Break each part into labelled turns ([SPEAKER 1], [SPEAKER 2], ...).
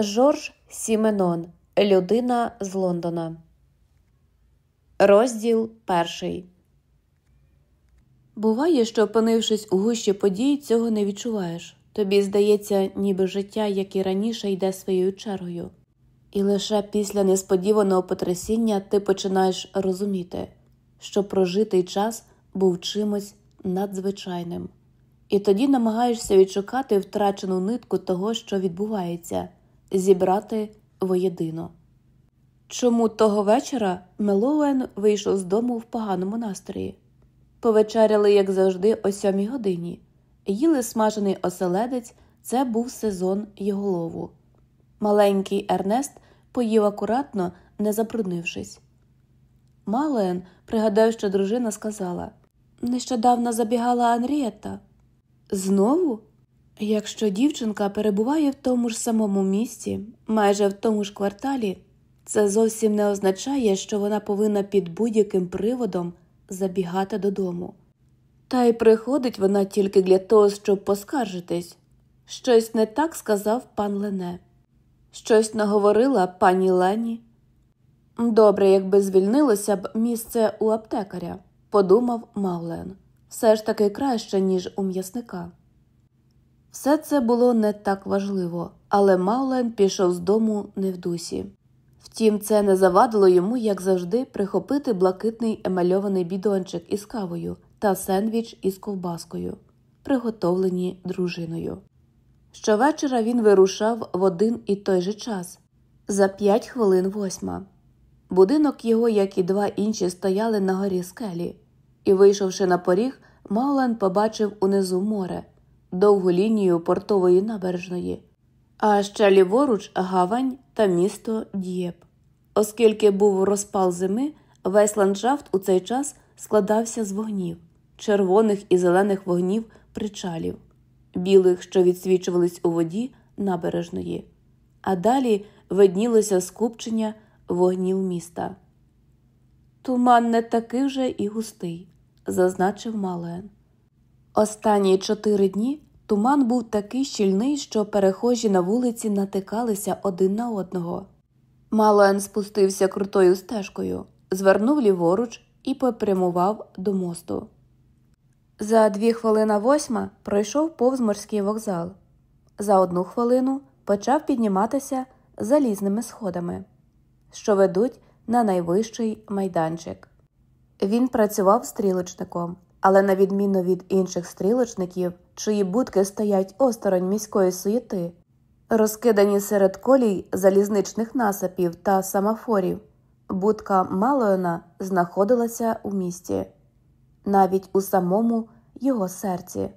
[SPEAKER 1] Жорж Сіменон Людина з Лондона. Розділ перший. Буває, що, опинившись у гущі подій, цього не відчуваєш. Тобі здається, ніби життя, як і раніше, йде своєю чергою. І лише після несподіваного потрясіння ти починаєш розуміти, що прожитий час був чимось надзвичайним, і тоді намагаєшся відшукати втрачену нитку того, що відбувається, зібрати воєдино. Чому того вечора Мелоуен вийшов з дому в поганому настрої? Повечеряли, як завжди, о сьомій годині, їли смажений оселедець, це був сезон його лову. Маленький Ернест поїв акуратно, не забруднившись. Малоен пригадав, що дружина сказала нещодавно забігала Анрієта. Знову? Якщо дівчинка перебуває в тому ж самому місці, майже в тому ж кварталі, це зовсім не означає, що вона повинна під будь-яким приводом забігати додому. Та й приходить вона тільки для того, щоб поскаржитись. Щось не так сказав пан Лене, щось наговорила пані Лені. Добре, якби звільнилося б місце у аптекаря, подумав Маулен. Все ж таки краще, ніж у м'ясника. Все це було не так важливо, але Маулен пішов з дому не в дусі. Втім, це не завадило йому, як завжди, прихопити блакитний емальований бідончик із кавою та сендвіч із ковбаскою, приготовлені дружиною. Щовечора він вирушав в один і той же час за п'ять хвилин восьма. Будинок його, як і два інші, стояли на горі скелі, і, вийшовши на поріг, Маулен побачив унизу море, довгу лінію портової набережної, а ще ліворуч гавань та місто Дієп. Оскільки був розпал зими, весь ландшафт у цей час складався з вогнів, червоних і зелених вогнів причалів, білих, що відсвічувались у воді набережної, а далі виднілося скупчення вогнів міста. Туман не такий вже і густий, зазначив Мален. Останні чотири дні туман був такий щільний, що перехожі на вулиці натикалися один на одного. Мален спустився крутою стежкою, звернув ліворуч і попрямував до мосту. За дві хвилини восьма пройшов повз морський вокзал. За одну хвилину почав підніматися залізними сходами, що ведуть на найвищий майданчик. Він працював стрілочником, але, на відміну від інших стрілочників, чиї будки стоять осторонь міської суєти, розкидані серед колій залізничних насипів та самофорів, будка Малоена знаходилася у місті, навіть у самому його серці.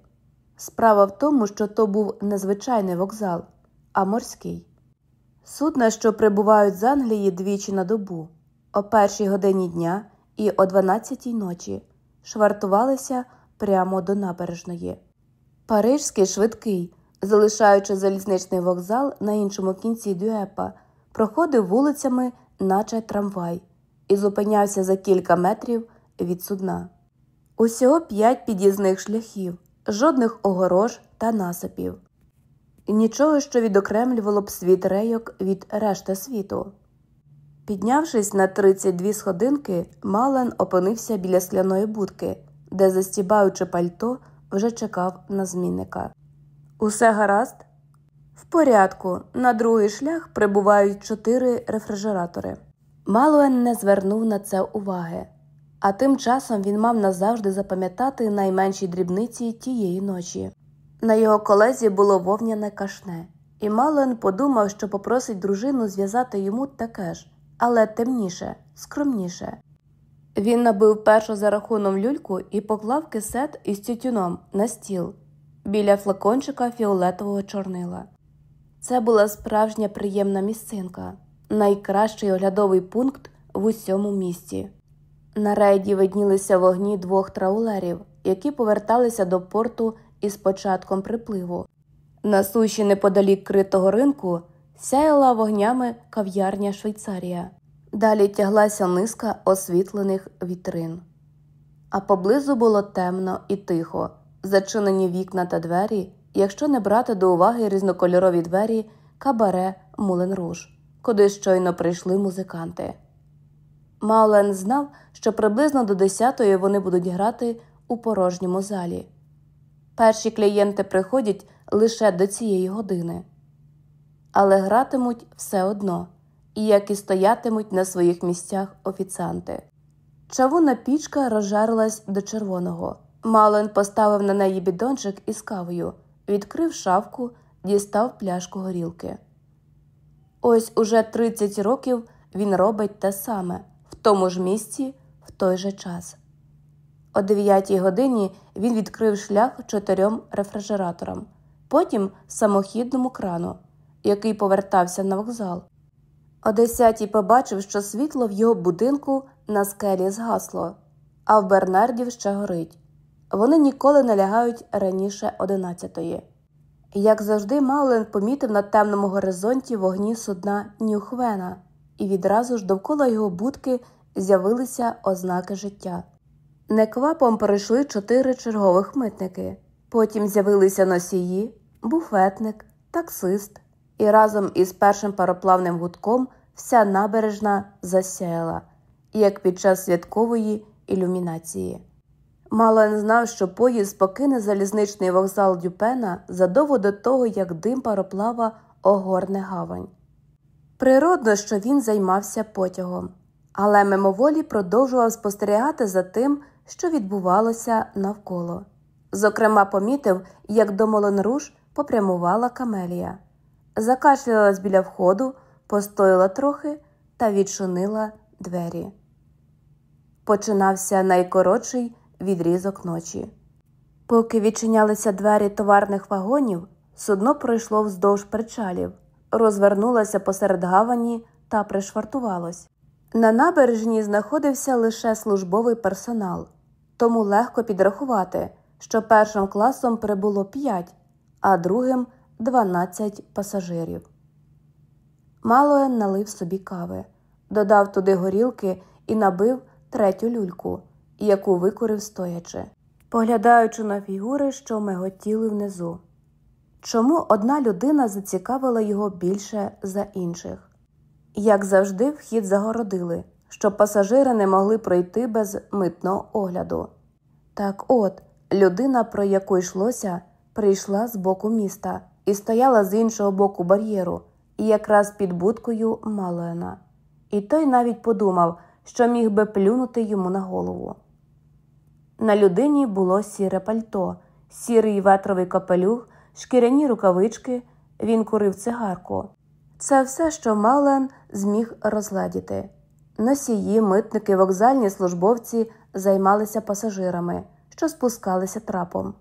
[SPEAKER 1] Справа в тому, що то був не звичайний вокзал, а морський. Судна, що прибувають з Англії двічі на добу, о першій годині дня і о 12-й ночі, швартувалися прямо до набережної. Парижський швидкий, залишаючи залізничний вокзал на іншому кінці Дюепа, проходив вулицями, наче трамвай, і зупинявся за кілька метрів від судна. Усього п'ять під'їзних шляхів, жодних огорож та насипів. Нічого, що відокремлювало б світ рейок від решти світу. Піднявшись на 32 сходинки, Мален опинився біля скляної будки, де, застібаючи пальто, вже чекав на змінника. Усе гаразд? В порядку. На другий шлях прибувають чотири рефрижератори. Малуен не звернув на це уваги, а тим часом він мав назавжди запам'ятати найменші дрібниці тієї ночі. На його колезі було вовняне кашне, і Малуен подумав, що попросить дружину зв'язати йому таке ж, але темніше, скромніше. Він набив першу за рахуном люльку і поклав кисет із тютюном на стіл біля флакончика фіолетового чорнила. Це була справжня приємна місцинка, найкращий оглядовий пункт в усьому місті. На рейді виднілися вогні двох траулерів, які поверталися до порту із початком припливу. На суші неподалік критого ринку сяяла вогнями кав'ярня Швейцарія. Далі тяглася низка освітлених вітрин. А поблизу було темно і тихо, зачинені вікна та двері, якщо не брати до уваги різнокольорові двері кабаре Мулен Руж, куди щойно прийшли музиканти. Маулен знав, що приблизно до 10-ї вони будуть грати у порожньому залі. Перші клієнти приходять лише до цієї години, але гратимуть все одно, і як і стоятимуть на своїх місцях офіціанти. Чавуна пічка розжарилась до червоного. Мален поставив на неї бідончик із кавою, відкрив шавку, дістав пляшку горілки. Ось уже 30 років він робить те саме в тому ж місці, в той же час. О 9 годині він відкрив шлях чотирьом рефрижераторам, потім самохідному крану, який повертався на вокзал. О 10 побачив, що світло в його будинку на скелі згасло, а в Бернардів ще горить. Вони ніколи не лягають раніше одинадцятої. Як завжди, Маулен помітив на темному горизонті вогні судна Нюхвена, і відразу ж довкола його будки з'явилися ознаки життя. Неквапом пройшли чотири чергових митники, потім з'явилися носії, буфетник, таксист, і разом із першим пароплавним гудком вся набережна засяяла, як під час святкової ілюмінації. Мален знав, що поїзд покине залізничний вокзал Дюпена задовго до того, як дим пароплава огорне гавань. Природно, що він займався потягом, але мимоволі продовжував спостерігати за тим, що відбувалося навколо. Зокрема, помітив, як до Молонруш попрямувала камелія, закашлялась біля входу, постояла трохи та відчинила двері. Починався найкоротший відрізок ночі. Поки відчинялися двері товарних вагонів, судно пройшло вздовж причалів, розвернулося посеред гавані та пришвартувалось. На набережні знаходився лише службовий персонал, тому легко підрахувати, що першим класом прибуло 5, а другим 12 пасажирів. Малоен налив собі кави, додав туди горілки і набив третю люльку яку викурив стоячи, поглядаючи на фігури, що миготіли внизу. Чому одна людина зацікавила його більше за інших? Як завжди, вхід загородили, щоб пасажири не могли пройти без митного огляду. Так от, людина, про яку йшлося, прийшла з боку міста і стояла з іншого боку бар'єру, і якраз під будкою Малоена. І той навіть подумав, що міг би плюнути йому на голову. На людині було сіре пальто, сірий ветровий капелюх, шкіряні рукавички, він курив цигарку. Це все, що Мален зміг розгледіти. Носії, митники, вокзальні службовці займалися пасажирами, що спускалися трапом.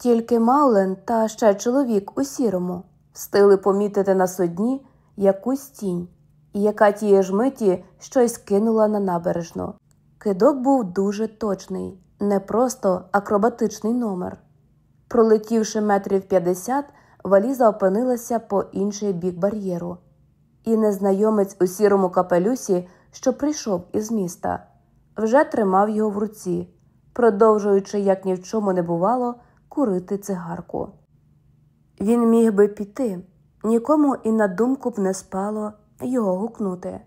[SPEAKER 1] Тільки Маулен та ще чоловік у сірому встигли помітити на судні якусь тінь, і яка тієї ж миті щось кинула на набережну. Кидок був дуже точний не просто акробатичний номер. Пролетівши метрів 50, валіза опинилася по інший бік бар'єру, і незнайомець у сірому капелюсі, що прийшов із міста, вже тримав його в руці, продовжуючи, як ні в чому не бувало, курити цигарку. Він міг би піти, нікому і на думку б не спало його гукнути.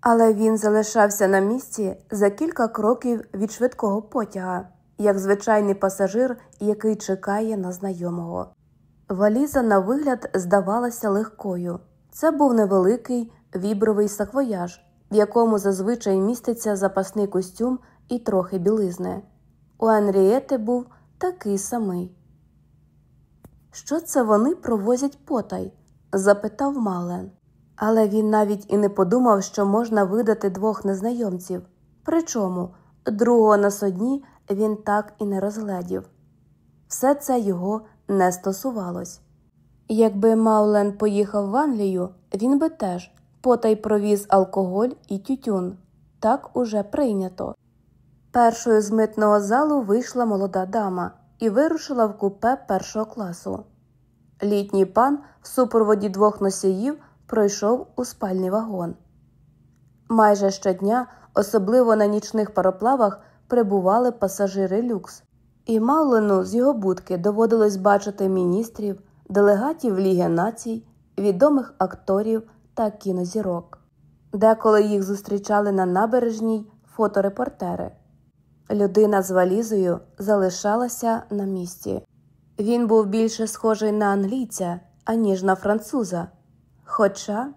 [SPEAKER 1] Але він залишався на місці за кілька кроків від швидкого потяга, як звичайний пасажир, який чекає на знайомого. Валіза, на вигляд, здавалася легкою. Це був невеликий фібровий саквояж, в якому зазвичай міститься запасний костюм і трохи білизни. У Енрієти був такий самий. Що це вони провозять потай? запитав Малуен. Але він навіть і не подумав, що можна видати двох незнайомців. Причому другого на судні він так і не розгледів. Все це його не стосувалось. Якби Маулен поїхав в Англію, він би теж потай провіз алкоголь і тютюн. Так уже прийнято. Першою з митного залу вийшла молода дама і вирушила в купе першого класу. Літній пан в супроводі двох носіїв пройшов у спальний вагон. Майже щодня, особливо на нічних пароплавах, прибували пасажири люкс, і Маулену з його будки доводилось бачити міністрів, делегатів Ліги націй, відомих акторів та кінозірок. Деколи їх зустрічали на набережній фоторепортери. Людина з валізою залишалася на місці. Він був більше схожий на англійця, аніж на француза. Хоча,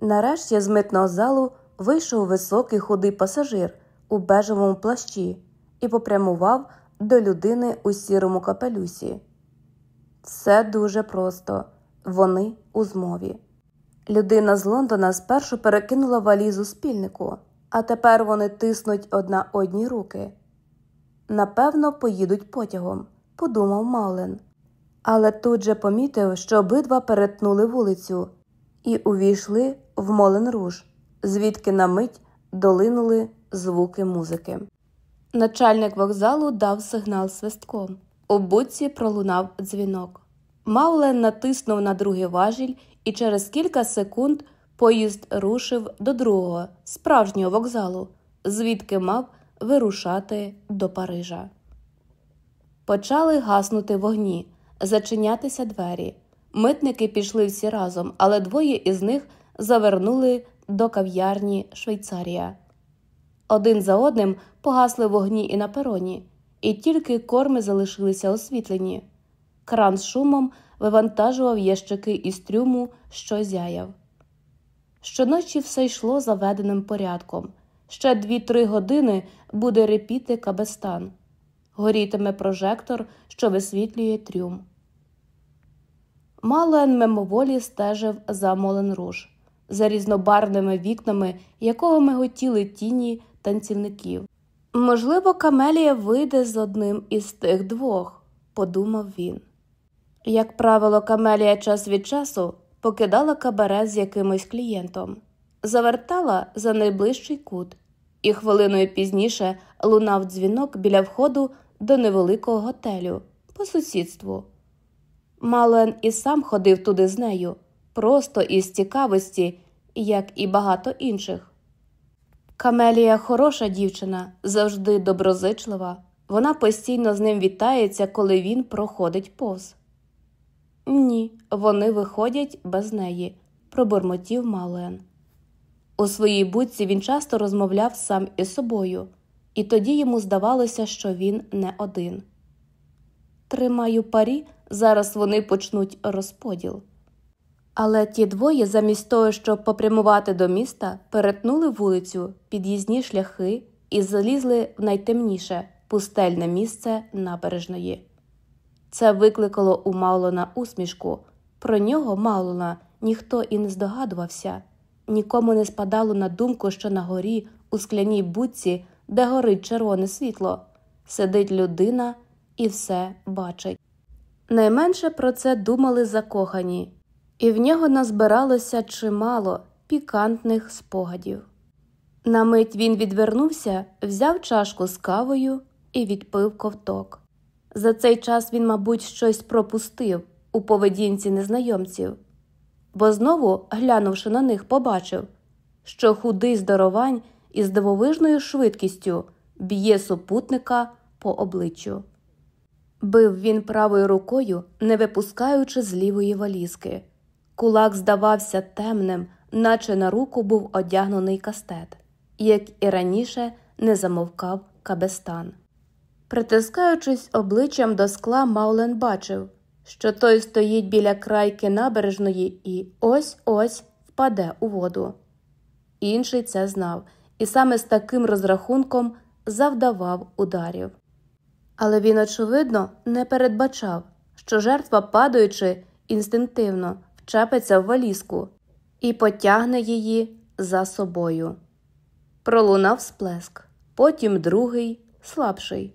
[SPEAKER 1] нарешті, з митного залу вийшов високий худий пасажир у бежевому плащі і попрямував до людини у сірому капелюсі. Все дуже просто вони у змові. Людина з Лондона спершу перекинула валізу спільнику, а тепер вони тиснуть одна одні руки. Напевно, поїдуть потягом, подумав Маулен. Але тут же помітив, що обидва перетнули вулицю і увійшли в Молен Руж, звідки на мить долинули звуки музики. Начальник вокзалу дав сигнал свистком. У буці пролунав дзвінок. Маулен натиснув на другий важіль, і через кілька секунд поїзд рушив до другого, справжнього вокзалу, звідки мав вирушати до Парижа. Почали гаснути вогні, зачинятися двері. Митники пішли всі разом, але двоє із них завернули до кав'ярні Швейцарія. Один за одним погасли вогні і на пероні, і тільки корми залишилися освітлені. Кран з шумом вивантажував ящики із трюму, що зяяв. Щоночі все йшло заведеним порядком. Ще дві-три години буде репіти кабестан. Горітиме прожектор, що висвітлює трюм. Мален мимоволі стежив за Моленруж, за різнобарвними вікнами, якого миготіли тіні танцівників. Можливо, Камелія вийде з одним із тих двох, подумав він. Як правило, Камелія час від часу покидала кабаре з якимось клієнтом, завертала за найближчий кут, і хвилиною пізніше лунав дзвінок біля входу до невеликого готелю по сусідству. Мален і сам ходив туди з нею, просто із цікавості, як і багато інших. Камелія хороша дівчина, завжди доброзичлива. Вона постійно з ним вітається, коли він проходить повз. Ні, вони виходять без неї, пробурмотів Мален. У своїй будці він часто розмовляв сам із собою, і тоді йому здавалося, що він не один. Тримаю парі, зараз вони почнуть розподіл. Але ті двоє, замість того, щоб попрямувати до міста, перетнули вулицю, під'їзні шляхи і залізли в найтемніше пустельне місце набережної. Це викликало у Маулона усмішку. Про нього Маулона ніхто і не здогадувався, нікому не спадало на думку, що на горі, у скляній будці, де горить червоне світло, сидить людина і все бачить. Найменше про це думали закохані, і в нього назбиралося чимало пікантних спогадів. На мить він відвернувся, взяв чашку з кавою і відпив ковток. За цей час він, мабуть, щось пропустив у поведінці незнайомців, бо знову, глянувши на них, побачив, що худий здоровань із дивовижною швидкістю б'є супутника по обличчю. Бив він правою рукою, не випускаючи з лівої валізки. Кулак здавався темним, наче на руку був одягнений кастет, як і раніше не замовкав кабестан. Притискаючись обличчям до скла, Маулен бачив, що той стоїть біля крайки набережної і ось ось впаде у воду. Інший це знав і саме з таким розрахунком завдавав ударів. Але він, очевидно, не передбачав, що жертва, падаючи, інстинктивно вчепиться в валізку і потягне її за собою. Пролунав сплеск, потім другий, слабший.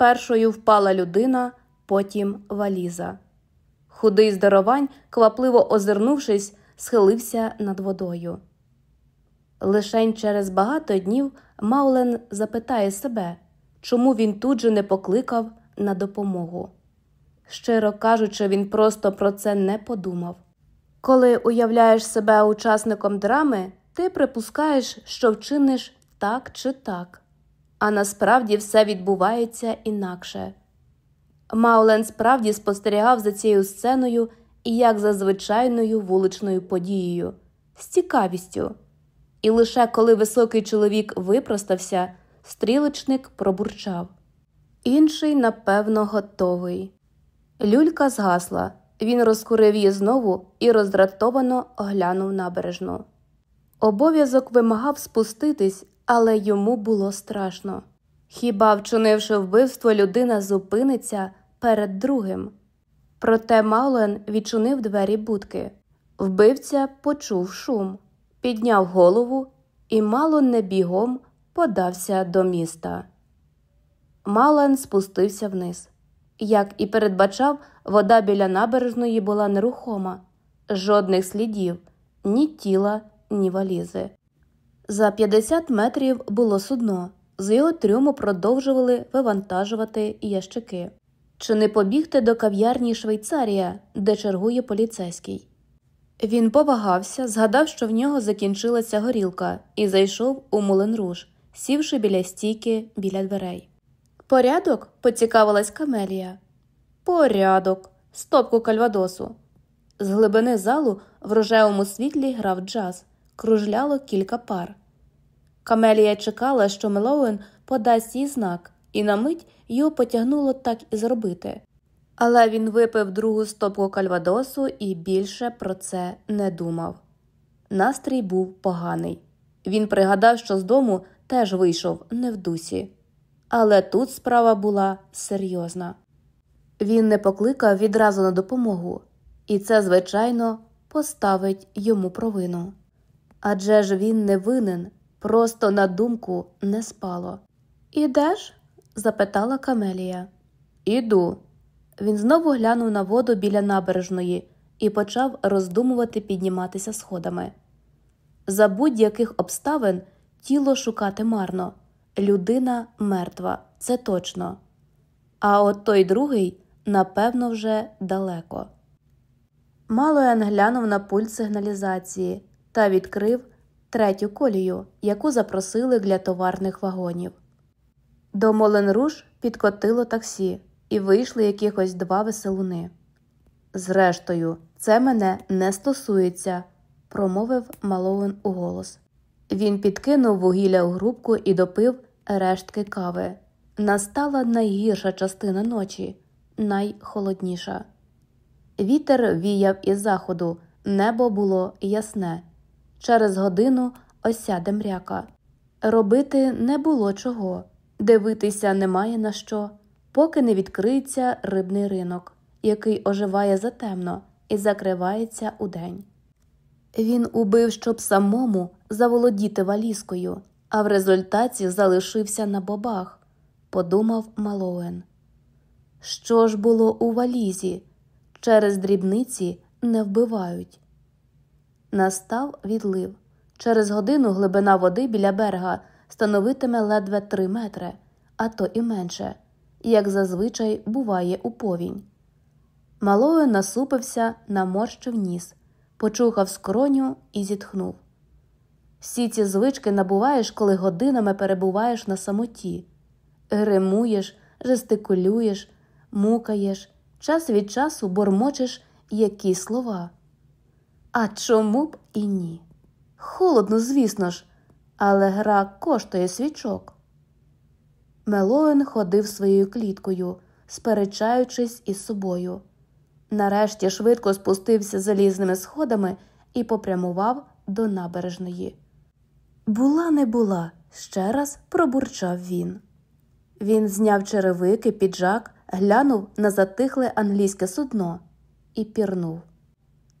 [SPEAKER 1] Першою впала людина, потім валіза. Худий здоровань, квапливо озирнувшись, схилився над водою. Лишень через багато днів Маулен запитає себе, чому він тут же не покликав на допомогу. Щиро кажучи, він просто про це не подумав. Коли уявляєш себе учасником драми, ти припускаєш, що вчиниш так чи так а насправді все відбувається інакше. Маулен справді спостерігав за цією сценою як за звичайною вуличною подією, з цікавістю. І лише коли високий чоловік випростався, стрілочник пробурчав. Інший, напевно, готовий. Люлька згасла. Він розкурив її знову і роздратовано оглянув набережну. Обов'язок вимагав спуститись, але йому було страшно. Хіба, вчинивши вбивство, людина зупиниться перед другим? Проте Маулен відчинив двері будки. Вбивця почув шум, підняв голову і мало не бігом подався до міста. Мален спустився вниз. Як і передбачав, вода біля набережної була нерухома, жодних слідів, ні тіла, ні валізи. За 50 метрів було судно, з його трюму продовжували вивантажувати ящики. Чи не побігти до кав'ярні Швейцарія, де чергує поліцейський? Він повагався, згадав, що в нього закінчилася горілка, і зайшов у мулен-руж, сівши біля стійки біля дверей. Порядок? поцікавилась Камелія. Порядок, стопку кальвадосу. З глибини залу в рожевому світлі грав джаз, кружляло кілька пар. Камелія чекала, що Мелоуен подасть їй знак, і на мить його потягнуло так і зробити. Але він випив другу стопку кальвадосу і більше про це не думав. Настрій був поганий. Він пригадав, що з дому теж вийшов не в дусі. Але тут справа була серйозна. Він не покликав відразу на допомогу, і це, звичайно, поставить йому провину. Адже ж він не винен, просто на думку не спало. Ідеш? запитала Камелія. Іду. Він знову глянув на воду біля набережної і почав роздумувати підніматися сходами. За будь-яких обставин тіло шукати марно, людина мертва, це точно. А от той другий, напевно, вже далеко. Малоян глянув на пульт сигналізації та відкрив третю колію, яку запросили для товарних вагонів. До Моленруш підкотило таксі, і вийшли якихось два веселуни. Зрештою, це мене не стосується, промовив Малоун у голос. Він підкинув вугілля у грубку і допив рештки кави. Настала найгірша частина ночі, найхолодніша. Вітер віяв із заходу, небо було ясне. Через годину осяде мряка. Робити не було чого, дивитися немає на що, поки не відкриється рибний ринок, який оживає затемно і закривається удень. Він убив, щоб самому заволодіти валізкою, а в результаті залишився на бобах, подумав Малоен. Що ж було у валізі? Через дрібниці не вбивають. Настав відлив. Через годину глибина води біля берега становитиме ледве три метри, а то і менше, як зазвичай буває у повінь. Малою насупився, наморщив ніс, почухав скроню і зітхнув. Всі ці звички набуваєш, коли годинами перебуваєш на самоті, гримуєш, жестикулюєш, мукаєш, час від часу бормочеш які слова. А чому б і ні? Холодно, звісно ж, але гра коштує свічок. Мелоен ходив своєю кліткою, сперечаючись із собою. Нарешті швидко спустився залізними сходами і попрямував до набережної. Була не була, ще раз пробурчав він. Він зняв черевики, піджак, глянув на затихле англійське судно і пірнув.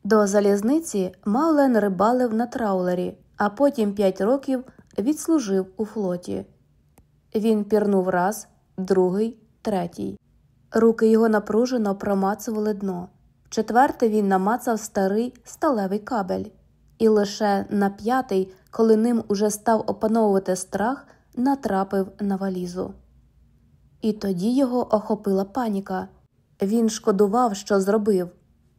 [SPEAKER 1] До залізниці Маулен рибалив на траулері, а потім п'ять років відслужив у флоті. Він пірнув раз, другий, третій. Руки його напружено промацували дно. Четверте він намацав старий сталевий кабель, і лише на п'ятий, коли ним уже став опановувати страх, натрапив на валізу. І тоді його охопила паніка. Він шкодував, що зробив.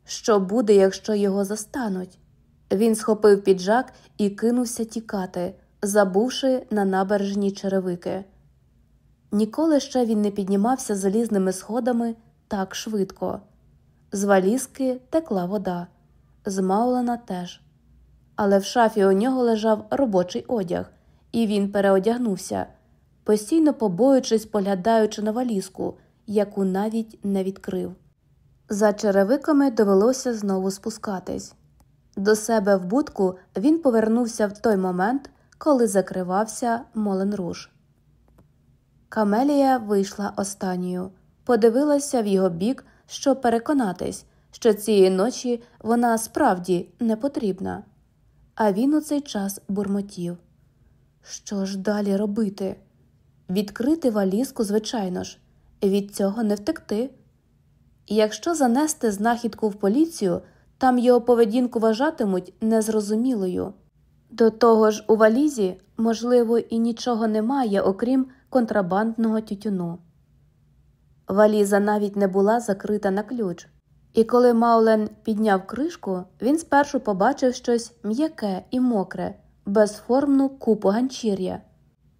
[SPEAKER 1] Що буде, якщо його застануть? Він схопив піджак і кинувся тікати, забувши на набережні черевики. Ніколи ще він не піднімався залізними сходами так швидко. З валізки текла вода, з Маулена теж. Але в шафі у нього лежав робочий одяг, і він переодягнувся, постійно побоюючись, поглядаючи на валізку, яку навіть не відкрив. За черевиками довелося знову спускатись. До себе в будку він повернувся в той момент, коли закривався Молен Руж. Камелія вийшла останньою, подивилася в його бік, щоб переконатись, що цієї ночі вона справді не потрібна. А він у цей час бурмотів. Що ж далі робити? Відкрити валізку, звичайно ж, від цього не втекти. Якщо занести знахідку в поліцію, там його поведінку вважатимуть незрозумілою. До того ж, у валізі, можливо, і нічого немає, окрім контрабандного тютюну. Валіза навіть не була закрита на ключ, і коли Маулен підняв кришку, він спершу побачив щось м'яке і мокре, безформну купу ганчір'я.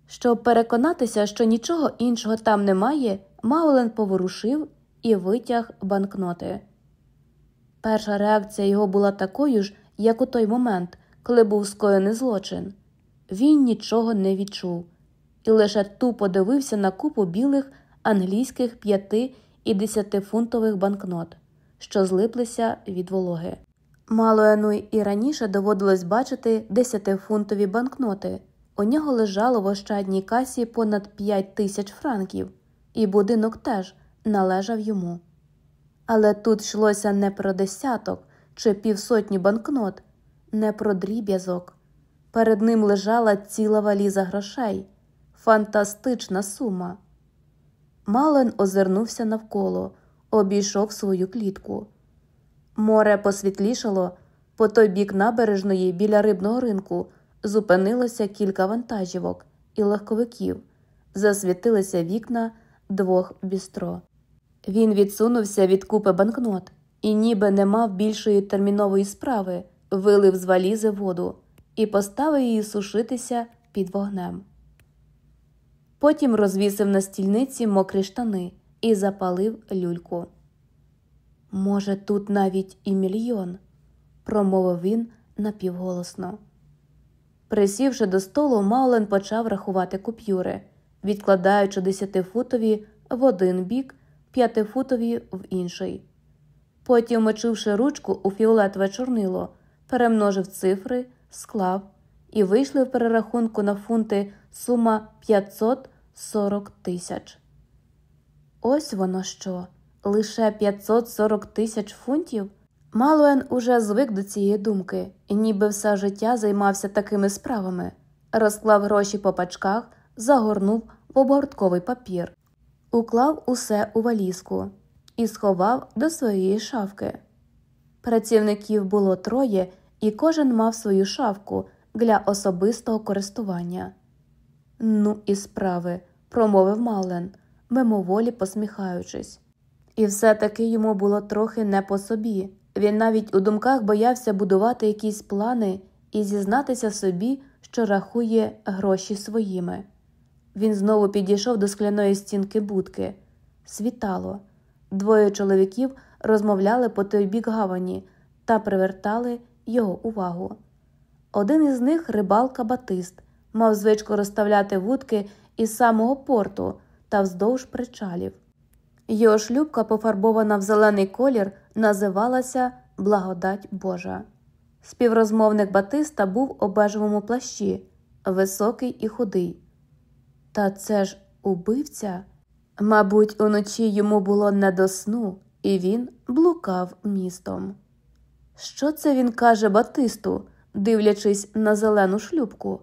[SPEAKER 1] Щоб переконатися, що нічого іншого там немає, Маулен поворушив і витяг банкноти. Перша реакція його була такою ж, як у той момент, коли був скоєний злочин. Він нічого не відчув і лише тупо дивився на купу білих англійських п'яти і десятифунтових банкнот, що злиплися від вологи. Малоену і раніше доводилось бачити десятифунтові банкноти. У нього лежало в ощадній касі понад п'ять тисяч франків, і будинок теж належав йому. Але тут йшлося не про десяток чи півсотні банкнот, не про дріб'язок. Перед ним лежала ціла валіза грошей, фантастична сума. Мален озирнувся навколо, обійшов свою клітку. Море посвітлішало, по той бік набережної біля рибного ринку зупинилося кілька вантажівок і легковиків, засвітилися вікна двох бістро. Він відсунувся від купи банкнот і, ніби не мав більшої термінової справи, вилив з валізи воду і поставив її сушитися під вогнем. Потім розвісив на стільниці мокрі штани і запалив люльку. Може, тут навіть і мільйон, промовив він напівголосно. Присівши до столу, Маулен почав рахувати купюри, відкладаючи десятифутові в один бік, п'ятифутові в інший. Потім, мочивши ручку у фіолетове чорнило, перемножив цифри, склав і вийшли в перерахунку на фунти сума 540 тисяч. Ось воно що, лише 540 тисяч фунтів. Малуен уже звик до цієї думки ніби все життя займався такими справами, розклав гроші по пачках, загорнув в обгортковий папір, уклав усе у валізку і сховав до своєї шавки. Працівників було троє, і кожен мав свою шавку для особистого користування. Ну, і справи, промовив Мален, мимоволі посміхаючись. І все таки йому було трохи не по собі. Він навіть у думках боявся будувати якісь плани і зізнатися собі, що рахує гроші своїми. Він знову підійшов до скляної стінки будки. Світало. Двоє чоловіків розмовляли по той бік гавані та привертали його увагу. Один із них, рибалка Батист, мав звичку розставляти вудки із самого порту та вздовж причалів. Його шлюбка, пофарбована в зелений колір, називалася Благодать Божа. Співрозмовник Батиста був у бежевому плащі, високий і худий. Та це ж убивця. Мабуть, уночі йому було не до сну, і він блукав містом. Що це він каже Батисту, дивлячись на зелену шлюбку?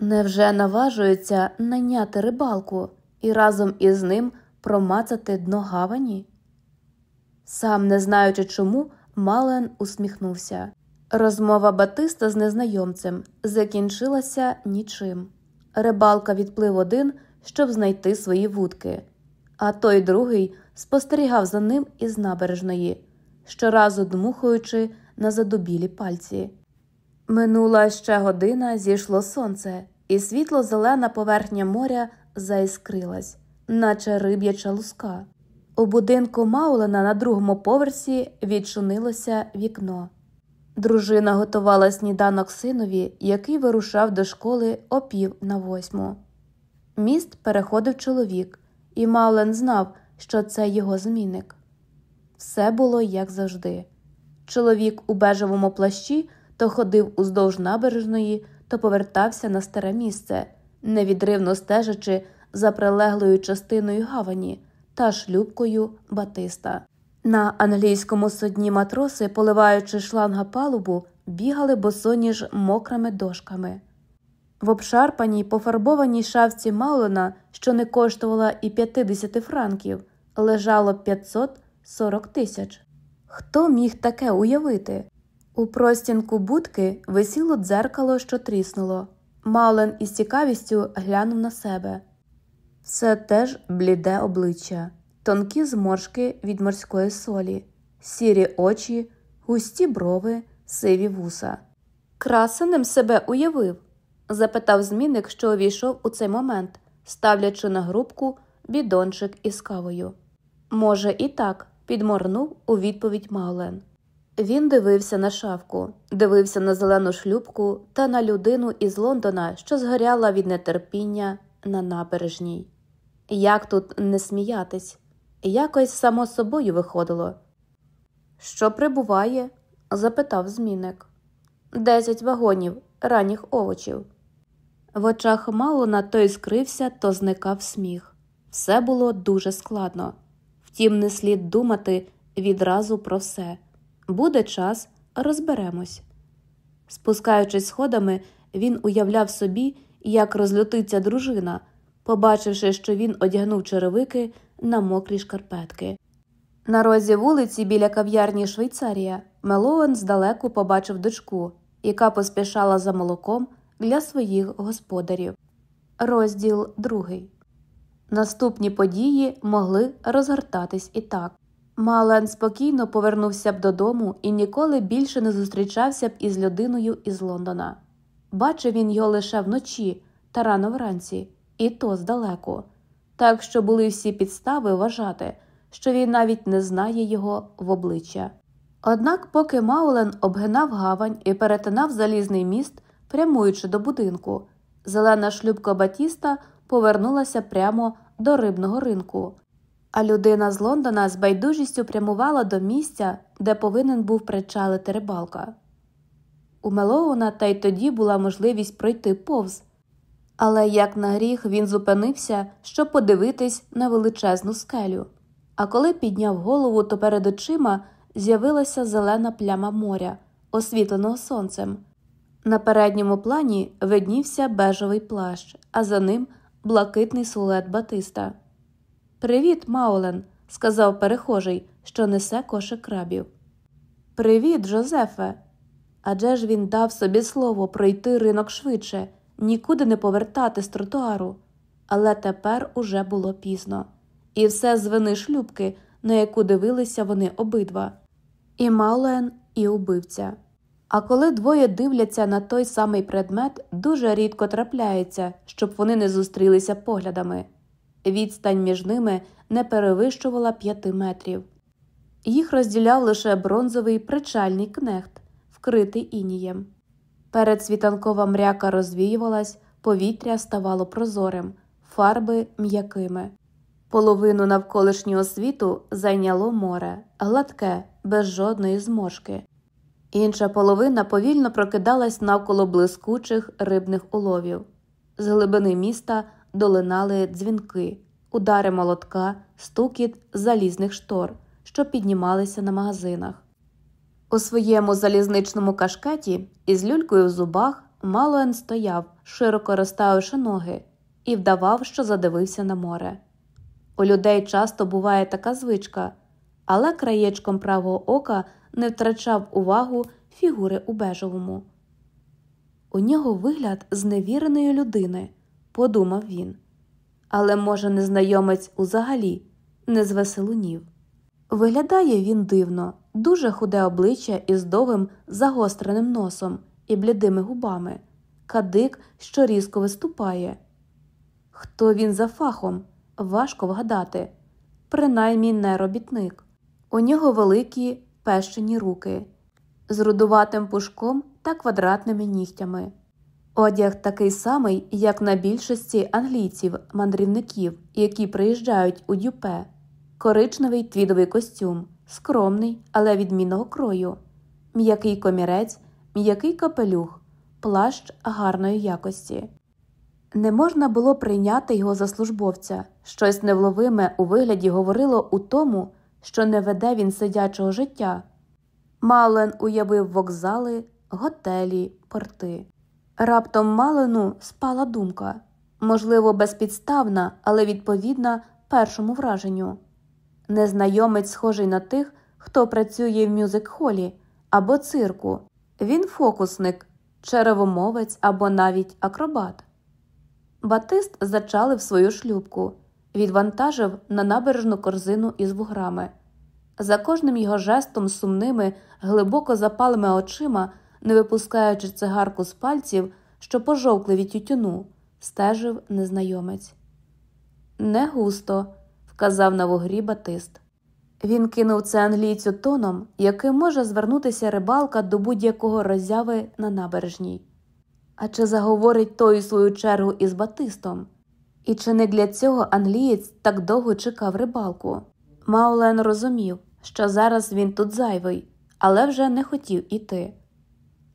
[SPEAKER 1] Невже наважується наняти рибалку і разом із ним промацати дно гавані? Сам не знаючи чому, Мален усміхнувся. Розмова Батиста з незнайомцем закінчилася нічим. Рибалка відплив один, щоб знайти свої вудки, а той другий спостерігав за ним із набережної, щоразу дмухаючи на задубілі пальці. Минула ще година, зійшло сонце, і світло зелена поверхня моря заіскрилась, наче риб'яча луска. У будинку Маулена на другому поверсі відчинилося вікно. Дружина готувала сніданок синові, який вирушав до школи о пів на восьму. Міст переходив чоловік, і Маулен знав, що це його змінник. Все було як завжди. Чоловік у бежевому плащі то ходив уздовж набережної, то повертався на старе місце, невідривно стежачи за прилеглою частиною гавані та шлюбкою Батиста. На англійському судні матроси, поливаючи шланга палубу, бігали босоніж мокрими дошками. В обшарпаній пофарбованій шафці Маулена, що не коштувала і 50 франків, лежало 540 тисяч. Хто міг таке уявити? У простінку будки висіло дзеркало, що тріснуло. Маулен із цікавістю глянув на себе. Все теж бліде обличчя, тонкі зморшки від морської солі, сірі очі, густі брови, сиві вуса. Красеним себе уявив? запитав змінник, що увійшов у цей момент, ставлячи на грубку бідончик із кавою. Може, і так, підморнув у відповідь Маулен. Він дивився на шавку, дивився на зелену шлюбку та на людину із Лондона, що згоряла від нетерпіння на набережній. Як тут не сміятись? Якось само собою виходило. Що прибуває? запитав змінник. Десять вагонів ранніх овочів. В очах Маулона то скрився, то зникав сміх. Все було дуже складно. Втім, не слід думати відразу про все. Буде час, розберемось. Спускаючись сходами, він уявляв собі, як розлютиться дружина, побачивши, що він одягнув черевики на мокрі шкарпетки. На розі вулиці біля кав'ярні Швейцарія Мелоен здалеку побачив дочку, яка поспішала за молоком для своїх господарів. Розділ другий. Наступні події могли розгортатись і так. Мален спокійно повернувся б додому і ніколи більше не зустрічався б із людиною із Лондона. Бачив він його лише вночі та рано вранці, і то здалеку, так що були всі підстави вважати, що він навіть не знає його в обличчя. Однак, поки Маулен обгинав гавань і перетинав залізний міст, прямуючи до будинку, зелена шлюбка Батіста повернулася прямо до рибного ринку, а людина з Лондона з байдужістю прямувала до місця, де повинен був причалити рибалка. У Мелоуна та й тоді була можливість пройти повз, але як на гріх він зупинився, щоб подивитись на величезну скелю. А коли підняв голову, то перед очима з'явилася зелена пляма моря, освітленого сонцем. На передньому плані виднівся бежевий плащ, а за ним блакитний сулет Батиста. Привіт, Маулен, сказав перехожий, що несе кошик крабів. Привіт, Жозефе. Адже ж він дав собі слово пройти ринок швидше, нікуди не повертати з тротуару. Але тепер уже було пізно, і все з вини шлюбки, на яку дивилися вони обидва і Маулен, і убивця. А коли двоє дивляться на той самий предмет, дуже рідко трапляється, щоб вони не зустрілися поглядами. Відстань між ними не перевищувала п'яти метрів. Їх розділяв лише бронзовий причальний кнехт, вкритий інієм. Перед світанкова мряка розвіювалась, повітря ставало прозорим, фарби м'якими. Половину навколишнього світу зайняло море, гладке, без жодної зморшки. Інша половина повільно прокидалась навколо блискучих рибних уловів. З глибини міста долинали дзвінки, удари молотка, стукіт залізних штор, що піднімалися на магазинах. У своєму залізничному кашкеті із люлькою в зубах Малоен стояв, широко розставивши ноги, і вдавав, що задивився на море. У людей часто буває така звичка, але краєчком правого ока не втрачав увагу фігури у бежевому. У нього вигляд зневіреної людини, подумав він. Але, може, незнайомець узагалі не звеселунів. Виглядає він дивно, дуже худе обличчя із довгим загостреним носом і блідими губами, кадик, що різко виступає. Хто він за фахом, важко вгадати. принаймні не робітник. У нього великі пещені руки з рудуватим пушком та квадратними нігтями. Одяг такий самий, як на більшості англійців-мандрівників, які приїжджають у дюпе, коричневий твідовий костюм, скромний, але відмінного крою, м'який комірець, м'який капелюх, плащ гарної якості. Не можна було прийняти його за службовця, щось невловиме у вигляді говорило у тому, що не веде він сидячого життя. Мален уявив вокзали, готелі, порти. Раптом Малену спала думка можливо, безпідставна, але відповідна першому враженню. Незнайомець схожий на тих, хто працює в мюзик-холі або цирку. Він фокусник, черевомовець або навіть акробат. Батист зачалив свою шлюбку, відвантажив на набережну корзину із вуграми. За кожним його жестом сумними, глибоко запалими очима, не випускаючи цигарку з пальців, що пожовкли від тютюну, стежив незнайомець. Не густо, вказав на вугрі Батист. Він кинув це англійцю тоном, яким може звернутися рибалка до будь-якого роззяви на набережній. А чи заговорить той у свою чергу із Батистом? І чи не для цього англієць так довго чекав рибалку? Маулен розумів, що зараз він тут зайвий, але вже не хотів іти.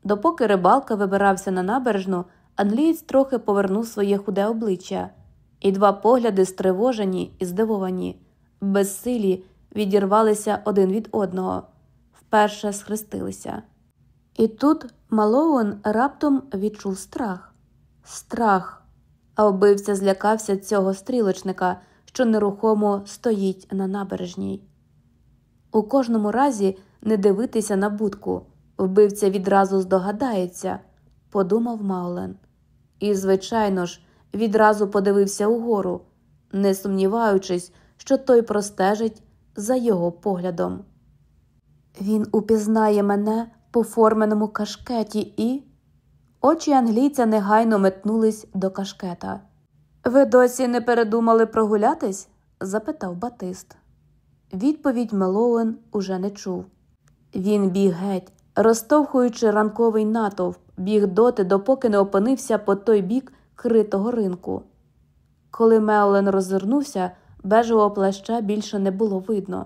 [SPEAKER 1] Допоки рибалка вибирався на набережну, англієць трохи повернув своє худе обличчя, і два погляди, стривожені і здивовані, безсилі, відірвалися один від одного, вперше схрестилися. І тут Малоун раптом відчув страх, страх, а вбивця злякався цього стрілочника, що нерухомо стоїть на набережній. У кожному разі не дивитися на будку, вбивця відразу здогадається, подумав Маулен. І, звичайно ж, відразу подивився угору, не сумніваючись, що той простежить за його поглядом. Він упізнає мене по форменому кашкеті і. Очі англійця негайно метнулись до кашкета. Ви досі не передумали прогулятись? запитав Батист. Відповідь Мелоуен уже не чув. Він біг геть, розтовхуючи ранковий натовп, біг доти, допоки не опинився по той бік критого ринку. Коли Меолен розвернувся, бежевого плаща більше не було видно.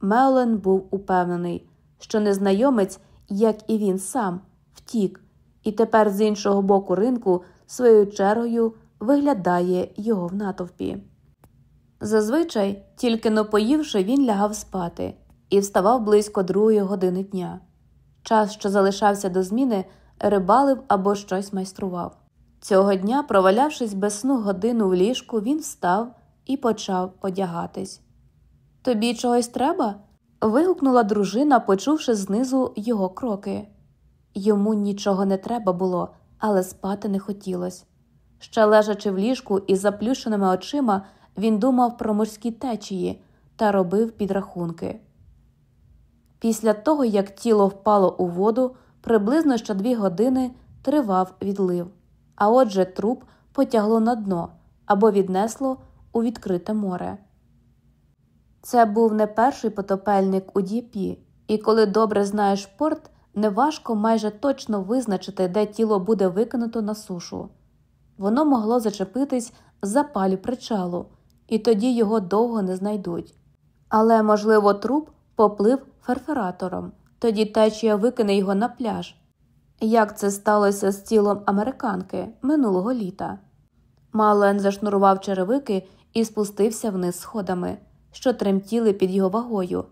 [SPEAKER 1] Меолен був упевнений, що незнайомець, як і він сам, втік, і тепер з іншого боку ринку своєю чергою виглядає його в натовпі. Зазвичай, тільки но поївши, він лягав спати і вставав близько другої години дня. Час, що залишався до зміни, рибалив або щось майстрував. Цього дня, провалявшись без сну годину в ліжку, він встав і почав одягатись. Тобі чогось треба? вигукнула дружина, почувши знизу його кроки. Йому нічого не треба було, але спати не хотілося. Ще лежачи в ліжку із заплющеними очима, він думав про морські течії та робив підрахунки. Після того, як тіло впало у воду, приблизно ще дві години тривав відлив, а отже, труп потягло на дно або віднесло у відкрите море. Це був не перший потопельник у Діпі, і коли добре знаєш порт, неважко майже точно визначити, де тіло буде викинуто на сушу. Воно могло зачепитись за палю причалу, і тоді його довго не знайдуть. Але, можливо, труп поплив ферфератором, тоді течія викине його на пляж. Як це сталося з тілом американки минулого літа? Мален зашнурував черевики і спустився вниз сходами, що тремтіли під його вагою,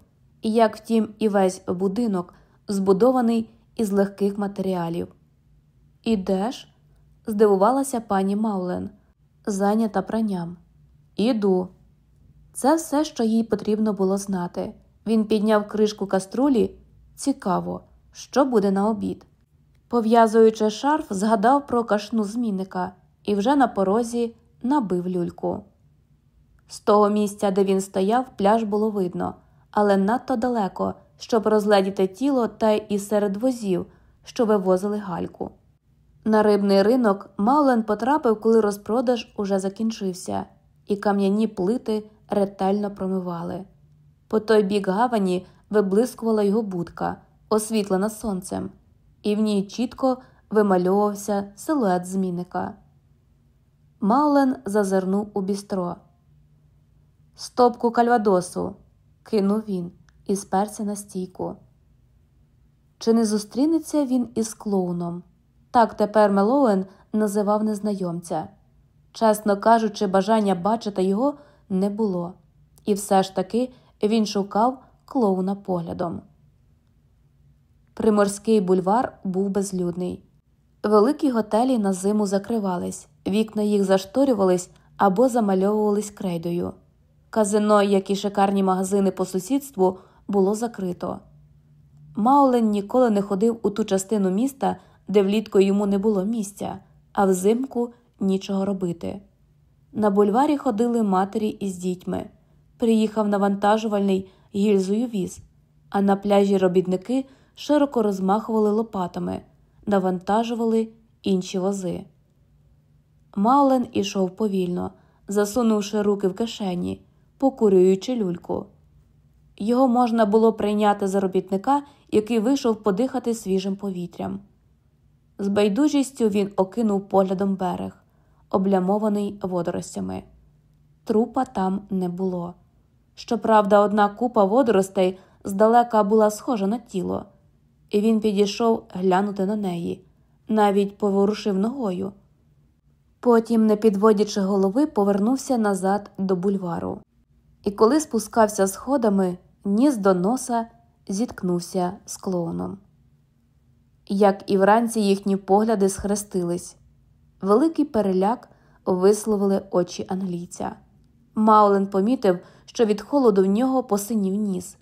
[SPEAKER 1] і як втім, і весь будинок збудований із легких матеріалів. Ідеш? здивувалася пані Маулен, зайнята пранням. Іду. Це все, що їй потрібно було знати. Він підняв кришку каструлі. Цікаво, що буде на обід. Пов'язуючи шарф, згадав про кашну змінника і вже на порозі набив люльку. З того місця, де він стояв, пляж було видно, але надто далеко, щоб розгледіти тіло та і серед возів, що вивозили гальку. На рибний ринок Маулен потрапив, коли розпродаж уже закінчився, і кам'яні плити ретельно промивали. По той бік гавані виблискувала його будка, освітлена сонцем, і в ній чітко вимальовувався силует змінника. Маулен зазирнув у бістро. Стопку кальвадосу, кинув він і сперся на стійку. Чи не зустрінеться він із клоуном? Так тепер Мелоуен називав незнайомця. Чесно кажучи, бажання бачити його не було, і все ж таки він шукав клоуна поглядом. Приморський бульвар був безлюдний. Великі готелі на зиму закривались, вікна їх зашторювались або замальовувались крейдою. Казино, як і шикарні магазини по сусідству, було закрито. Маулен ніколи не ходив у ту частину міста, де влітку йому не було місця, а взимку нічого робити. На бульварі ходили матері із дітьми. Приїхав навантажувальний гільзою віз, а на пляжі робітники широко розмахували лопатами, навантажували інші вози. Маулен ішов повільно, засунувши руки в кишені, покурюючи люльку. Його можна було прийняти за робітника, який вийшов подихати свіжим повітрям. З байдужістю він окинув поглядом берег, облямований водоростями. Трупа там не було. Щоправда, одна купа водоростей здалека була схожа на тіло, і він підійшов глянути на неї, навіть поворушив ногою. Потім, не підводячи голови, повернувся назад до бульвару. І коли спускався сходами, ніс до носа зіткнувся з клоуном. Як і вранці їхні погляди схрестились, великий переляк висловили очі англійця. Маулен помітив, що від холоду в нього посинів ніс,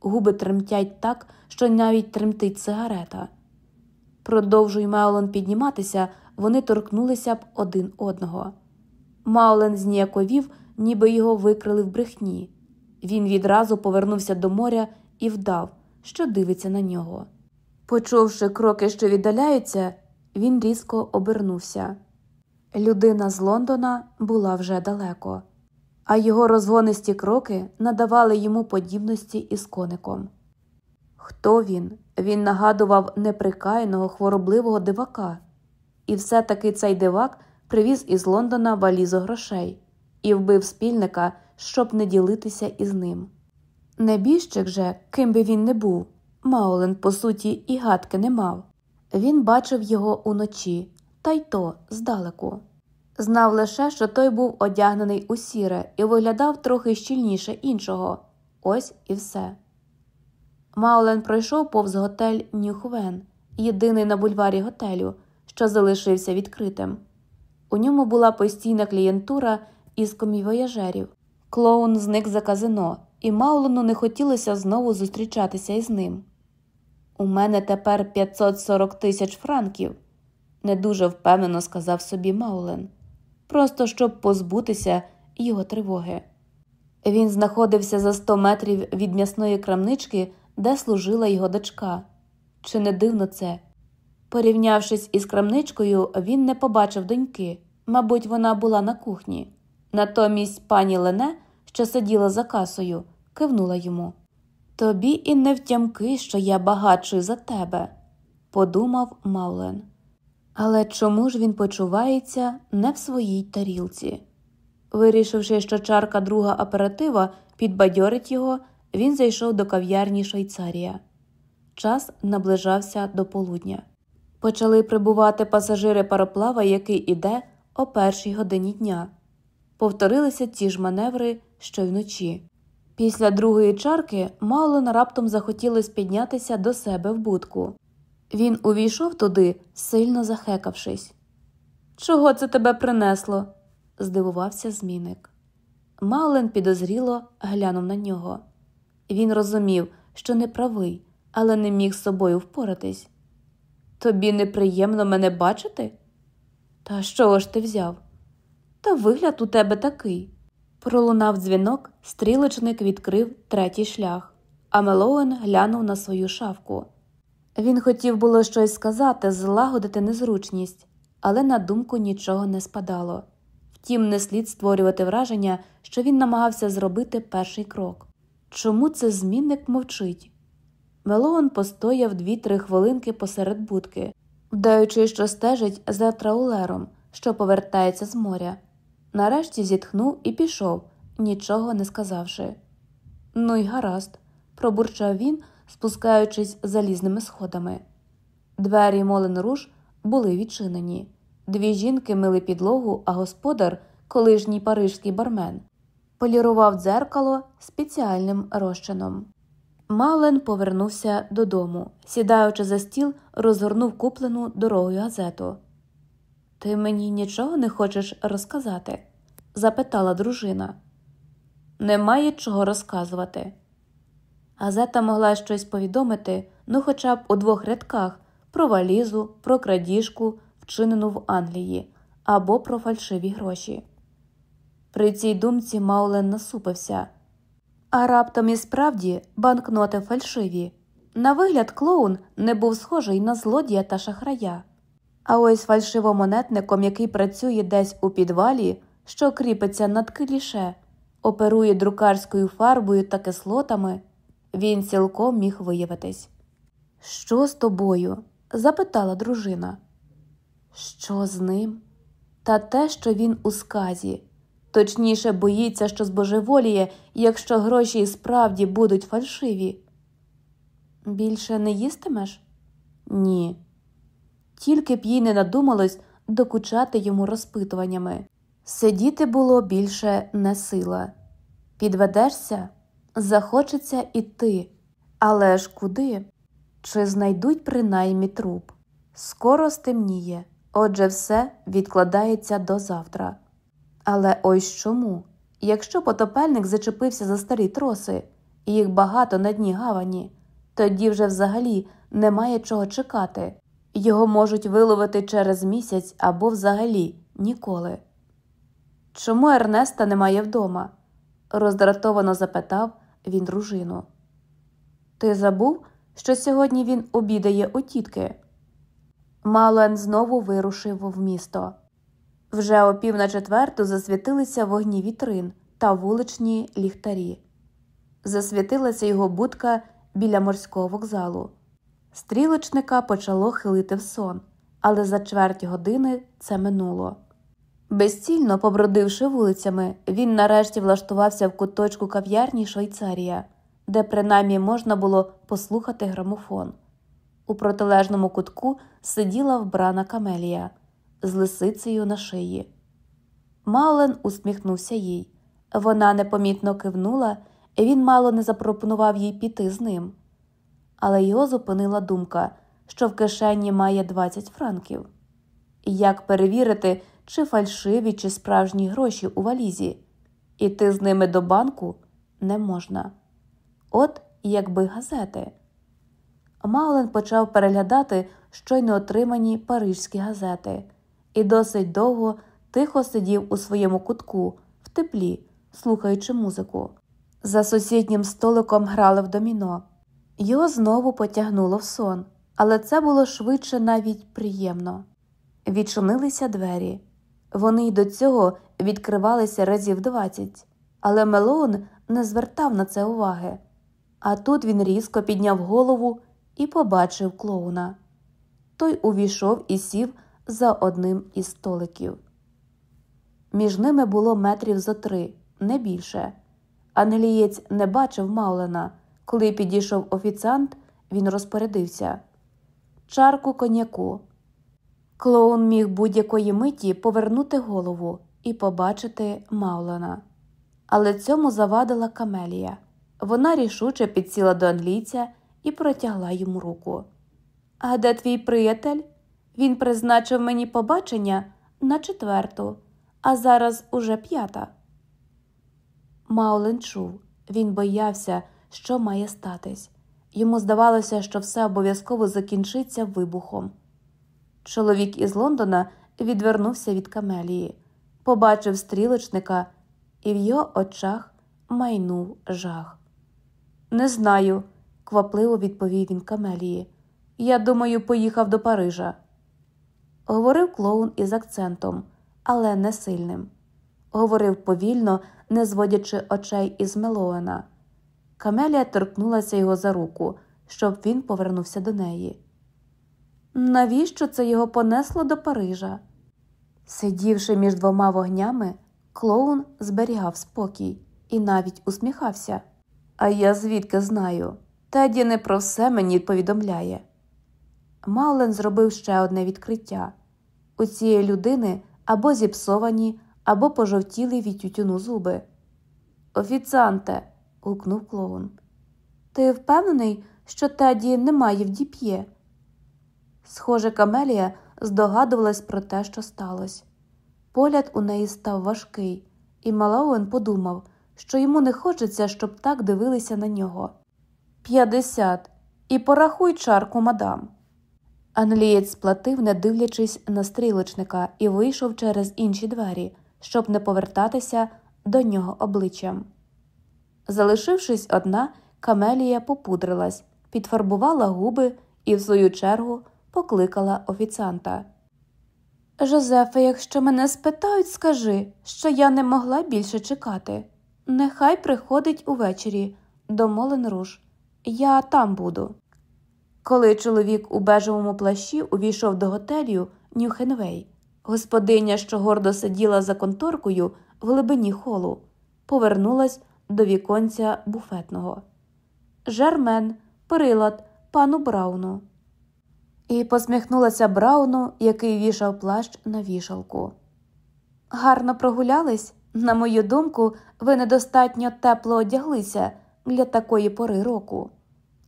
[SPEAKER 1] губи тремтять так, що навіть тремтить сигарета. Продовжуй Маулен підніматися, вони торкнулися б один одного. Маулен зніяковів, ніби його викрили в брехні. Він відразу повернувся до моря і вдав, що дивиться на нього. Почувши кроки, що віддаляються, він різко обернувся. Людина з Лондона була вже далеко, а його розгонисті кроки надавали йому подібності із коником. Хто він? Він нагадував неприкаяного хворобливого дивака, і все таки цей дивак привіз із Лондона валізу грошей і вбив спільника, щоб не ділитися із ним. Небіжчик же, ким би він не був, Маулен, по суті, і гадки не мав. Він бачив його уночі, та й то здалеку. Знав лише, що той був одягнений у сіре і виглядав трохи щільніше іншого. Ось і все. Маулен пройшов повз готель Нюхвен, єдиний на бульварі готелю, що залишився відкритим. У ньому була постійна клієнтура із комівояжерів. Клоун зник за казино, і Маулену не хотілося знову зустрічатися із ним. У мене тепер 540 тисяч франків, не дуже впевнено сказав собі Маулен, просто щоб позбутися його тривоги. Він знаходився за 100 метрів від м'ясної крамнички, де служила його дочка. Чи не дивно це? Порівнявшись із крамничкою, він не побачив доньки. Мабуть, вона була на кухні. Натомість пані Лене, що сиділа за касою, кивнула йому. Тобі і не втямки, що я багатший за тебе, подумав Маулен. Але чому ж він почувається не в своїй тарілці? Вирішивши, що чарка друга аператива підбадьорить його, він зайшов до кав'ярні Швейцарія. Час наближався до полудня. Почали прибувати пасажири пароплава, який іде о першій годині дня. Повторилися ті ж маневри, що й вночі. Після другої чарки Маулен раптом захотілось піднятися до себе в будку. Він увійшов туди, сильно захекавшись. Чого це тебе принесло? здивувався змінник. Маулен підозріло глянув на нього. Він розумів, що не правий, але не міг з собою впоратись. Тобі неприємно мене бачити? Та що ж ти взяв? Та вигляд у тебе такий. Пролунав дзвінок, стрілочник відкрив третій шлях, а Мелоуен глянув на свою шавку. Він хотів було щось сказати, злагодити незручність, але на думку нічого не спадало. Втім, не слід створювати враження, що він намагався зробити перший крок. Чому це змінник мовчить? Мелоон постояв дві-три хвилинки посеред будки, вдаючи, що стежить за траулером, що повертається з моря. Нарешті зітхнув і пішов, нічого не сказавши. Ну й гаразд, пробурчав він, спускаючись залізними сходами. Двері Молен Руж були відчинені. Дві жінки мили підлогу, а господар, колишній парижський бармен, полірував дзеркало спеціальним розчином. Маулен повернувся додому, сідаючи за стіл, розгорнув куплену дорогою газету. Ти мені нічого не хочеш розказати? запитала дружина. Немає чого розказувати. Газета могла щось повідомити, ну хоча б у двох рядках про валізу, про крадіжку, вчинену в Англії, або про фальшиві гроші. При цій думці Маулен насупився. А раптом і справді банкноти фальшиві. На вигляд, клоун не був схожий на злодія та шахрая. А ось фальшивомонетником, який працює десь у підвалі, що кріпиться над кліше, оперує друкарською фарбою та кислотами, він цілком міг виявитись. Що з тобою? запитала дружина. Що з ним? Та те, що він у сказі, точніше боїться, що збожеволіє, якщо гроші справді будуть фальшиві. Більше не їстимеш? Ні. Тільки б їй не надумалось докучати йому розпитуваннями. Сидіти було більше не сила. Підведешся, захочеться іти. Але ж куди? Чи знайдуть принаймні труп? Скоро стемніє, отже, все відкладається до завтра. Але ось чому? Якщо потопельник зачепився за старі троси, і їх багато на дні гавані, тоді вже взагалі немає чого чекати, його можуть виловити через місяць або взагалі ніколи. Чому Ернеста немає вдома? роздратовано запитав він дружину. Ти забув, що сьогодні він обідає у тітки? Мален знову вирушив в місто. Вже о пів на четверту засвітилися вогні вітрин та вуличні ліхтарі. Засвітилася його будка біля морського вокзалу. Стрілочника почало хилити в сон, але за чверть години це минуло. Безцільно побродивши вулицями, він нарешті влаштувався в куточку кав'ярні Швейцарія, де принаймні можна було послухати грамофон. У протилежному кутку сиділа вбрана камелія з лисицею на шиї. Маулен усміхнувся їй. Вона непомітно кивнула, і він мало не запропонував їй піти з ним. Але його зупинила думка, що в кишені має 20 франків. Як перевірити, чи фальшиві, чи справжні гроші у валізі, іти з ними до банку не можна. От якби газети. Маулен почав переглядати щойно отримані парижські газети і досить довго тихо сидів у своєму кутку в теплі, слухаючи музику. За сусіднім столиком грали в доміно. Його знову потягнуло в сон, але це було швидше навіть приємно. Відчинилися двері. Вони й до цього відкривалися разів двадцять, але Мелоун не звертав на це уваги. А тут він різко підняв голову і побачив клоуна. Той увійшов і сів за одним із столиків. Між ними було метрів зо три, не більше. Англієць не бачив Маулена. Коли підійшов офіціант, він розпорядився чарку коньяку. Клоун міг будь-якої миті повернути голову і побачити Маулена. Але цьому завадила Камелія. Вона рішуче підсіла до англійця і протягла йому руку. А де твій приятель? Він призначив мені побачення на четверту, а зараз уже п'ята. Маулен чув, він боявся, що має статись. Йому здавалося, що все обов'язково закінчиться вибухом. Чоловік із Лондона відвернувся від камелії, побачив стрілочника, і в його очах майнув жах. Не знаю, квапливо відповів він камелії. Я думаю, поїхав до Парижа. Говорив клоун із акцентом, але не сильним. говорив повільно, не зводячи очей із Мелоена. Камелія торкнулася його за руку, щоб він повернувся до неї. Навіщо це його понесло до Парижа? Сидівши між двома вогнями, клоун зберігав спокій і навіть усміхався. А я звідки знаю? Теді не про все мені повідомляє. Малуен зробив ще одне відкриття у цієї людини або зіпсовані, або пожовтіли від тютюну зуби. Офіціанте. гукнув клоун. Ти впевнений, що Теді немає в діп'є? Схоже, Камелія здогадувалась про те, що сталося. Погляд у неї став важкий, і Малоуен подумав, що йому не хочеться, щоб так дивилися на нього. П'ятдесят. І порахуй чарку, мадам. Англієць сплатив, не дивлячись на стрілочника, і вийшов через інші двері, щоб не повертатися до нього обличчям. Залишившись одна, Камелія попудрилась, підфарбувала губи і, в свою чергу, покликала офіціанта. Жозефе, якщо мене спитають, скажи, що я не могла більше чекати. Нехай приходить увечері до Моленруш. Я там буду. Коли чоловік у бежевому плащі увійшов до готелю Нюхенвей, господиня, що гордо сиділа за конторкою в глибині холу, повернулась до віконця буфетного. Жермен, прилад, пану Брауну. І посміхнулася Брауну, який вішав плащ на вішалку. Гарно прогулялись? На мою думку, ви недостатньо тепло одяглися для такої пори року.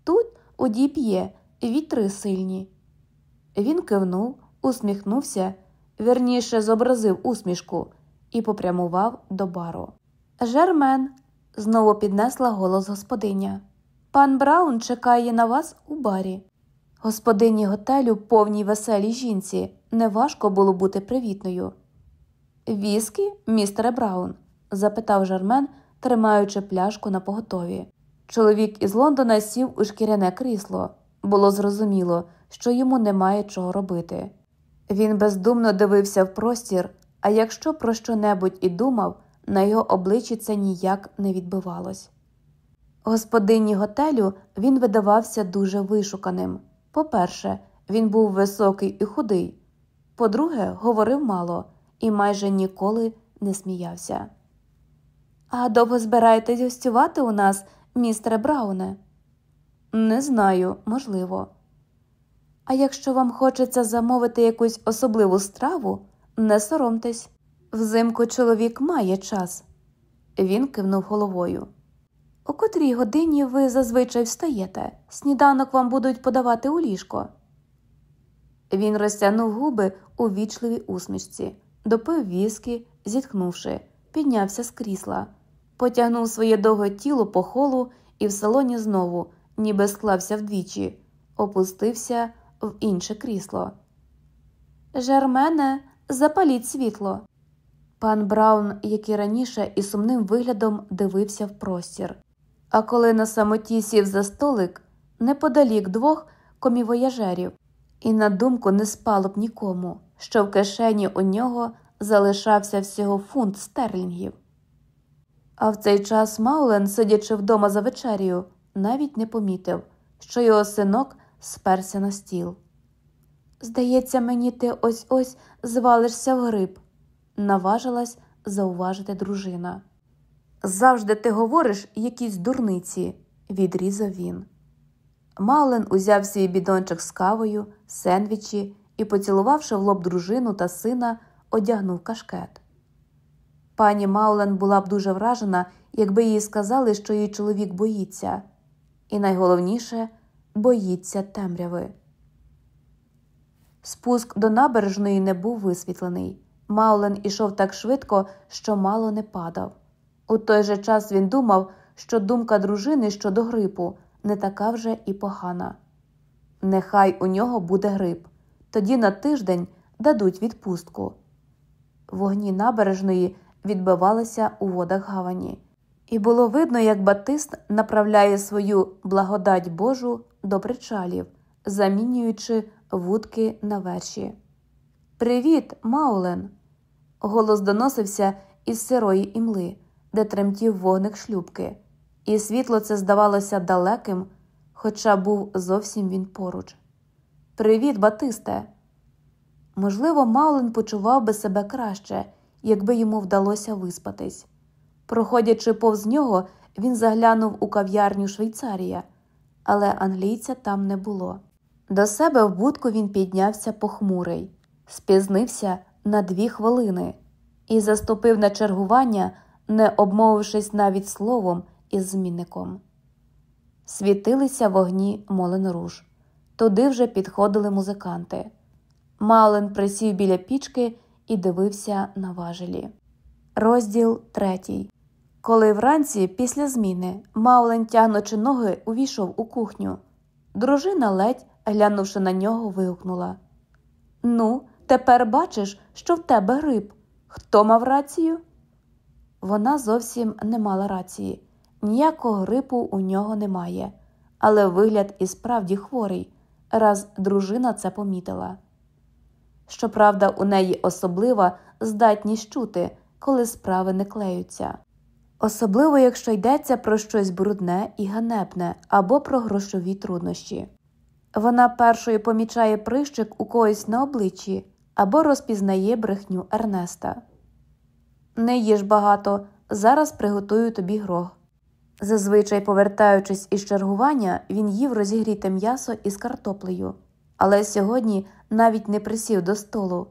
[SPEAKER 1] Тут у діп'є вітри сильні. Він кивнув, усміхнувся, верніше зобразив усмішку і попрямував до бару. Жермен, знову піднесла голос господиня. Пан Браун чекає на вас у барі. Господині готелю, повній веселій жінці, неважко було бути привітною. Віскі, містере Браун? запитав Жермен, тримаючи пляшку на поготові. Чоловік із Лондона сів у шкіряне крісло. Було зрозуміло, що йому немає чого робити. Він бездумно дивився в простір, а якщо про що небудь і думав, на його обличчі це ніяк не відбивалось. Господині готелю він видавався дуже вишуканим. По-перше, він був високий і худий. По-друге, говорив мало і майже ніколи не сміявся. А довго збираєтесь гостювати у нас, містере Брауне? Не знаю, можливо. А якщо вам хочеться замовити якусь особливу страву, не соромтесь. Взимку чоловік має час. Він кивнув головою. У котрій годині ви зазвичай встаєте, сніданок вам будуть подавати у ліжко. Він розтягнув губи у вічливій усмішці, допив віскі, зітхнувши, піднявся з крісла, потягнув своє довге тіло по холу і в салоні знову, ніби склався вдвічі, опустився в інше крісло. Жермене, запаліть світло. Пан Браун, як і раніше, із сумним виглядом дивився в простір. А коли на самоті сів за столик неподалік двох комівояжерів, і на думку не спало б нікому, що в кишені у нього залишався всього фунт стерлінгів. А в цей час Маулен, сидячи вдома за вечерю, навіть не помітив, що його синок сперся на стіл. Здається, мені ти ось ось звалишся в гриб, наважилась зауважити дружина. Завжди ти говориш якісь дурниці, відрізав він. Маулен узяв свій бідончик з кавою, сендвічі і, поцілувавши в лоб дружину та сина, одягнув кашкет. Пані Маулен була б дуже вражена, якби їй сказали, що її чоловік боїться, і найголовніше боїться темряви. Спуск до набережної не був висвітлений. Маулен ішов так швидко, що мало не падав. У той же час він думав, що думка дружини щодо грипу не така вже і погана. Нехай у нього буде грип, тоді на тиждень дадуть відпустку. Вогні набережної відбивалися у водах гавані, і було видно, як Батист направляє свою благодать Божу до причалів, замінюючи вудки на верші. Привіт, Маулен! Голос доносився із сирої імли, де тремтів вогник шлюбки, і світло це здавалося далеким, хоча був зовсім він поруч. Привіт, Батисте! Можливо, Маулен почував би себе краще, якби йому вдалося виспатись. Проходячи повз нього, він заглянув у кав'ярню Швейцарія, але англійця там не було. До себе в будку він піднявся похмурий, спізнився на дві хвилини і заступив на чергування, не обмовившись навіть словом із змінником. Світилися вогні Молен Руж. Туди вже підходили музиканти. Малин присів біля пічки і дивився на важелі. Розділ третій. Коли вранці, після зміни, Маулен, тягнучи ноги, увійшов у кухню. Дружина ледь, глянувши на нього, вигукнула Ну, тепер бачиш, що в тебе гриб. Хто мав рацію? Вона зовсім не мала рації. Ніякого грипу у нього немає, але вигляд і справді хворий, раз дружина це помітила. Щоправда, у неї особлива здатність чути, коли справи не клеються. Особливо, якщо йдеться про щось брудне і ганебне або про грошові труднощі. Вона першою помічає прищик у когось на обличчі або розпізнає брехню Ернеста. Не їж багато, зараз приготую тобі грог. Зазвичай, повертаючись із чергування, він їв розігріте м'ясо із картоплею, але сьогодні навіть не присів до столу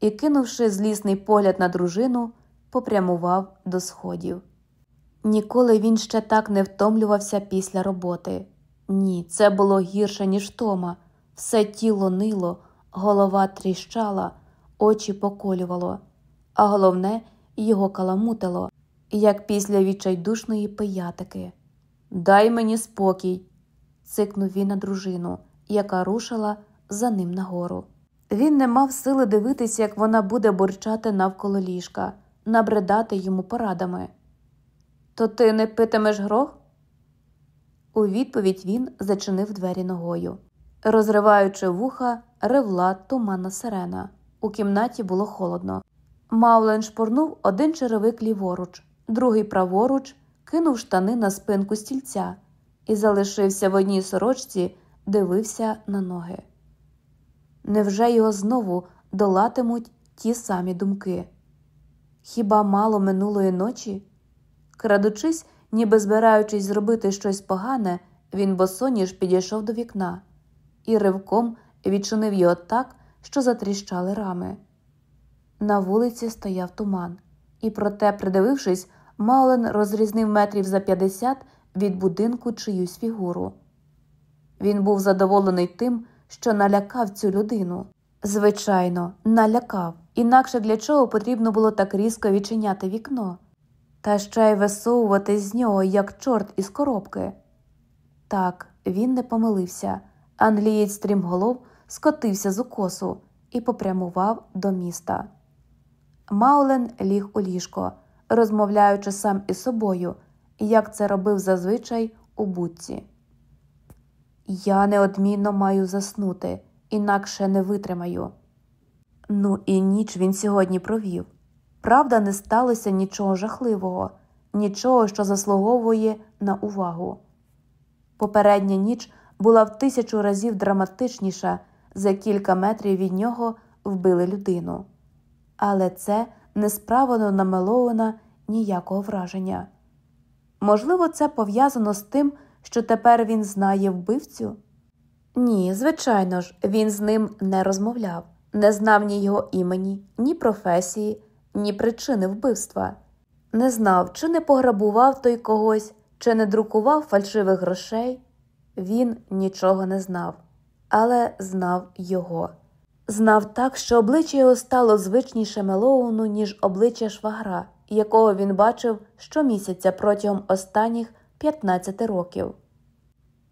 [SPEAKER 1] і, кинувши злісний погляд на дружину, попрямував до сходів. Ніколи він ще так не втомлювався після роботи. Ні, це було гірше, ніж тома. Все тіло нило, голова тріщала, очі поколювало, а головне, його каламутило, як після відчайдушної пиятики. Дай мені спокій, цикнув він на дружину, яка рушила за ним нагору. Він не мав сили дивитися, як вона буде борчати навколо ліжка, набридати йому порадами. То ти не питимеш грох? У відповідь він зачинив двері ногою. Розриваючи вуха, ревла туманна сирена. У кімнаті було холодно. Маулен шпурнув один черевик ліворуч, другий праворуч, кинув штани на спинку стільця і залишився в одній сорочці, дивився на ноги. Невже його знову долатимуть ті самі думки? Хіба мало минулої ночі? Крадучись, ніби збираючись зробити щось погане, він босоніж підійшов до вікна і ривком відчинив його так, що затріщали рами. На вулиці стояв туман, і, проте, придивившись, Маулен розрізнив метрів за 50 від будинку чиюсь фігуру. Він був задоволений тим, що налякав цю людину. Звичайно, налякав, інакше для чого потрібно було так різко відчиняти вікно, та ще й висовуватись з нього, як чорт із коробки. Так, він не помилився. Англієць стрімголов скотився з укосу і попрямував до міста. Маулен ліг у ліжко, розмовляючи сам із собою, як це робив зазвичай у будці. Я неодмінно маю заснути, інакше не витримаю. Ну і ніч він сьогодні провів. Правда, не сталося нічого жахливого, нічого, що заслуговує на увагу. Попередня ніч була в тисячу разів драматичніша, за кілька метрів від нього вбили людину. Але це не справило на Мелоуна ніякого враження. Можливо, це пов'язано з тим, що тепер він знає вбивцю? Ні, звичайно ж, він з ним не розмовляв, не знав ні його імені, ні професії, ні причини вбивства, не знав, чи не пограбував той когось, чи не друкував фальшивих грошей. Він нічого не знав, але знав його. Знав так, що обличчя його стало звичніше Мелоуну, ніж обличчя швагра, якого він бачив щомісяця протягом останніх 15 років.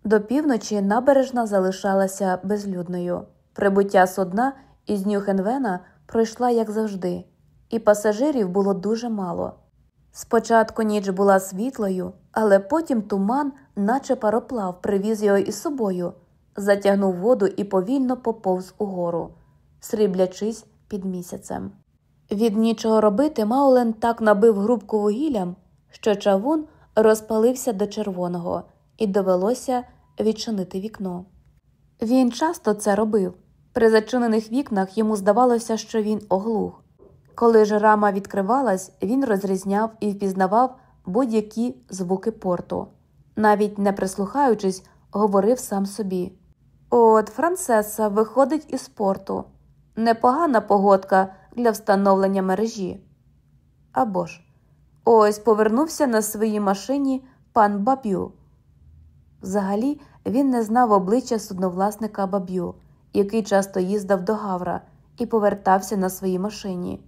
[SPEAKER 1] До півночі набережна залишалася безлюдною. Прибуття судна із Нюхенвена пройшла як завжди, і пасажирів було дуже мало. Спочатку ніч була світлою, але потім туман, наче пароплав, привіз його із собою, затягнув воду і повільно поповз угору, сріблячись під місяцем. Від нічого робити Маулен так набив грубку вугіллям, що чавун розпалився до червоного, і довелося відчинити вікно. Він часто це робив. При зачинених вікнах йому здавалося, що він оглух. Коли ж рама відкривалась, він розрізняв і впізнавав будь-які звуки порту. Навіть не прислухаючись, говорив сам собі: От Францеса виходить із порту. Непогана погодка для встановлення мережі. Або ж ось повернувся на своїй машині пан Баб'ю. Взагалі він не знав обличчя судновласника Баб'ю, який часто їздив до Гавра і повертався на своїй машині.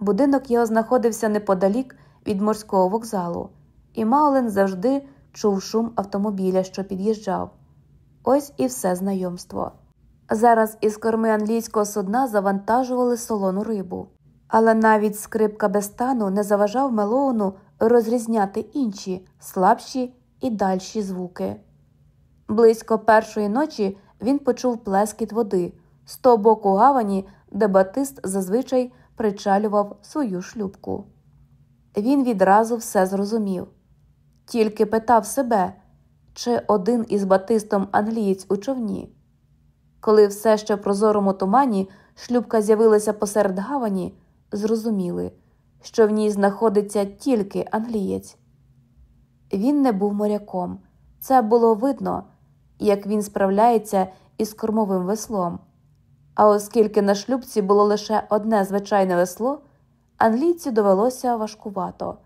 [SPEAKER 1] Будинок його знаходився неподалік від морського вокзалу, і Маулен завжди чув шум автомобіля, що під'їжджав. Ось і все знайомство. Зараз із корми англійського судна завантажували солону рибу, але навіть скрипка без стану не заважав Мелоуну розрізняти інші, слабші і дальші звуки. Близько першої ночі він почув плескіт води з того боку гавані, де Батист зазвичай причалював свою шлюбку. Він відразу все зрозумів, тільки питав себе, чи один із батистом англієць у човні. Коли все ще в прозорому тумані шлюбка з'явилася посеред гавані, зрозуміли, що в ній знаходиться тільки англієць. Він не був моряком. Це було видно, як він справляється із кормовим веслом. А оскільки на шлюбці було лише одне звичайне весло, англійцю довелося важкувато,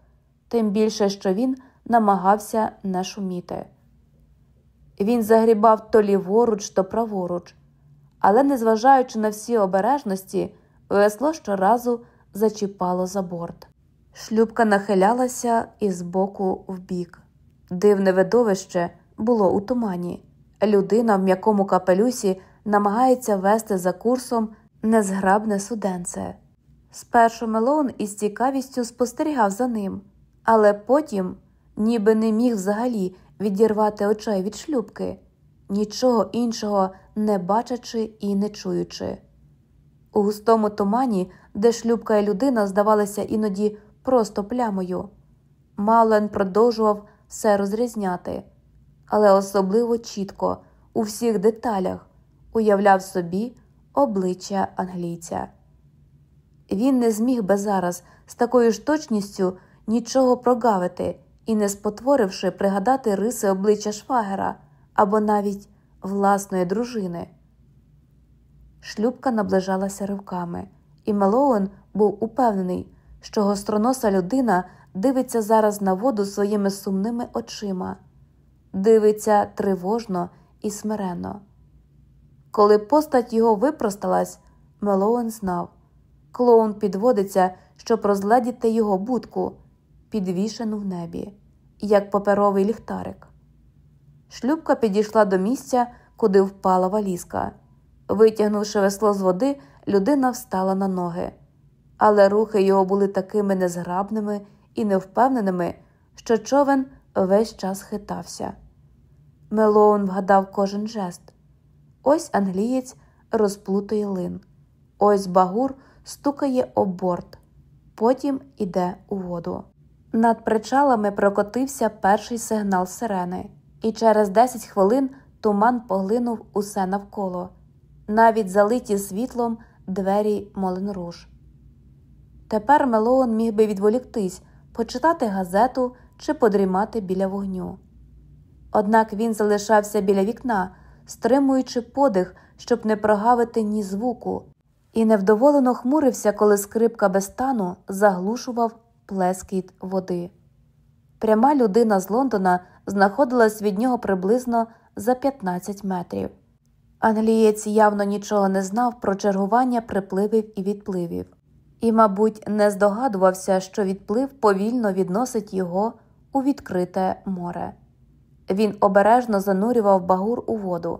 [SPEAKER 1] тим більше, що він намагався не шуміти. Він загрібав то ліворуч, то праворуч, але, незважаючи на всі обережності, весло щоразу зачіпало за борт. Шлюбка нахилялася із боку в бік. Дивне видовище було у тумані. Людина в м'якому капелюсі намагається вести за курсом незграбне суденце. Спершу Мелоун із цікавістю спостерігав за ним, але потім, ніби не міг взагалі відірвати очей від шлюбки, нічого іншого не бачачи і не чуючи. У густому тумані, де шлюбка і людина здавалися іноді просто плямою, Мален продовжував все розрізняти, але особливо чітко, у всіх деталях, уявляв собі обличчя англійця. Він не зміг би зараз з такою ж точністю нічого прогавити і, не спотворивши, пригадати риси обличчя швагера або навіть власної дружини. Шлюбка наближалася ривками, і Мелоуен був упевнений, що гостроноса людина дивиться зараз на воду своїми сумними очима, дивиться тривожно і смиренно. Коли постать його випросталась, Мелоуен знав клоун підводиться, щоб розгледіти його будку, підвішену в небі, як паперовий ліхтарик. Шлюбка підійшла до місця, куди впала валізка. Витягнувши весло з води, людина встала на ноги, але рухи його були такими незграбними і невпевненими, що човен весь час хитався. Мелоун вгадав кожен жест. Ось англієць розплутує лин, ось багур стукає об борт, потім іде у воду. Над причалами прокотився перший сигнал сирени, і через 10 хвилин туман поглинув усе навколо, навіть залиті світлом двері Моленруш. Тепер Мелоун міг би відволіктись, почитати газету чи подрімати біля вогню. Однак він залишався біля вікна, стримуючи подих, щоб не прогавити ні звуку, і невдоволено хмурився, коли скрипка без стану заглушував плескіт води. Пряма людина з Лондона знаходилась від нього приблизно за 15 метрів. Англієць явно нічого не знав про чергування припливів і відпливів, і, мабуть, не здогадувався, що відплив повільно відносить його у відкрите море. Він обережно занурював багур у воду,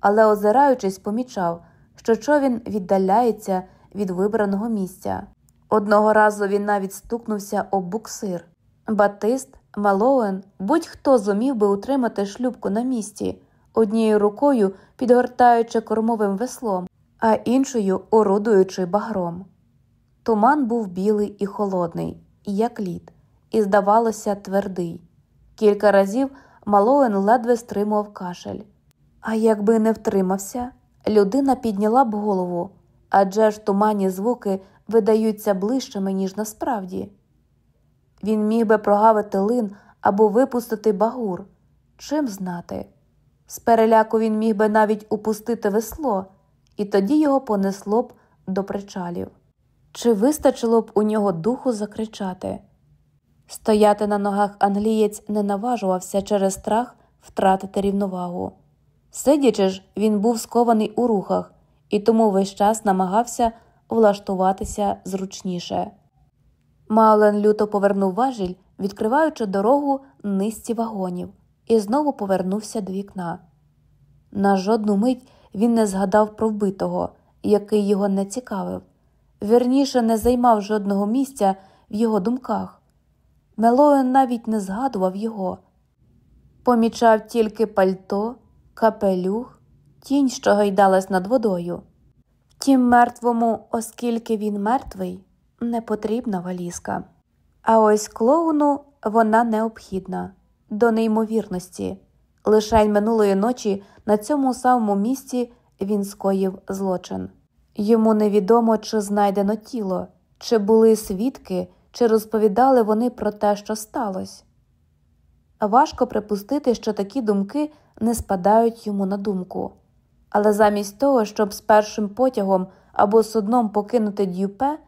[SPEAKER 1] але, озираючись, помічав, що човін віддаляється від вибраного місця. Одного разу він навіть стукнувся об буксир. Батист, Малоуен, будь-хто зумів би утримати шлюбку на місці, однією рукою підгортаючи кормовим веслом, а іншою орудуючи багром. Туман був білий і холодний, як лід, і, здавалося, твердий. Кілька разів Малоен ледве стримував кашель. А якби не втримався, людина підняла б голову, адже ж туманні звуки видаються ближчими, ніж насправді. Він міг би прогавити лин або випустити багур. Чим знати? З переляку він міг би навіть упустити весло, і тоді його понесло б до причалів. Чи вистачило б у нього духу закричати? Стояти на ногах англієць не наважувався через страх втратити рівновагу. Сидячи ж, він був скований у рухах і тому весь час намагався влаштуватися зручніше. Маулен люто повернув важіль, відкриваючи дорогу низці вагонів, і знову повернувся до вікна. На жодну мить він не згадав про вбитого, який його не цікавив, вірніше не займав жодного місця в його думках. Мелоен навіть не згадував його, помічав тільки пальто, капелюх, тінь, що гайдалась над водою. Втім, мертвому, оскільки він мертвий, не потрібна валізка. А ось клоуну вона необхідна, до неймовірності. Лишень минулої ночі на цьому самому місці він скоїв злочин. Йому невідомо, чи знайдено тіло, чи були свідки, чи розповідали вони про те, що сталося. Важко припустити, що такі думки не спадають йому на думку. Але замість того, щоб з першим потягом або судном покинути дюпе,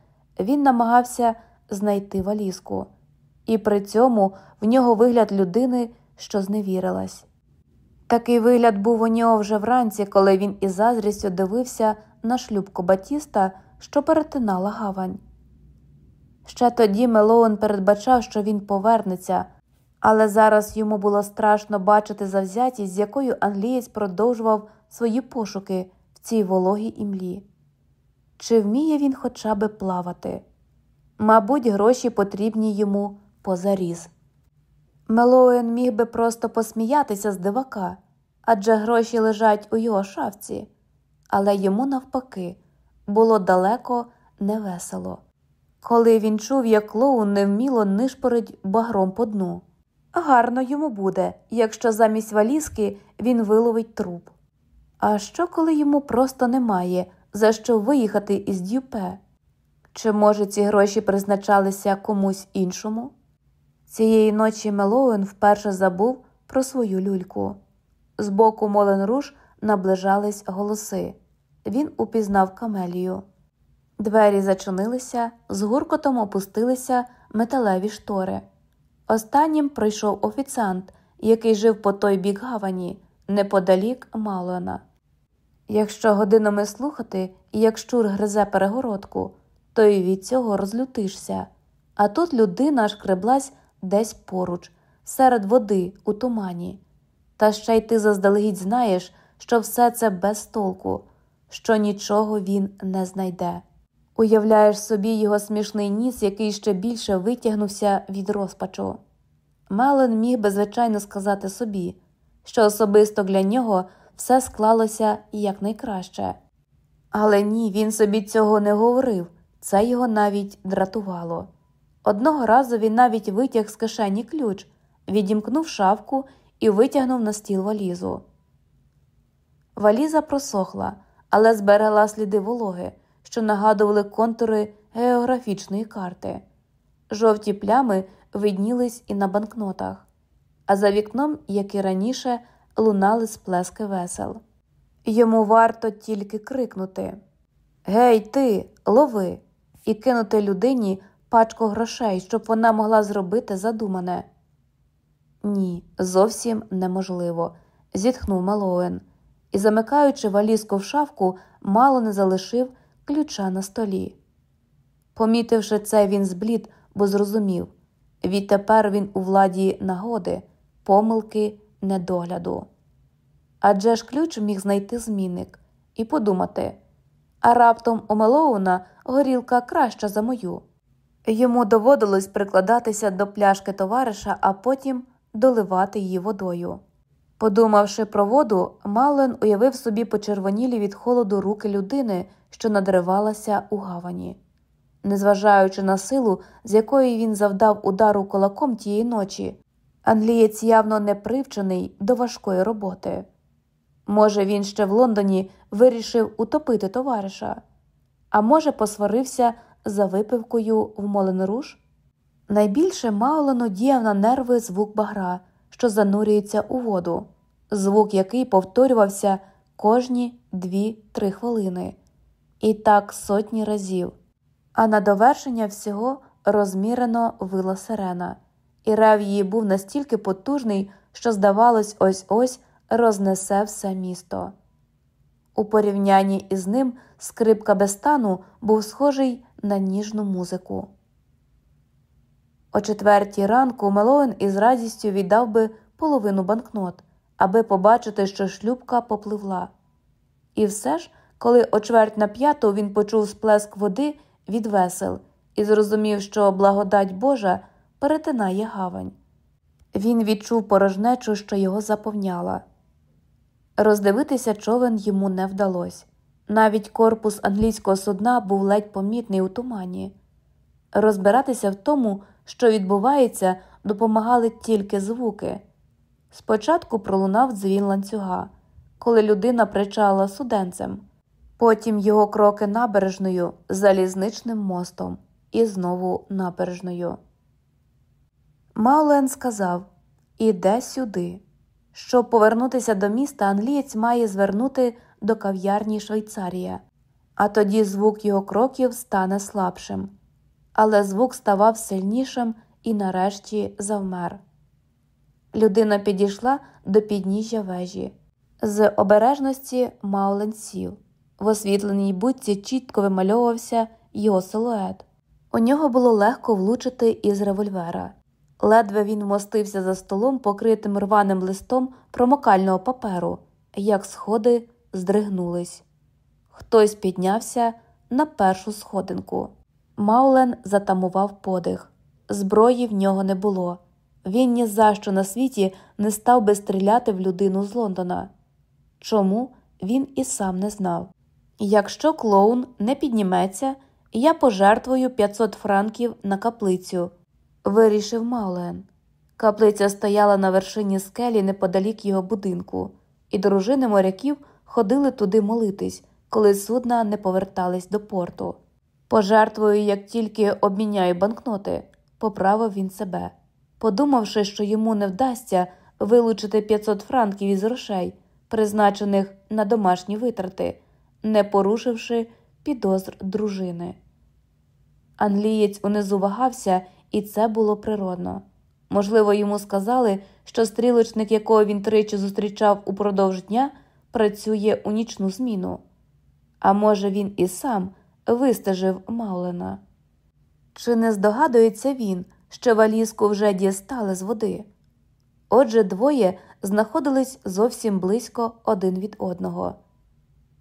[SPEAKER 1] він намагався знайти валізку, і при цьому в нього вигляд людини, що зневірилась. Такий вигляд був у нього вже вранці, коли він із заздрістю дивився на шлюбку Батіста, що перетинала гавань. Ще тоді Мелоун передбачав, що він повернеться, але зараз йому було страшно бачити завзятість, з якою англієць продовжував свої пошуки в цій вологій імлі. Чи вміє він хоча би плавати? Мабуть, гроші потрібні йому позаріз. Мелоен міг би просто посміятися з дивака, адже гроші лежать у його шафці, але йому, навпаки, було далеко невесело. Коли він чув, як клоун невміло нишпорить багром по дну. Гарно йому буде, якщо замість валізки він виловить труп. А що, коли йому просто немає за що виїхати із Дьєппа? Чи, може, ці гроші призначалися комусь іншому? Цієї ночі Малуен вперше забув про свою люльку. Збоку Молен Руш наближались голоси. Він упізнав камелію. Двері зачинилися, з гуркотом опустилися металеві штори. Останнім прийшов офіціант, який жив по той бік гавані, неподалік Малуена. Якщо годинами слухати, як щур гризе перегородку, то й від цього розлютишся. А тут людина шкреблась десь поруч, серед води, у тумані. Та ще й ти заздалегідь знаєш, що все це без толку, що нічого він не знайде. Уявляєш собі його смішний ніс, який ще більше витягнувся від розпачу. Мелен міг би, звичайно, сказати собі, що особисто для нього все склалося якнайкраще. Але ні, він собі цього не говорив, це його навіть дратувало. Одного разу він навіть витяг з кишені ключ, відімкнув шавку і витягнув на стіл валізу. Валіза просохла, але зберегла сліди вологи, що нагадували контури географічної карти. Жовті плями виднілись і на банкнотах, а за вікном, як і раніше, лунали сплески весел. Йому варто тільки крикнути Гей, ти, лови, і кинути людині пачку грошей, щоб вона могла зробити задумане. Ні, зовсім неможливо, зітхнув Малоен і, замикаючи валізку в шафку, мало не залишив ключа на столі. Помітивши це, він зблід, бо зрозумів відтепер він у владі нагоди, помилки, недогляду. Адже ж ключ міг знайти змінник і подумати а раптом у Мелоуна горілка краща за мою. Йому доводилось прикладатися до пляшки товариша, а потім доливати її водою. Подумавши про воду, Мален уявив собі почервонілі від холоду руки людини, що надривалася у гавані. Незважаючи на силу, з якої він завдав удару кулаком тієї ночі, англієць явно не привчений до важкої роботи. Може, він ще в Лондоні вирішив утопити товариша, а може, посварився за випивкою в Моленруш? Найбільше Маулену діяв на нерви звук багра, що занурюється у воду, звук який повторювався кожні дві-три хвилини, і так сотні разів. А на довершення всього розмірено вила сирена, і рев її був настільки потужний, що, здавалось, ось ось рознесе все місто. У порівнянні із ним скрипка без стану був схожий на ніжну музику. О четвертій ранку Мелоен із радістю віддав би половину банкнот, аби побачити, що шлюбка попливла. І все ж, коли о чверть на п'яту він почув сплеск води від весел і зрозумів, що благодать Божа перетинає гавань. Він відчув порожнечу, що його заповняла. Роздивитися човен йому не вдалося. Навіть корпус англійського судна був ледь помітний у тумані. Розбиратися в тому, що відбувається, допомагали тільки звуки. Спочатку пролунав дзвін ланцюга, коли людина причала суденцем, потім його кроки набережною, залізничним мостом і знову набережною. Маулен сказав Іде сюди. Щоб повернутися до міста, англієць має звернути до кав'ярні Швейцарія, а тоді звук його кроків стане слабшим. Але звук ставав сильнішим і нарешті завмер. Людина підійшла до підніжжя вежі. З обережності Маулен сів. В освітленій будці чітко вимальовувався його силует. У нього було легко влучити із револьвера. Ледве він вмостився за столом, покритим рваним листом промокального паперу, як сходи здригнулись. Хтось піднявся на першу сходинку. Маулен затамував подих. Зброї в нього не було. Він ні за що на світі не став би стріляти в людину з Лондона. Чому він і сам не знав. Якщо клоун не підніметься, я пожертвую 500 франків на каплицю, вирішив Маулен. Каплиця стояла на вершині скелі неподалік його будинку, і дружини моряків ходили туди молитись, коли судна не повертались до порту. Пожертвую, як тільки обміняю банкноти, поправив він себе. Подумавши, що йому не вдасться вилучити 500 франків із грошей, призначених на домашні витрати, не порушивши підозр дружини. Англієць унизу вагався, і це було природно. Можливо, йому сказали, що стрілочник, якого він тричі зустрічав упродовж дня, працює у нічну зміну. А може, він і сам вистежив Маулена. Чи не здогадується він, що валізку вже дістали з води? Отже, двоє знаходились зовсім близько один від одного.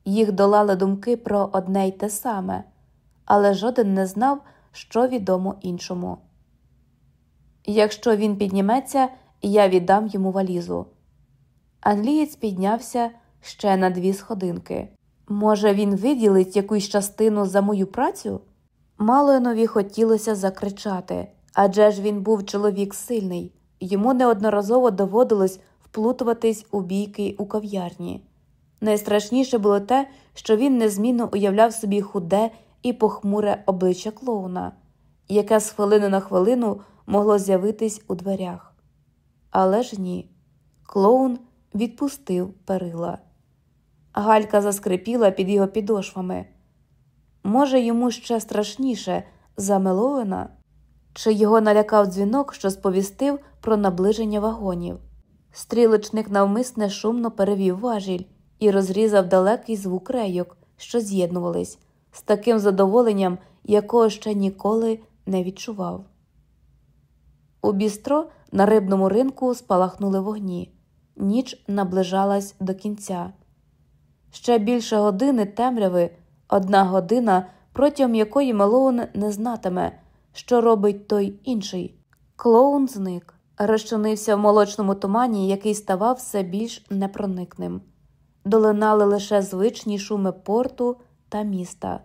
[SPEAKER 1] Їх долали думки про одне й те саме, але жоден не знав, що відомо іншому. Якщо він підніметься, я віддам йому валізу. Англієць піднявся ще на дві сходинки. Може, він виділить якусь частину за мою працю? Малоєнові хотілося закричати адже ж він був чоловік сильний, йому неодноразово доводилось вплутуватись у бійки у кав'ярні. Найстрашніше було те, що він незмінно уявляв собі худе і похмуре обличчя клоуна, яке з хвилини на хвилину могло з'явитись у дверях. Але ж ні, клоун відпустив перила. Галька заскрипіла під його підошвами. Може, йому ще страшніше за Мелоена? Чи його налякав дзвінок, що сповістив про наближення вагонів? Стрілочник навмисне шумно перевів важіль і розрізав далекий звук рейок, що з'єднувались, з таким задоволенням, якого ще ніколи не відчував. У бістро на рибному ринку спалахнули вогні. Ніч наближалась до кінця. Ще більше години темряви, одна година, протягом якої Мелоун не знатиме, що робить той інший. Клоун зник, розчинився в молочному тумані, який ставав все більш непроникним. – долинали лише звичні шуми порту та міста.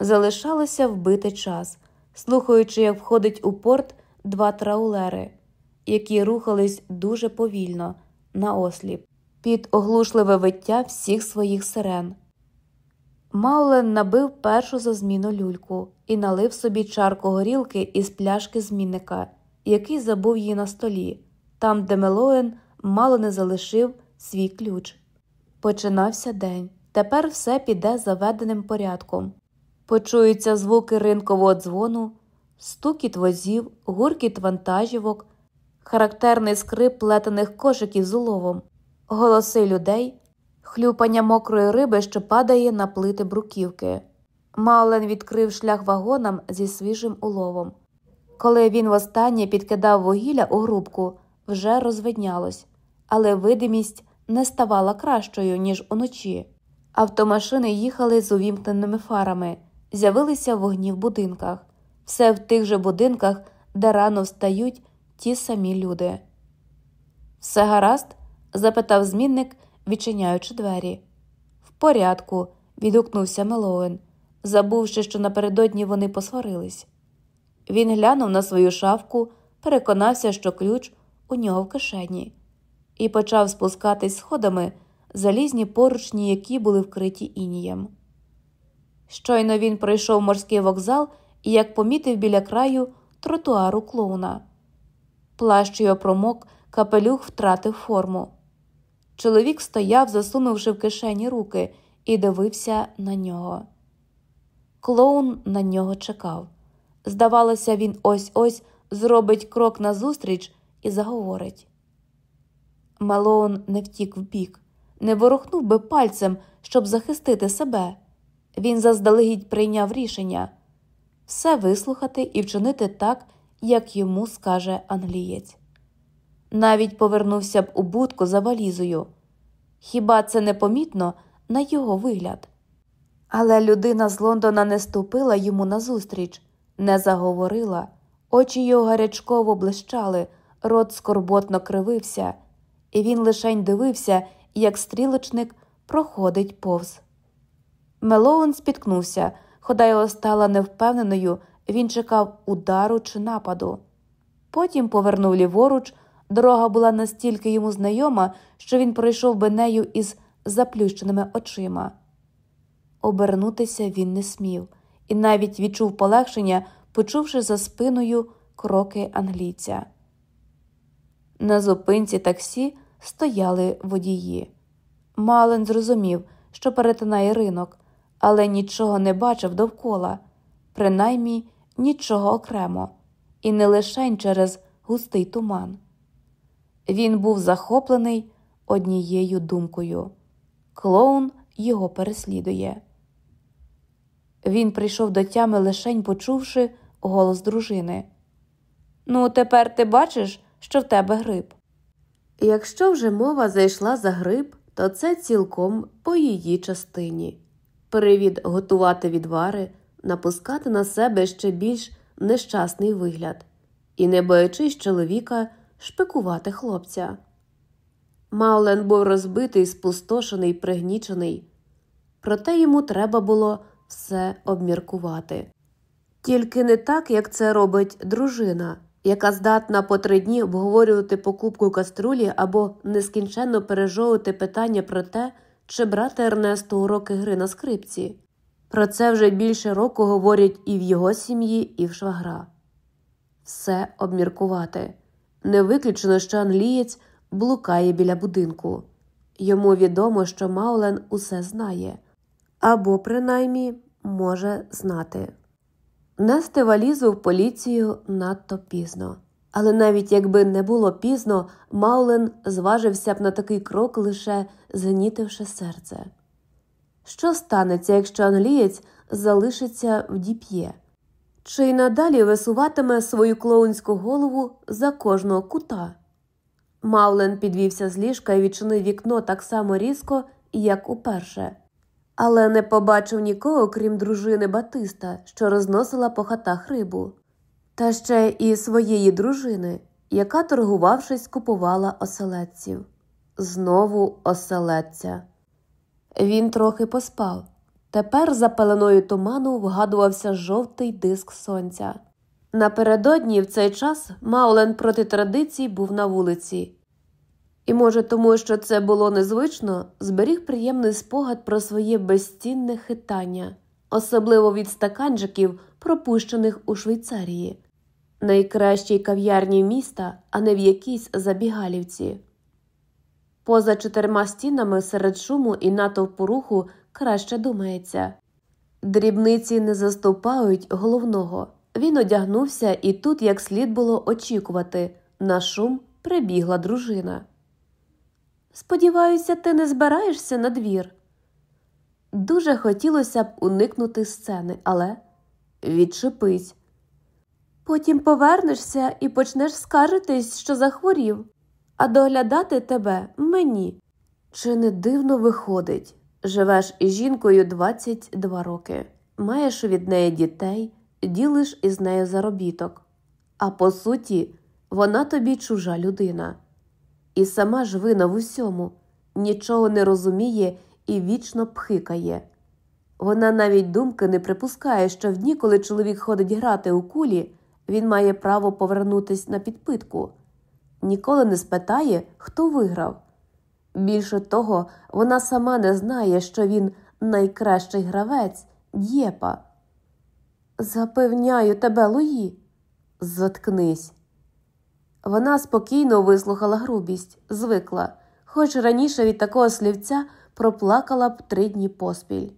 [SPEAKER 1] Залишалося вбити час, слухаючи, як входить у порт два траулери, які рухались дуже повільно, наосліп, під оглушливе виття всіх своїх сирен. Маулен набив першу за зміну люльку і налив собі чарку горілки із пляшки змінника, який забув її на столі, там, де Мелоен мало не залишив свій ключ. Починався день. Тепер все піде заведеним порядком. Почуються звуки ринкового дзвону, стукіт возів, гуркіт вантажівок, характерний скрип плетених кошиків з уловом, голоси людей, хлюпання мокрої риби, що падає на плити бруківки. Маулен відкрив шлях вагонам зі свіжим уловом. Коли він востаннє підкидав вугілля у грубку, вже розвиднялось, але видимість не ставала кращою, ніж уночі. Автомашини їхали з увімкненими фарами, з'явилися вогні в будинках, все в тих же будинках, де рано встають ті самі люди. Все гаразд? Запитав змінник, відчиняючи двері. В порядку, відгукнувся Мелоен, забувши, що напередодні вони посварились. Він глянув на свою шавку, переконався, що ключ у нього в кишені, і почав спускатись сходами залізні поручні, які були вкриті інієм. Щойно він пройшов морський вокзал і, як помітив біля краю тротуару клоуна. Плащ його промок, капелюх втратив форму. Чоловік стояв, засунувши в кишені руки, і дивився на нього. Клоун на нього чекав. Здавалося, він ось ось зробить крок назустріч і заговорить. Мелоун не втік вбік, не ворухнув би пальцем, щоб захистити себе. Він заздалегідь прийняв рішення все вислухати і вчинити так, як йому скаже англієць. Навіть повернувся б у будку за валізою. Хіба це непомітно на його вигляд? Але людина з Лондона не ступила йому назустріч, не заговорила, очі його гарячково блищали, рот скорботно кривився, і він лишень дивився, як стрілочник проходить повз. Мелоун спіткнувся, хода його стала невпевненою, він чекав удару чи нападу. Потім повернув ліворуч, дорога була настільки йому знайома, що він пройшов би нею із заплющеними очима. Обернутися він не смів і навіть відчув полегшення, почувши за спиною кроки англійця. На зупинці таксі стояли водії. Мален зрозумів, що перетинає ринок, але нічого не бачив довкола, принаймні нічого окремо, і не лишень через густий туман. Він був захоплений однією думкою клоун його переслідує. Він прийшов до тями, лишень почувши голос дружини. Ну, тепер ти бачиш, що в тебе гриб. Якщо вже мова зайшла за гриб, то це цілком по її частині. Привід готувати відвари, напускати на себе ще більш нещасний вигляд і, не боячись чоловіка, шпикувати хлопця. Маулен був розбитий, спустошений, пригнічений, проте йому треба було все обміркувати. Тільки не так, як це робить дружина, яка здатна по три дні обговорювати покупку каструлі або нескінченно пережовувати питання про те, чи брати Ернесту уроки гри на скрипці. Про це вже більше року говорять і в його сім'ї, і в швагра. Все обміркувати. Не виключено, що англієць блукає біля будинку. Йому відомо, що Маулен усе знає або, принаймні, може знати. Нести валізу в поліцію надто пізно. Але навіть якби не було пізно, Маулен зважився б на такий крок, лише згнітивши серце. Що станеться, якщо англієць залишиться в діп'є? Чи й надалі висуватиме свою клоунську голову за кожного кута? Маулен підвівся з ліжка і відчинив вікно так само різко, як уперше але не побачив нікого, крім дружини Батиста, що розносила по хатах рибу, та ще і своєї дружини, яка, торгувавшись, купувала оселедців. Знову оселедця. Він трохи поспав, Тепер за пеленою туману вгадувався жовтий диск сонця. Напередодні в цей час Маулен проти традицій був на вулиці, і, може, тому що це було незвично, зберіг приємний спогад про своє безцінне хитання, особливо від стаканчиків, пропущених у Швейцарії, найкращій кав'ярні міста, а не в якійсь забігалівці. Поза чотирма стінами серед шуму і натовпу руху краще думається. Дрібниці не заступають головного. Він одягнувся, і тут, як слід було очікувати, на шум прибігла дружина. Сподіваюся, ти не збираєшся на двір?» Дуже хотілося б уникнути сцени, але відчепись. Потім повернешся і почнеш скаржитись, що захворів, а доглядати тебе мені. Чи не дивно виходить? Живеш із жінкою 22 роки, маєш від неї дітей, ділиш із нею заробіток, а по суті, вона тобі чужа людина. І сама ж вина в усьому, нічого не розуміє і вічно пхикає. Вона навіть думки не припускає, що в дні, коли чоловік ходить грати у кулі, він має право повернутися на підпитку, ніколи не спитає, хто виграв. Більше того, вона сама не знає, що він найкращий гравець Дєпа. Запевняю тебе, Луї, заткнись. Вона спокійно вислухала грубість, звикла, хоч раніше від такого слівця проплакала б три дні поспіль.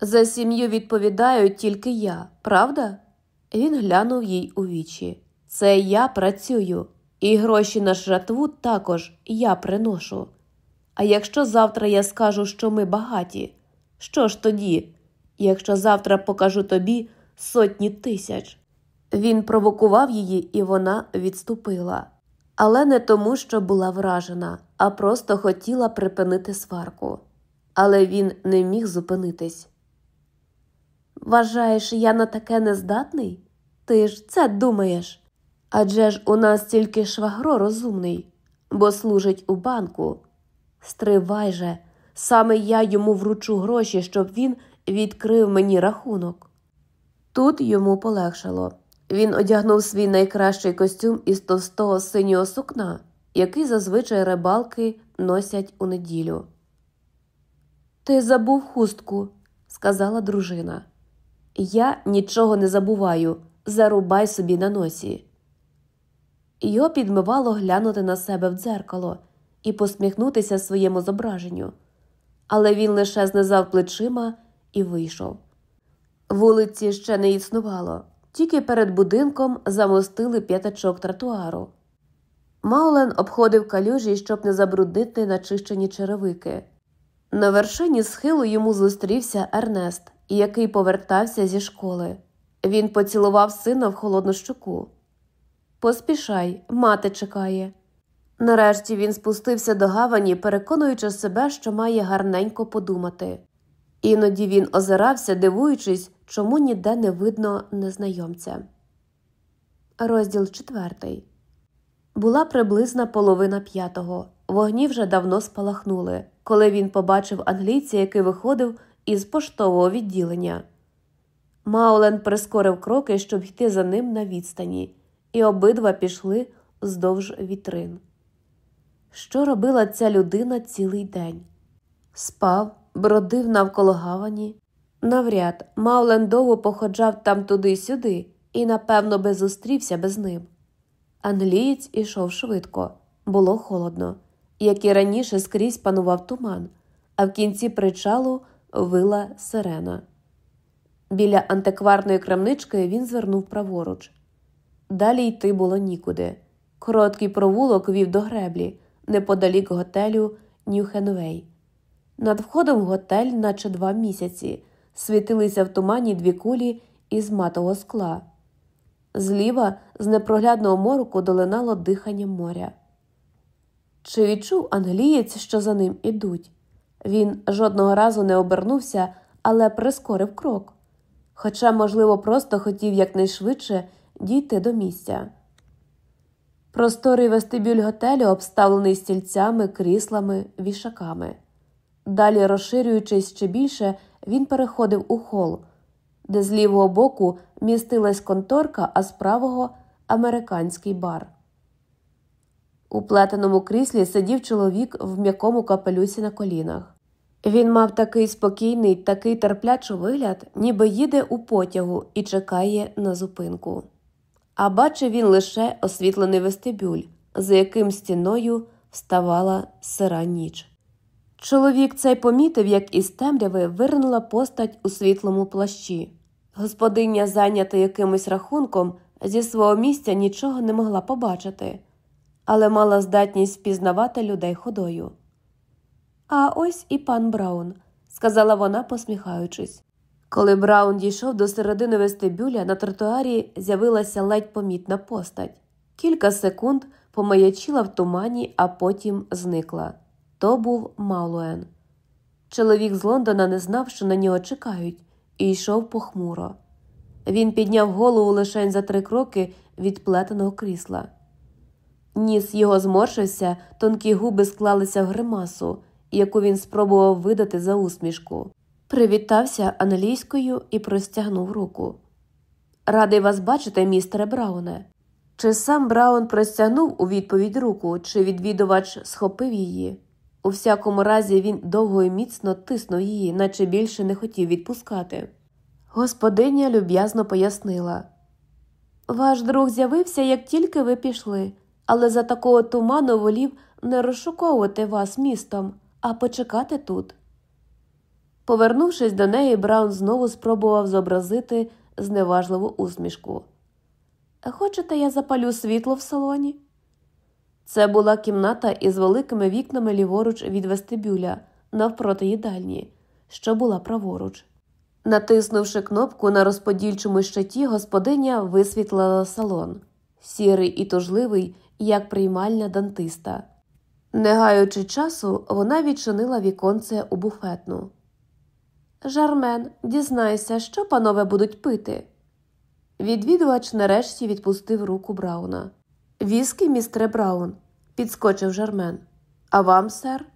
[SPEAKER 1] За сім'ю відповідаю тільки я, правда? Він глянув їй у вічі. Це я працюю, і гроші на жратву також я приношу. А якщо завтра я скажу, що ми багаті, що ж тоді, якщо завтра покажу тобі сотні тисяч? Він провокував її, і вона відступила, але не тому, що була вражена, а просто хотіла припинити сварку. Але він не міг зупинитись. Вважаєш, я на таке нездатний? Ти ж це думаєш? Адже ж у нас тільки швагро розумний, бо служить у банку. Стривай же, саме я йому вручу гроші, щоб він відкрив мені рахунок. Тут йому полегшало. Він одягнув свій найкращий костюм із товстого синього сукна, який зазвичай рибалки носять у неділю. Ти забув хустку, сказала дружина. Я нічого не забуваю, зарубай собі на носі. Його підмивало глянути на себе в дзеркало і посміхнутися своєму зображенню, але він лише знизав плечима і вийшов. Вулиці ще не існувало, тільки перед будинком замостили п'ятачок тротуару. Маулен обходив калюжі, щоб не забруднити начищені черевики. На вершині схилу йому зустрівся Ернест, який повертався зі школи. Він поцілував сина в холодну щуку. Поспішай, мати чекає. Нарешті він спустився до гавані, переконуючи себе, що має гарненько подумати. Іноді він озирався, дивуючись, чому ніде не видно незнайомця. Розділ четвертий. Була приблизна половина п'ятого. Вогні вже давно спалахнули, коли він побачив англійця, який виходив із поштового відділення. Маулен прискорив кроки, щоб йти за ним на відстані, і обидва пішли вздовж вітрин. Що робила ця людина цілий день? Спав, бродив навколо гавані. Навряд Маулен довго походжав там туди сюди і, напевно, би зустрівся без ним. Англієць ішов швидко, було холодно, як і раніше скрізь панував туман, а в кінці причалу вила сирена. Біля антикварної крамнички він звернув праворуч. Далі йти було нікуди. Короткий провулок вів до греблі, неподалік готелю Нюхенвей. Над входом в готель, наче два місяці, світилися в тумані дві кулі із матового скла. Зліва з непроглядного морку долинало дихання моря. Чи відчув англієць, що за ним ідуть? Він жодного разу не обернувся, але прискорив крок, хоча, можливо, просто хотів якнайшвидше дійти до місця. Просторий вестибюль готелю обставлений стільцями, кріслами, вішаками. Далі, розширюючись ще більше, він переходив у хол, де з лівого боку містилась конторка, а з правого американський бар. У плетеному кріслі сидів чоловік в м'якому капелюсі на колінах. Він мав такий спокійний, такий терплячий вигляд, ніби їде у потягу і чекає на зупинку. А бачив він лише освітлений вестибюль, за яким стіною вставала сира ніч. Чоловік цей помітив, як із темряви вирнула постать у світлому плащі. Господиня, зайнята якимось рахунком, зі свого місця нічого не могла побачити, але мала здатність впізнавати людей ходою. А ось і пан Браун, сказала вона, посміхаючись. Коли Браун дійшов до середини вестибюля, на тротуарі з'явилася ледь помітна постать. Кілька секунд помаячила в тумані, а потім зникла. То був Малуен. Чоловік з Лондона не знав, що на нього чекають, і йшов похмуро. Він підняв голову лише за три кроки від плетеного крісла. Ніс його зморшився, тонкі губи склалися в гримасу, яку він спробував видати за усмішку. Привітався англійською і простягнув руку. Радий вас бачити, містере Брауне. Чи сам Браун простягнув у відповідь руку, чи відвідувач схопив її? У всякому разі, він довго і міцно тиснув її, наче більше не хотів відпускати. Господиня люб'язно пояснила Ваш друг з'явився, як тільки ви пішли, але за такого туману волів не розшуковувати вас містом, а почекати тут. Повернувшись до неї, Браун знову спробував зобразити зневажливу усмішку. Хочете, я запалю світло в салоні? Це була кімната із великими вікнами ліворуч від вестибюля навпроти їдальні, що була праворуч. Натиснувши кнопку на розподільчому щиті, господиня висвітлила салон сірий і тужливий, як приймальня дантиста. Не гаючи часу, вона відчинила віконце у буфетну. Жармен, дізнайся, що панове будуть пити. Відвідувач нарешті відпустив руку Брауна. Віскі, містре Браун, підскочив жармен. А вам, сер?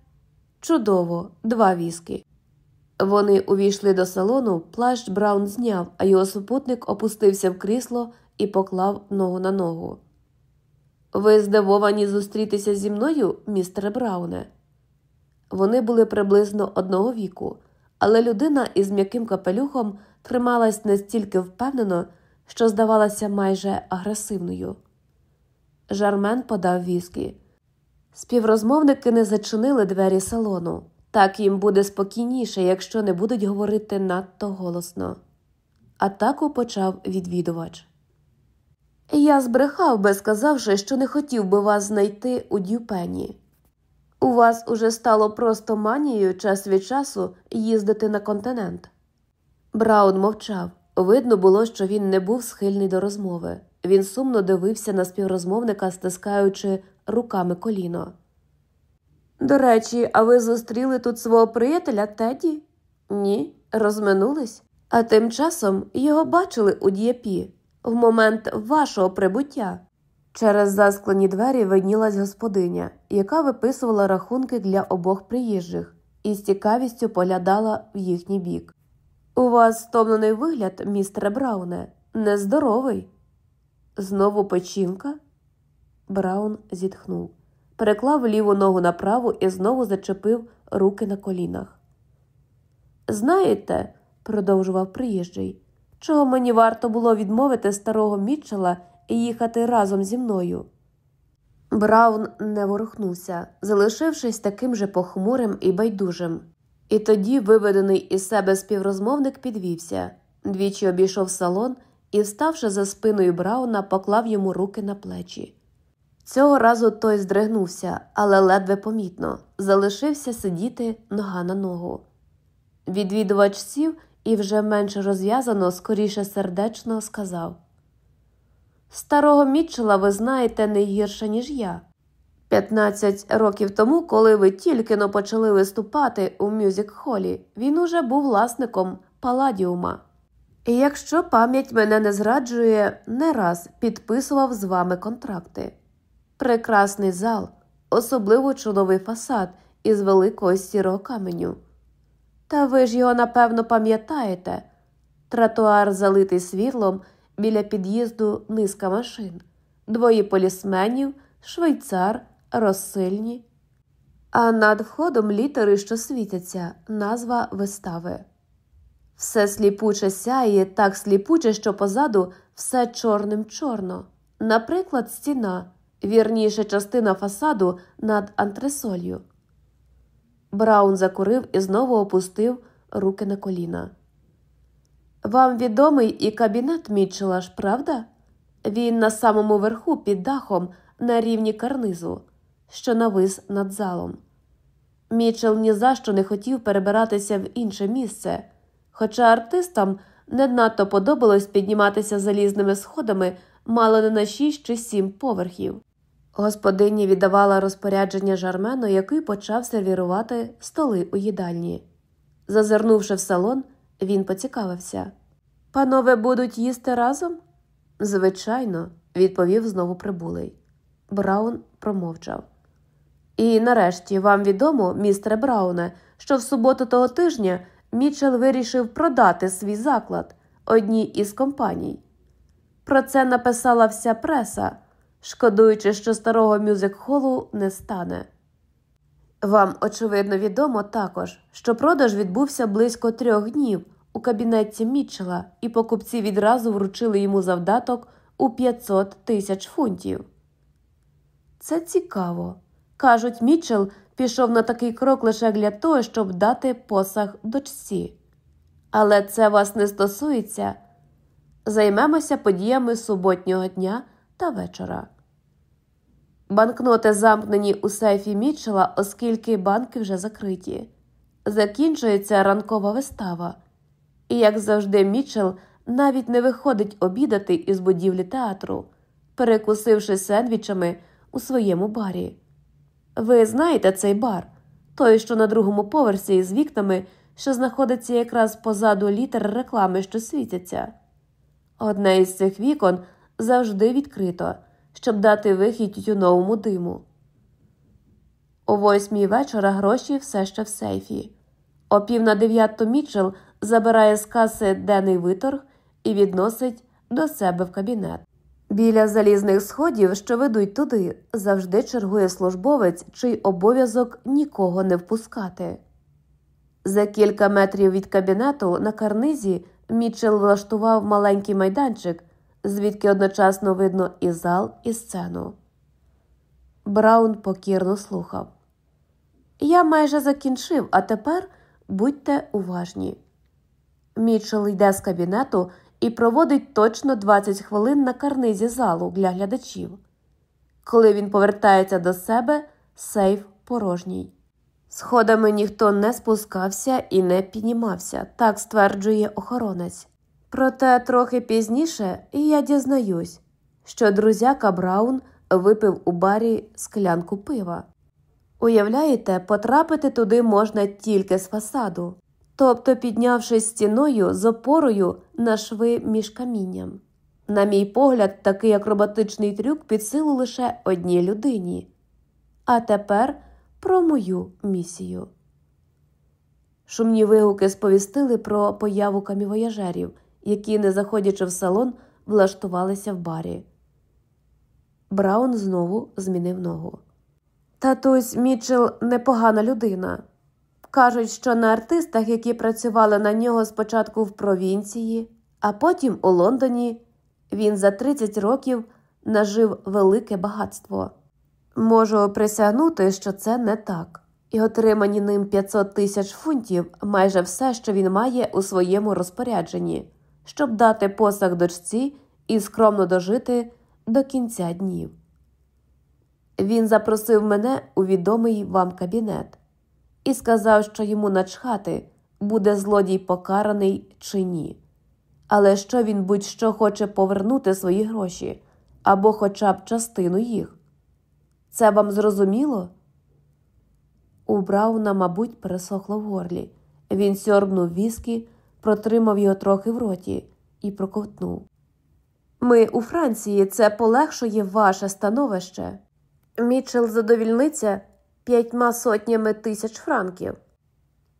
[SPEAKER 1] Чудово, два віскі. Вони увійшли до салону, плащ Браун зняв, а його супутник опустився в крісло і поклав ногу на ногу. Ви здивовані зустрітися зі мною, містере Брауне? Вони були приблизно одного віку, але людина із м'яким капелюхом трималась настільки впевнено, що здавалася майже агресивною. Жармен подав віскі. Співрозмовники не зачинили двері салону. Так їм буде спокійніше, якщо не будуть говорити надто голосно. Атаку почав відвідувач. Я збрехав би, сказавши, що не хотів би вас знайти у Дюпені. У вас уже стало просто манією час від часу їздити на континент. Браун мовчав. Видно було, що він не був схильний до розмови. Він сумно дивився на співрозмовника, стискаючи руками коліно. До речі, а ви зустріли тут свого приятеля Теді? Ні, розминулись. А тим часом його бачили у дієпі в момент вашого прибуття. Через засклені двері виднілась господиня, яка виписувала рахунки для обох приїжджих і з цікавістю поглядала в їхній бік. У вас стомлений вигляд, містере Брауне, нездоровий. Знову печінка? Браун зітхнув, переклав ліву ногу на праву і знову зачепив руки на колінах. Знаєте, продовжував приїжджий, чого мені варто було відмовити старого Мітчела їхати разом зі мною. Браун не ворухнувся, залишившись таким же похмурим і байдужим. І тоді виведений із себе співрозмовник підвівся, двічі обійшов салон і, вставши за спиною Брауна, поклав йому руки на плечі. Цього разу той здригнувся, але ледве помітно, залишився сидіти нога на ногу. Відвідувач сів і вже менше розв'язано, скоріше сердечно сказав Старого Мітчела ви знаєте не гірше, ніж я. П'ятнадцять років тому, коли ви тільки но почали виступати у мюзик-холі, він уже був власником Паладіума. І якщо пам'ять мене не зраджує, не раз підписував з вами контракти. Прекрасний зал, особливо чудовий фасад із великого сірого каменю. Та ви ж його напевно пам'ятаєте. Тротуар залитий світлом біля під'їзду низка машин, двоє полісменів, швейцар, розсильні. А над входом літери, що світяться, назва вистави. Все сліпуче сяє, так сліпуче, що позаду все чорним чорно. Наприклад, стіна, вірніше частина фасаду над антресолью. Браун закурив і знову опустив руки на коліна. Вам відомий і кабінет Мітчела ж, правда? Він на самому верху під дахом на рівні карнизу, що навис над залом. Мітчел ні за що не хотів перебиратися в інше місце, хоча артистам не надто подобалось підніматися залізними сходами мало не на шість чи сім поверхів. Господині віддавала розпорядження жармену, який почав сервірувати столи у їдальні. Зазирнувши в салон, він поцікавився. Панове будуть їсти разом? Звичайно, відповів знову прибулий. Браун промовчав. І нарешті вам відомо, містере Брауне, що в суботу того тижня Мічел вирішив продати свій заклад одній із компаній. Про це написала вся преса, шкодуючи, що старого мюзик-холу не стане. Вам, очевидно, відомо також, що продаж відбувся близько трьох днів у кабінеті Мітчела, і покупці відразу вручили йому завдаток у 500 тисяч фунтів. Це цікаво. Кажуть, Мітчел пішов на такий крок лише для того, щоб дати посаг дочці. Але це вас не стосується. Займемося подіями суботнього дня та вечора. Банкноти замкнені у сейфі Мітчела, оскільки банки вже закриті. Закінчується ранкова вистава, і, як завжди, Мітчел навіть не виходить обідати із будівлі театру, перекусивши сендвічами у своєму барі. Ви знаєте цей бар, той, що на другому поверсі із вікнами, що знаходиться якраз позаду літер реклами, що світяться. Одне із цих вікон завжди відкрито, щоб дати вихід тютюновому диму. О восьмій вечора гроші все ще в сейфі. О пів на дев'яту Мітчел забирає з каси денний виторг і відносить до себе в кабінет. Біля залізних сходів, що ведуть туди, завжди чергує службовець, чий обов'язок нікого не впускати. За кілька метрів від кабінету на карнизі Мітчел влаштував маленький майданчик, звідки одночасно видно і зал, і сцену. Браун покірно слухав. Я майже закінчив, а тепер будьте уважні. Мітчел йде з кабінету і проводить точно 20 хвилин на карнизі залу для глядачів. Коли він повертається до себе, сейф порожній. Сходами ніхто не спускався і не піднімався, так стверджує охоронець. Проте трохи пізніше я дізнаюсь, що друзяка Браун випив у барі склянку пива. Уявляєте, потрапити туди можна тільки з фасаду, тобто піднявшись стіною з опорою на шви між камінням. На мій погляд, такий акробатичний трюк під силу лише одній людині. А тепер про мою місію. Шумні вигуки сповістили про появу камівояжерів, які, не заходячи в салон, влаштувалися в барі. Браун знову змінив ногу. Татусь Мітчел непогана людина. Кажуть, що на артистах, які працювали на нього спочатку в провінції, а потім у Лондоні, він за 30 років нажив велике багатство. Можу присягнути, що це не так, і отримані ним 500 тисяч фунтів майже все, що він має у своєму розпорядженні, щоб дати посаг дочці і скромно дожити до кінця днів. Він запросив мене у відомий вам кабінет і сказав, що йому начхати, буде злодій покараний чи ні. Але що він будь-що хоче повернути свої гроші або хоча б частину їх. Це вам зрозуміло? У Брауна, мабуть, пересохло в горлі. Він сьорбнув віскі, протримав його трохи в роті і проковтнув. Ми у Франції це полегшує ваше становище. Мітчел задовільниться п'ятьма сотнями тисяч франків.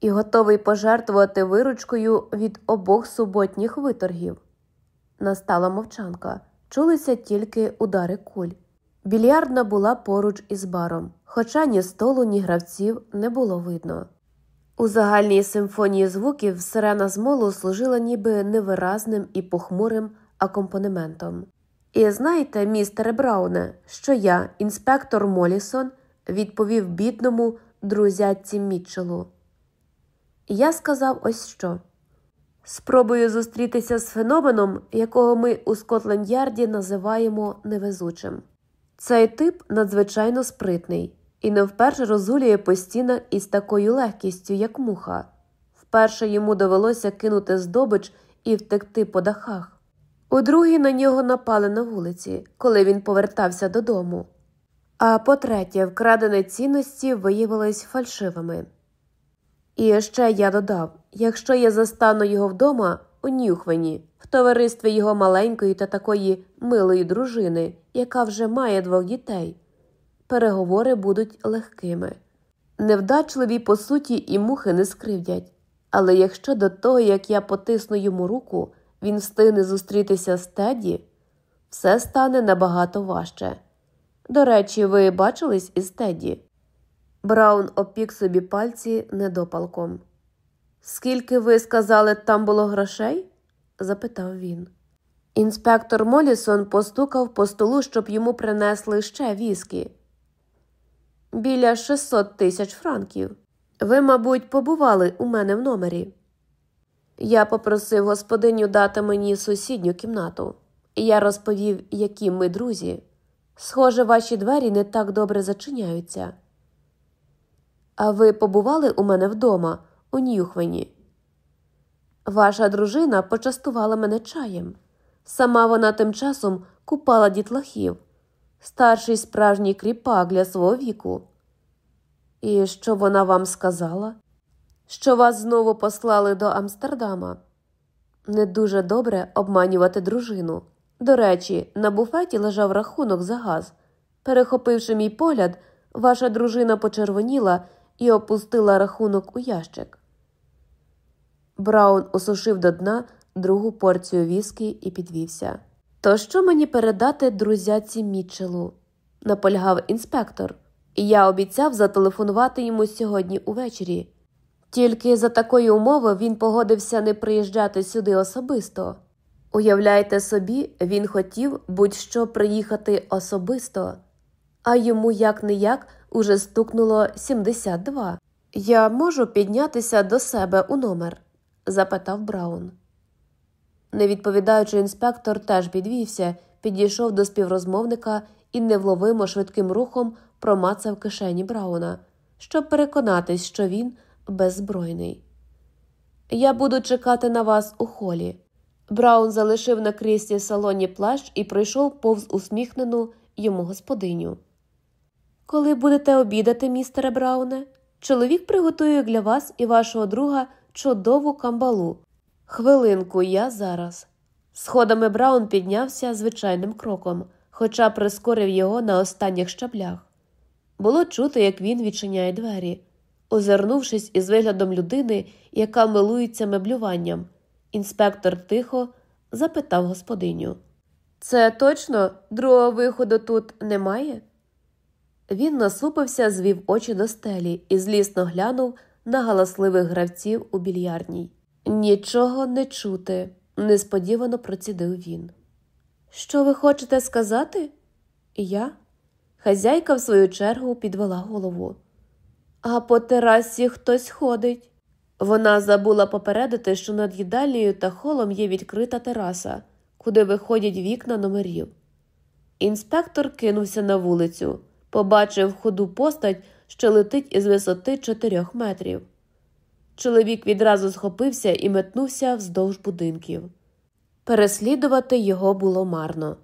[SPEAKER 1] і готовий пожертвувати виручкою від обох суботніх виторгів. Настала мовчанка, чулися тільки удари куль. Більярдна була поруч із баром, хоча ні столу, ні гравців не було видно. У загальній симфонії звуків сирена змолу служила ніби невиразним і похмурим акомпанементом. І знаєте, містере Брауне, що я, інспектор Молісон, відповів бідному друзяці Мітчелу. Я сказав ось що. Спробую зустрітися з феноменом, якого ми у Скотленд-Ярді називаємо невезучим. Цей тип надзвичайно спритний і не вперше розгулює по стінах із такою легкістю, як муха. Вперше йому довелося кинути здобич і втекти по дахах. У другій на нього напали на вулиці, коли він повертався додому. А по третє, вкрадені цінності виявились фальшивими. І ще я додав якщо я застану його вдома у Нюхвені, в товаристві його маленької та такої милої дружини, яка вже має двох дітей, переговори будуть легкими. Невдачливі, по суті, і мухи не скривдять, але якщо до того, як я потисну йому руку, він встигне зустрітися з Теді, все стане набагато важче. До речі, ви бачились із Теді? Браун опік собі пальці недопалком. Скільки ви сказали, там було грошей? запитав він. Інспектор Молісон постукав по столу, щоб йому принесли ще віскі. Біля 600 тисяч франків. Ви, мабуть, побували у мене в номері. Я попросив господиню дати мені сусідню кімнату, я розповів, які ми друзі. Схоже, ваші двері не так добре зачиняються. А ви побували у мене вдома, у Нюхвені? Ваша дружина почастувала мене чаєм. Сама вона тим часом купала дітлахів, старший справжній кріпак для свого віку. І що вона вам сказала? Що вас знову послали до Амстердама? Не дуже добре обманювати дружину. До речі, на буфеті лежав рахунок за газ. Перехопивши мій погляд, ваша дружина почервоніла і опустила рахунок у ящик. Браун осушив до дна другу порцію віскі і підвівся. То що мені передати друзяці Мітчелу? наполягав інспектор, і я обіцяв зателефонувати йому сьогодні увечері. Тільки за такої умови він погодився не приїжджати сюди особисто. Уявляйте собі, він хотів будь-що приїхати особисто, а йому як не як уже стукнуло 72. Я можу піднятися до себе у номер? запитав Браун. Не відповідаючи, інспектор теж підвівся, підійшов до співрозмовника і невловимо швидким рухом промацав кишені Брауна, щоб переконатись, що він беззбройний. Я буду чекати на вас у холі. Браун залишив на кріслі салоні плащ і пройшов повз усміхнену йому господиню. Коли будете обідати, містере Брауне, чоловік приготує для вас і вашого друга чудову камбалу. Хвилинку, я зараз. Сходами Браун піднявся звичайним кроком, хоча прискорив його на останніх щаблях. Було чути, як він відчиняє двері. Озирнувшись із виглядом людини, яка милується меблюванням, інспектор тихо запитав господиню Це точно другого виходу тут немає? Він насупився, звів очі до стелі і злісно глянув на галасливих гравців у більярдній. Нічого не чути, несподівано процідив він. Що ви хочете сказати? Я? Хазяйка, в свою чергу, підвела голову. А по терасі хтось ходить. Вона забула попередити, що над їдальнею та холом є відкрита тераса, куди виходять вікна номерів. Інспектор кинувся на вулицю, побачив худу постать, що летить із висоти чотирьох метрів. Чоловік відразу схопився і метнувся вздовж будинків. Переслідувати його було марно.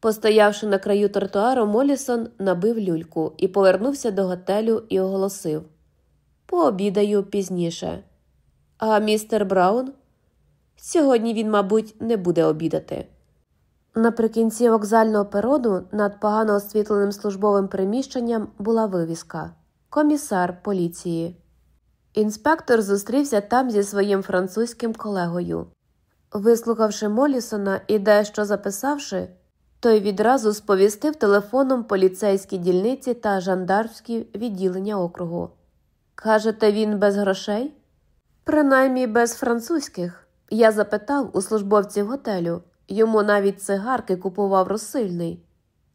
[SPEAKER 1] Постоявши на краю тротуару, Молісон набив люльку і повернувся до готелю і оголосив Пообідаю пізніше. А містер Браун? Сьогодні він, мабуть, не буде обідати. Наприкінці вокзального пероду над погано освітленим службовим приміщенням була вивіска Комісар поліції. Інспектор зустрівся там зі своїм французьким колегою. Вислухавши Молісона і дещо записавши, той відразу сповістив телефоном поліцейські дільниці та жандармські відділення округу. Кажете, він без грошей? Принаймні без французьких. Я запитав у службовців готелю. Йому навіть цигарки купував розсильний,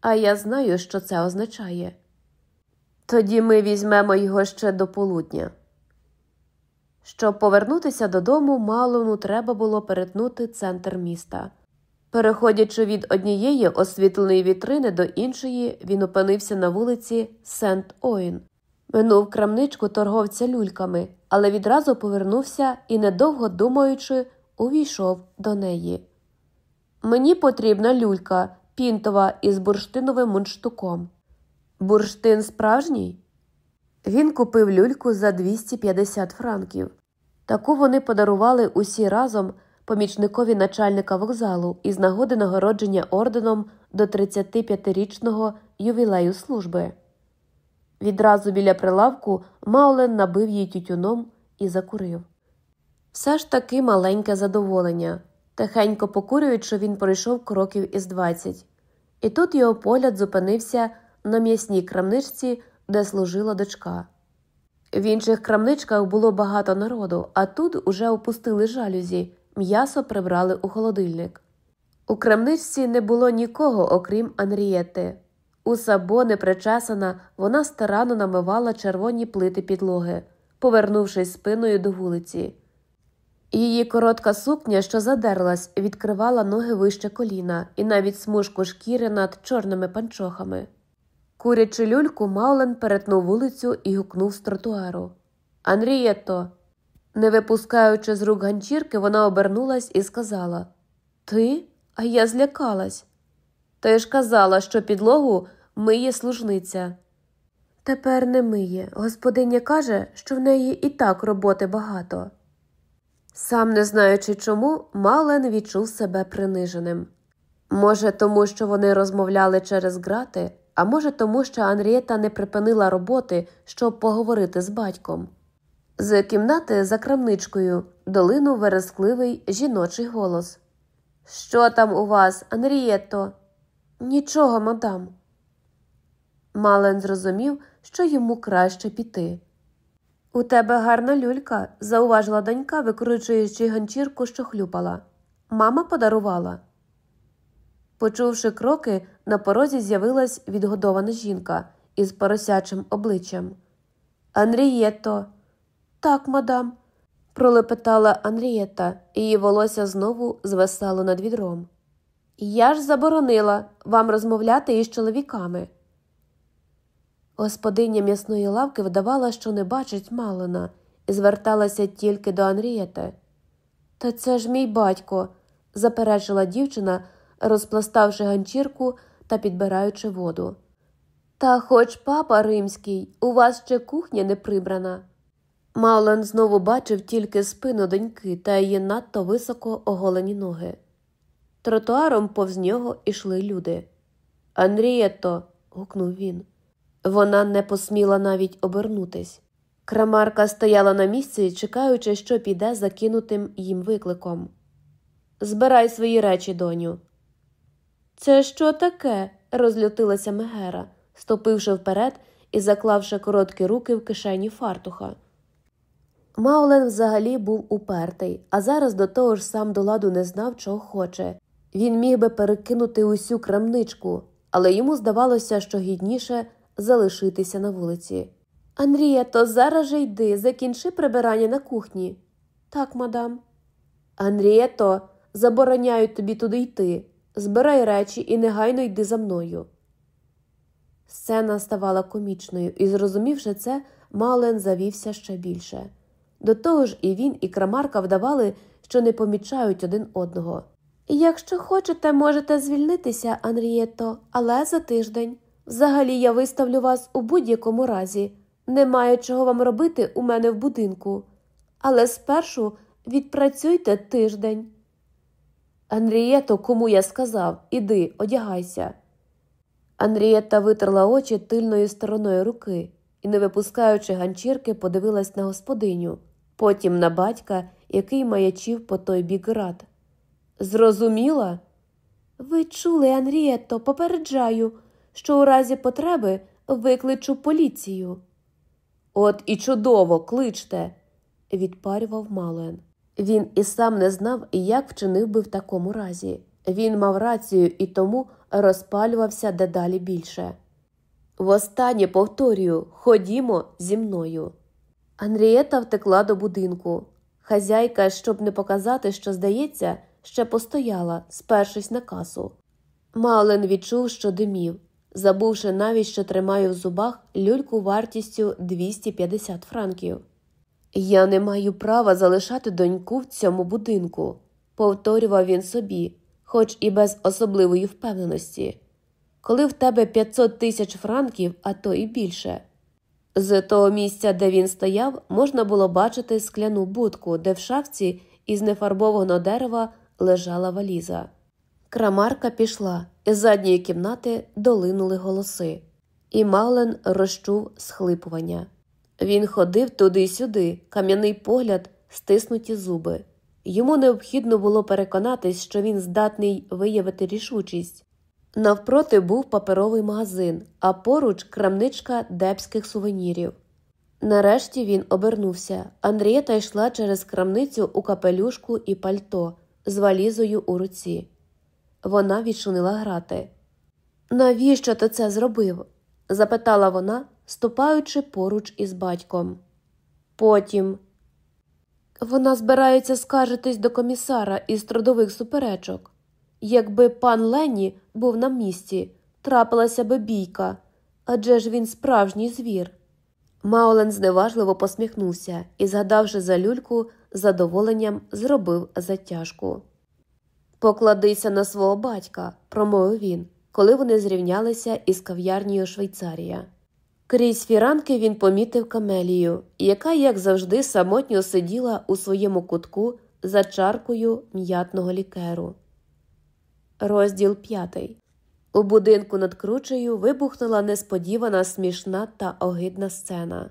[SPEAKER 1] а я знаю, що це означає. Тоді ми візьмемо його ще до полудня. Щоб повернутися додому, Малону треба було перетнути центр міста. Переходячи від однієї освітленої вітрини до іншої, він опинився на вулиці Сент Оїн. Минув крамничку торговця люльками, але відразу повернувся і, недовго думаючи, увійшов до неї. Мені потрібна люлька пінтова із бурштиновим мундштуком. Бурштин справжній? Він купив люльку за 250 франків. Таку вони подарували усі разом помічникові начальника вокзалу із нагоди нагородження орденом до 35-річного ювілею служби. Відразу біля прилавку Маулен набив їй тютюном і закурив. Все ж таки маленьке задоволення. Тихенько покурюючи, він пройшов кроків із двадцять, і тут його погляд зупинився на м'ясній крамничці, де служила дочка. В інших крамничках було багато народу, а тут уже опустили жалюзі, м'ясо прибрали у холодильник. У крамничці не було нікого, окрім Анрієти. У сабо непричесана, вона старанно намивала червоні плити підлоги, повернувшись спиною до вулиці. Її коротка сукня, що задерлась, відкривала ноги вище коліна і навіть смужку шкіри над чорними панчохами. Курячи люльку, Маулен перетнув вулицю і гукнув з тротуару. Анрієто. Не випускаючи з рук ганчірки, вона обернулась і сказала Ти? А я злякалась. Ти ж казала, що підлогу миє служниця. Тепер не миє. Господиня каже, що в неї і так роботи багато. Сам не знаючи чому, Мален відчув себе приниженим. Може, тому що вони розмовляли через грати, а може, тому що Анрієта не припинила роботи, щоб поговорити з батьком. З кімнати за крамничкою долинув верескливий жіночий голос. Що там у вас, Анрієто? Нічого, мадам. Мален зрозумів, що йому краще піти. У тебе гарна люлька, зауважила донька, викручуючи ганчірку, що хлюпала. Мама подарувала. Почувши кроки, на порозі з'явилась відгодована жінка із поросячим обличчям. Анрієто. Так, мадам, пролепетала Анрієта, її волосся знову звисало над відром. Я ж заборонила вам розмовляти із чоловіками. Господиня м'ясної лавки вдавала, що не бачить Малина, і зверталася тільки до Анрієти. Та це ж мій батько, заперечила дівчина, розпластавши ганчірку та підбираючи воду. Та хоч папа римський, у вас ще кухня не прибрана. Маулен знову бачив тільки спину доньки та її надто високо оголені ноги. Тротуаром повз нього ішли люди. Анрієто. гукнув він. Вона не посміла навіть обернутись. Крамарка стояла на місці, чекаючи, що піде закинутим їм викликом. Збирай свої речі, доню. Це що таке? розлютилася Мегера, ступивши вперед і заклавши короткі руки в кишені фартуха. Маулен взагалі був упертий, а зараз до того ж сам до ладу не знав, чого хоче. Він міг би перекинути усю крамничку, але йому здавалося, що гідніше залишитися на вулиці. Андрія, то зараз же йди, закінчи прибирання на кухні. Так, мадам. Анрієто, забороняю тобі туди йти. Збирай речі і негайно йди за мною. Сцена ставала комічною, і, зрозумівши це, Мален завівся ще більше. До того ж, і він, і крамарка вдавали, що не помічають один одного. Якщо хочете, можете звільнитися, Анрієто, але за тиждень. Взагалі я виставлю вас у будь-якому разі. Немає чого вам робити у мене в будинку. Але спершу відпрацюйте тиждень. Анрієто, кому я сказав, іди, одягайся. Анрієта витерла очі тильною стороною руки і, не випускаючи ганчірки, подивилась на господиню, потім на батька, який маячив по той бік град. Зрозуміла? Ви чули, Анрієтто, попереджаю, що у разі потреби викличу поліцію. От і чудово, кличте, відпарював Мален. Він і сам не знав, як вчинив би в такому разі. Він мав рацію і тому розпалювався дедалі більше. Востаннє повторюю, ходімо зі мною. Анрієта втекла до будинку. Хазяйка, щоб не показати, що здається, ще постояла, спершись на касу. Мален відчув, що димів, забувши навіть, що тримає в зубах люльку вартістю 250 франків. Я не маю права залишати доньку в цьому будинку, повторював він собі, хоч і без особливої впевненості. Коли в тебе 500 тисяч франків, а то і більше. З того місця, де він стояв, можна було бачити скляну будку, де в шафці із нефарбованого дерева лежала валіза. Крамарка пішла, із задньої кімнати долинули голоси, і Маулен розчув схлипування. Він ходив туди й сюди, кам'яний погляд, стиснуті зуби. Йому необхідно було переконатись, що він здатний виявити рішучість. Навпроти був паперовий магазин, а поруч крамничка депських сувенірів. Нарешті він обернувся. Андрієта йшла через крамницю у капелюшку і пальто з валізою у руці. Вона відчинила грати. Навіщо ти це зробив? запитала вона, ступаючи поруч із батьком. Потім вона збирається скаржитись до комісара із трудових суперечок. Якби пан Ленні був на місці, трапилася би бійка адже ж він справжній звір. Маулен зневажливо посміхнувся і, згадавши за люльку, задоволенням зробив затяжку. Покладися на свого батька, промовив він, коли вони зрівнялися із кав'ярнією Швейцарія. Крізь фіранки він помітив камелію, яка, як завжди, самотньо сиділа у своєму кутку за чаркою м'ятного лікеру. Розділ п'ятий. У будинку над кручею вибухнула несподівана смішна та огидна сцена.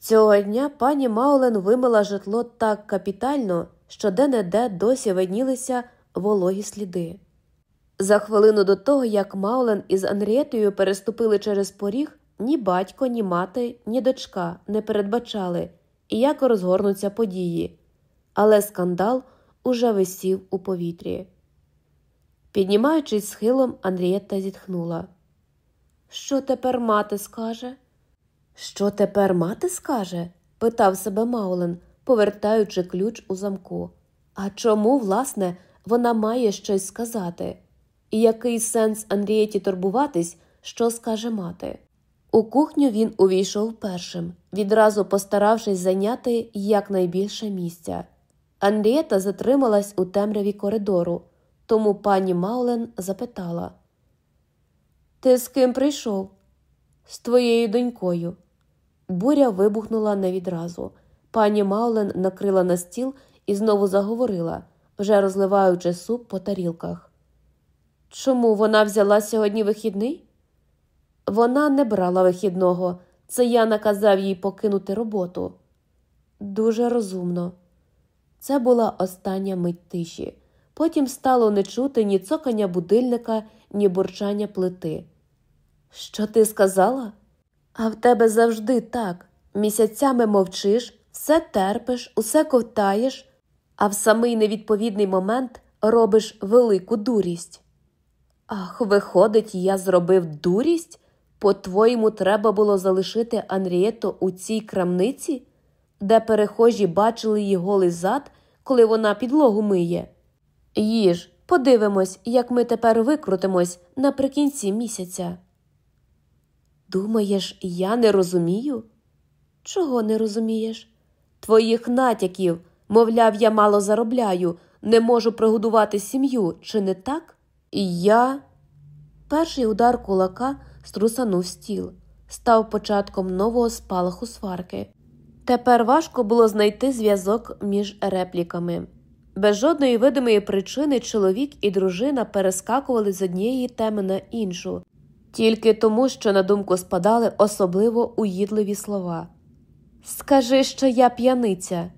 [SPEAKER 1] Цього дня пані Маулен вимила житло так капітально, що де не де досі виднілися вологі сліди. За хвилину до того, як Маулен із Анрієтою переступили через поріг, ні батько, ні мати, ні дочка не передбачали, як розгорнуться події, але скандал уже висів у повітрі. Піднімаючись схилом, Андрієта зітхнула. Що тепер мати скаже? Що тепер мати скаже? питав себе Маулен, повертаючи ключ у замку. А чому, власне, вона має щось сказати? І який сенс Андрієті турбуватись, що скаже мати? У кухню він увійшов першим, відразу постаравшись зайняти якнайбільше місця. Андрієта затрималась у темряві коридору, тому пані Маулен запитала Ти з ким прийшов? З твоєю донькою. Буря вибухнула не відразу. Пані Маулен накрила на стіл і знову заговорила, вже розливаючи суп по тарілках. Чому вона взяла сьогодні вихідний? Вона не брала вихідного, це я наказав їй покинути роботу. Дуже розумно. Це була остання мить тиші. Потім стало не чути ні цокання будильника, ні бурчання плити. Що ти сказала? А в тебе завжди так. Місяцями мовчиш, все терпиш, усе ковтаєш, а в самий невідповідний момент робиш велику дурість. Ах, виходить, я зробив дурість? По-твоєму, треба було залишити Анрієто у цій крамниці, де перехожі бачили її голий зад, коли вона підлогу миє. Їж, подивимось, як ми тепер викрутимось наприкінці місяця. Думаєш, я не розумію? Чого не розумієш? Твоїх натяків, мовляв, я мало заробляю, не можу прогодувати сім'ю, чи не так? І я. Перший удар кулака струсанув стіл, став початком нового спалаху сварки. Тепер важко було знайти зв'язок між репліками. Без жодної видимої причини чоловік і дружина перескакували з однієї теми на іншу, тільки тому, що на думку спадали особливо уїдливі слова. Скажи, що я п'яниця.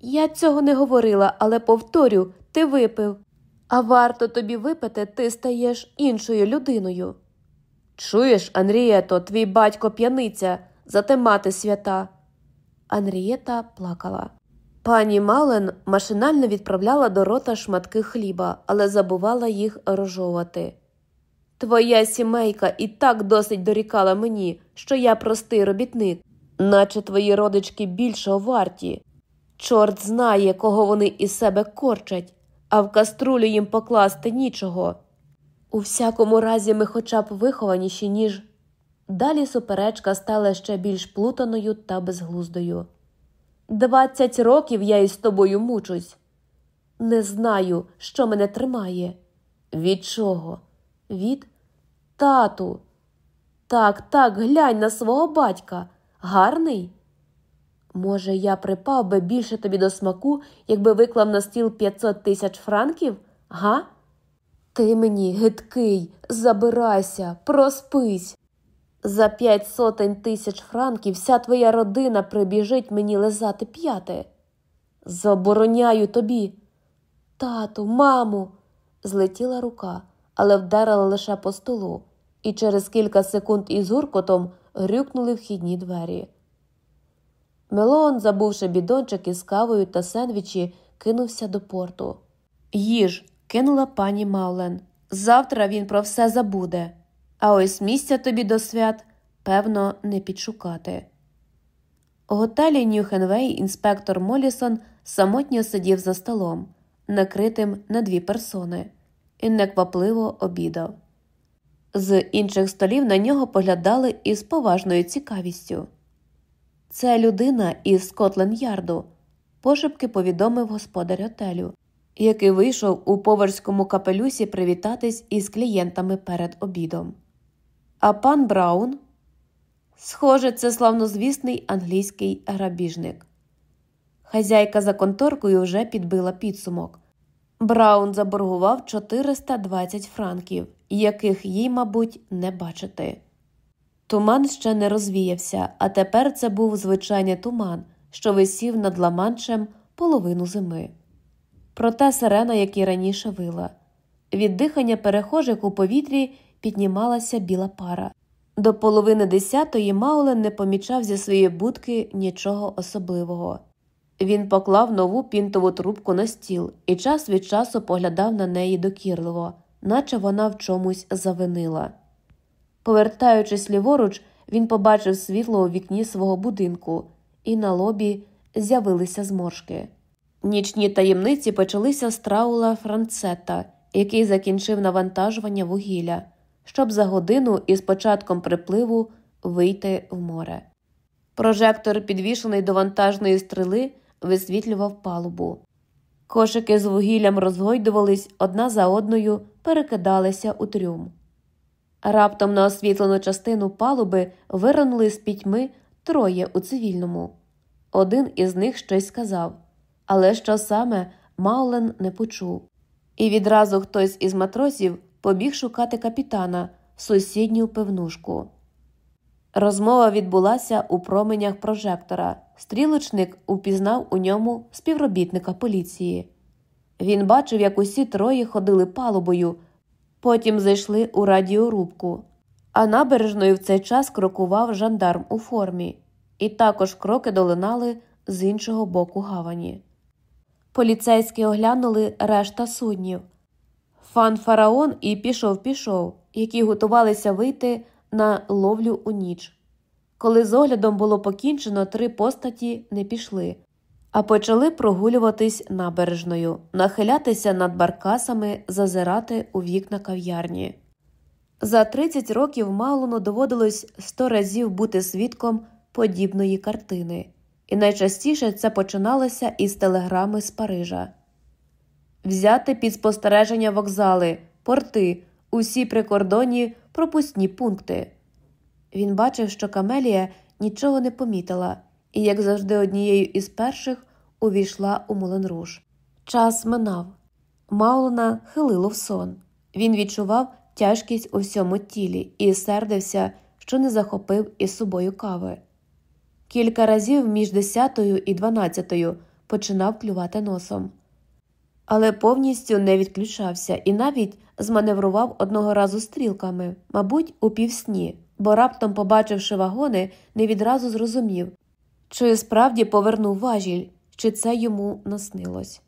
[SPEAKER 1] Я цього не говорила, але повторю, ти випив. А варто тобі випити, ти стаєш іншою людиною. Чуєш, Анрієто, твій батько п'яниця, зате мати свята. Анрієта плакала. Пані Мален машинально відправляла до рота шматки хліба, але забувала їх розжовувати. Твоя сімейка і так досить дорікала мені, що я простий робітник, наче твої родички більшого варті. Чорт знає, кого вони із себе корчать, а в каструлю їм покласти нічого. У всякому разі, ми хоча б вихованіші, ніж. Далі суперечка стала ще більш плутаною та безглуздою. Двадцять років я із тобою мучусь. Не знаю, що мене тримає. Від чого? Від тату. Так, так, глянь на свого батька. Гарний? Може, я припав би більше тобі до смаку, якби виклав на стіл 500 тисяч франків, га? Ти мені гидкий, забирайся, проспись. За п'ять сотень тисяч франків вся твоя родина прибіжить мені лизати п'яте. Забороняю тобі. Тату, маму. злетіла рука, але вдарила лише по столу, і через кілька секунд із гуркотом грюкнули вхідні двері. Мелон, забувши бідончик із кавою та сендвічі, кинувся до порту. Їж, кинула пані Маулен. Завтра він про все забуде, а ось місця тобі до свят, певно, не підшукати. У готелі Нюхенвей інспектор Молісон самотньо сидів за столом, накритим на дві персони, і неквапливо обідав. З інших столів на нього поглядали із поважною цікавістю. Це людина із Скотленд Ярду, пошепки повідомив господар готелю, який вийшов у поварському капелюсі привітатись із клієнтами перед обідом. А пан Браун, схоже, це славнозвісний англійський грабіжник. Хазяйка за конторкою вже підбила підсумок. Браун заборгував 420 франків, яких їй, мабуть, не бачити. Туман ще не розвіявся, а тепер це був звичайний туман, що висів над ламанчем половину зими. Проте сирена, як і раніше вила. Від дихання перехожих у повітрі піднімалася біла пара. До половини десятої Маулен не помічав зі своєї будки нічого особливого. Він поклав нову пінтову трубку на стіл і час від часу поглядав на неї докірливо, наче вона в чомусь завинила. Повертаючись ліворуч, він побачив світло у вікні свого будинку, і на лобі з'явилися зморшки. Нічні таємниці почалися з траула Францета, який закінчив навантажування вугілля, щоб за годину із початком припливу вийти в море. Прожектор, підвішений до вантажної стріли, висвітлював палубу. Кошики з вугіллям розгойдувались одна за одною, перекидалися у трюм. Раптом на освітлену частину палуби виринули з пітьми троє у цивільному. Один із них щось сказав, але що саме Маулен не почув. І відразу хтось із матросів побіг шукати капітана в сусідню пивнушку. Розмова відбулася у променях прожектора. Стрілочник упізнав у ньому співробітника поліції. Він бачив, як усі троє ходили палубою. Потім зайшли у радіорубку, а набережною в цей час крокував жандарм у формі, і також кроки долинали з іншого боку гавані. Поліцейські оглянули решта суднів. Фан Фараон і пішов пішов, які готувалися вийти на ловлю у ніч. Коли з оглядом було покінчено, три постаті не пішли, а почали прогулюватись набережною, нахилятися над баркасами, зазирати у вікна кав'ярні. За 30 років Малону доводилось сто разів бути свідком подібної картини, і найчастіше це починалося із телеграми з Парижа взяти під спостереження вокзали, порти, усі прикордонні пропускні пункти. Він бачив, що Камелія нічого не помітила і, як завжди, однією із перших увійшла у Муленруш. Час минав. Маулена хилило в сон. Він відчував тяжкість у всьому тілі і сердився, що не захопив із собою кави. Кілька разів між десятою і дванадцятою починав клювати носом, але повністю не відключався і навіть зманеврував одного разу стрілками, мабуть, у півсні, бо раптом, побачивши вагони, не відразу зрозумів, чи справді повернув важіль, чи це йому наснилось.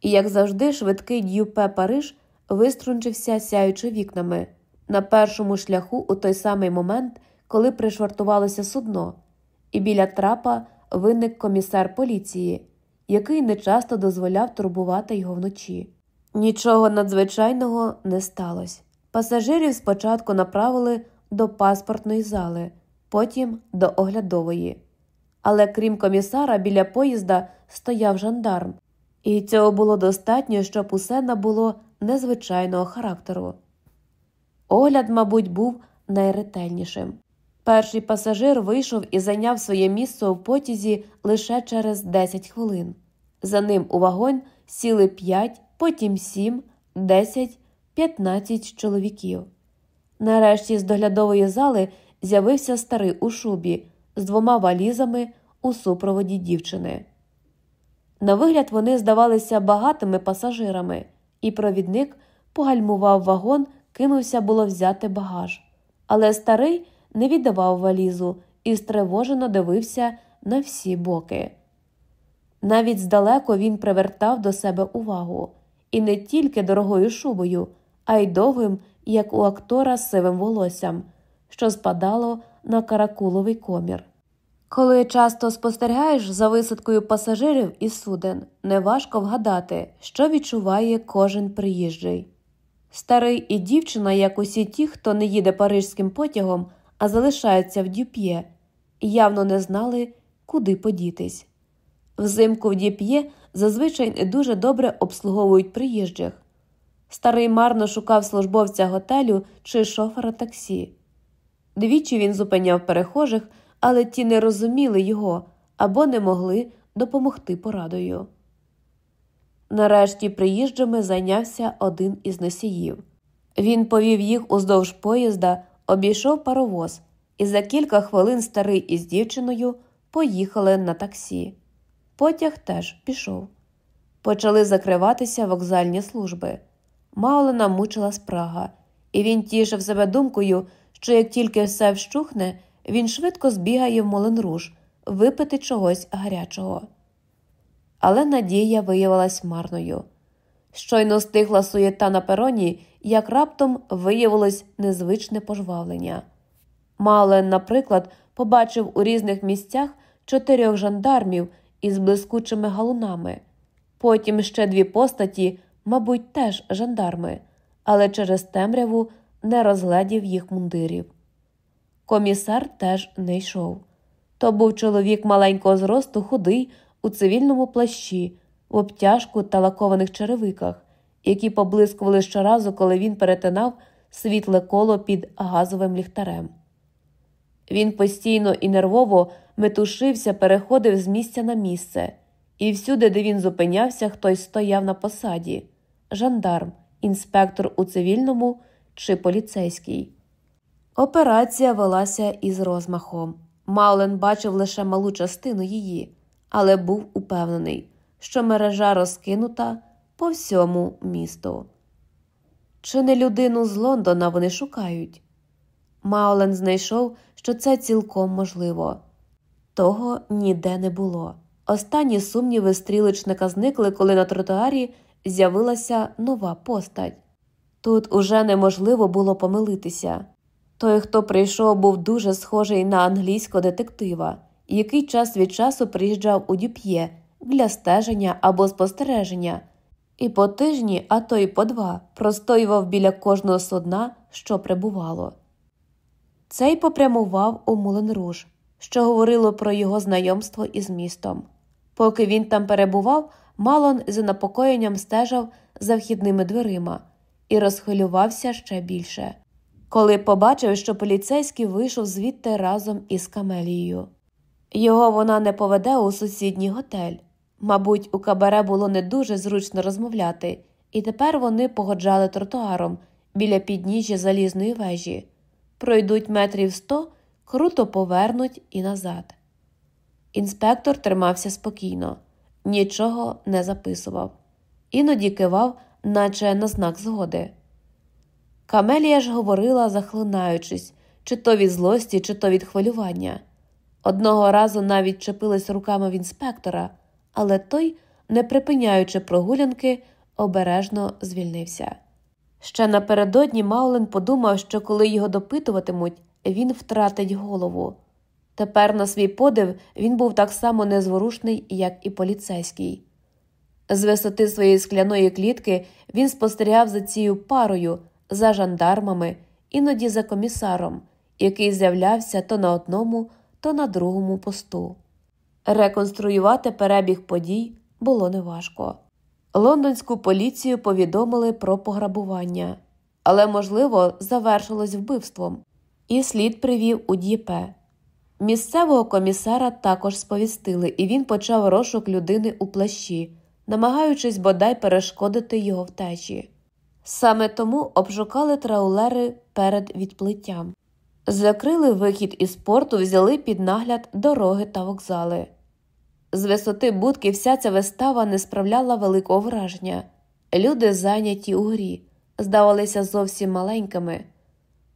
[SPEAKER 1] І, як завжди, швидкий дюпе Париж виструнчився, сяючи вікнами, на першому шляху у той самий момент, коли пришвартувалося судно, і біля трапа виник комісар поліції, який нечасто дозволяв турбувати його вночі. Нічого надзвичайного не сталося. Пасажирів спочатку направили до паспортної зали, потім до оглядової. Але крім комісара, біля поїзда стояв жандарм, і цього було достатньо, щоб усе набуло незвичайного характеру. Огляд, мабуть, був найретельнішим. Перший пасажир вийшов і зайняв своє місце у потязі лише через 10 хвилин. За ним у вагон сіли 5, потім 7, 10, 15 чоловіків. Нарешті з доглядової зали з'явився старий у шубі з двома валізами у супроводі дівчини. На вигляд вони здавалися багатими пасажирами, і провідник погальмував вагон, кинувся було взяти багаж. Але старий не віддавав валізу і стривожено дивився на всі боки. Навіть здалеку він привертав до себе увагу і не тільки дорогою шубою, а й довгим, як у актора з сивим волоссям, що спадало на каракуловий комір. Коли часто спостерігаєш за висадкою пасажирів і суден, неважко вгадати, що відчуває кожен приїжджий. Старий і дівчина, як усі ті, хто не їде парижським потягом, а залишаються в дюп'є, явно не знали, куди подітись. Взимку в дюп'є зазвичай не дуже добре обслуговують приїжджих. Старий марно шукав службовця готелю чи шофера таксі. Двічі він зупиняв перехожих, але ті не розуміли його або не могли допомогти порадою. Нарешті приїжджими зайнявся один із носіїв. Він повів їх уздовж поїзда, обійшов паровоз, і за кілька хвилин старий із дівчиною поїхали на таксі. Потяг теж пішов. Почали закриватися вокзальні служби. Маулена мучила спрага, і він тішив себе думкою, що як тільки все вщухне, він швидко збігає в Моленруш випити чогось гарячого. Але надія виявилась марною. Щойно стихла суєта на пероні, як раптом виявилось незвичне пожвавлення. Мален, наприклад, побачив у різних місцях чотирьох жандармів із блискучими галунами, потім ще дві постаті, мабуть, теж жандарми, але через темряву не розглядів їх мундирів. Комісар теж не йшов. То був чоловік маленького зросту, худий, у цивільному плащі, в обтяжку та лакованих черевиках, які поблискували щоразу, коли він перетинав світле коло під газовим ліхтарем. Він постійно і нервово метушився, переходив з місця на місце, і всюди, де він зупинявся, хтось стояв на посаді жандарм, інспектор у цивільному чи поліцейський. Операція велася із розмахом. Маулен бачив лише малу частину її, але був упевнений, що мережа розкинута по всьому місту. Чи не людину з Лондона вони шукають? Маулен знайшов, що це цілком можливо. Того ніде не було. Останні сумніви стрілечника зникли, коли на тротуарі з'явилася нова постать. Тут уже неможливо було помилитися. Той, хто прийшов, був дуже схожий на англійського детектива, який час від часу приїжджав у дюп'є для стеження або спостереження, і по тижні, а то й по два, простоював біля кожного судна, що прибувало. Цей попрямував у Муленруж, що говорило про його знайомство із містом. Поки він там перебував, Малон з занепокоєнням стежав за вхідними дверима і розхвилювався ще більше, коли побачив, що поліцейський вийшов звідти разом із Камелією. Його вона не поведе у сусідній готель. Мабуть, у кабаре було не дуже зручно розмовляти, і тепер вони погоджали тротуаром біля підніжжя залізної вежі, пройдуть метрів сто, круто повернуть і назад. Інспектор тримався спокійно, нічого не записував, іноді кивав, наче на знак згоди. Камелія ж говорила, захлинаючись, чи то від злості, чи то від хвилювання. Одного разу навіть чепилась руками в інспектора, але той, не припиняючи прогулянки, обережно звільнився. Ще напередодні Маулен подумав, що коли його допитуватимуть, він втратить голову. Тепер, на свій подив, він був так само незворушний, як і поліцейський. З висоти своєї скляної клітки він спостерігав за цією парою, за жандармами, іноді за комісаром, який з'являвся то на одному, то на другому посту. Реконструювати перебіг подій було неважко. Лондонську поліцію повідомили про пограбування, але, можливо, завершилось вбивством, і слід привів у Д'єпе. Місцевого комісара також сповістили, і він почав розшук людини у плащі, намагаючись бодай перешкодити його втечі. Саме тому обшукали траулери перед відплиттям. Закрили вихід із порту, взяли під нагляд дороги та вокзали. З висоти будки вся ця вистава не справляла великого враження. Люди, зайняті у грі, здавалися зовсім маленькими,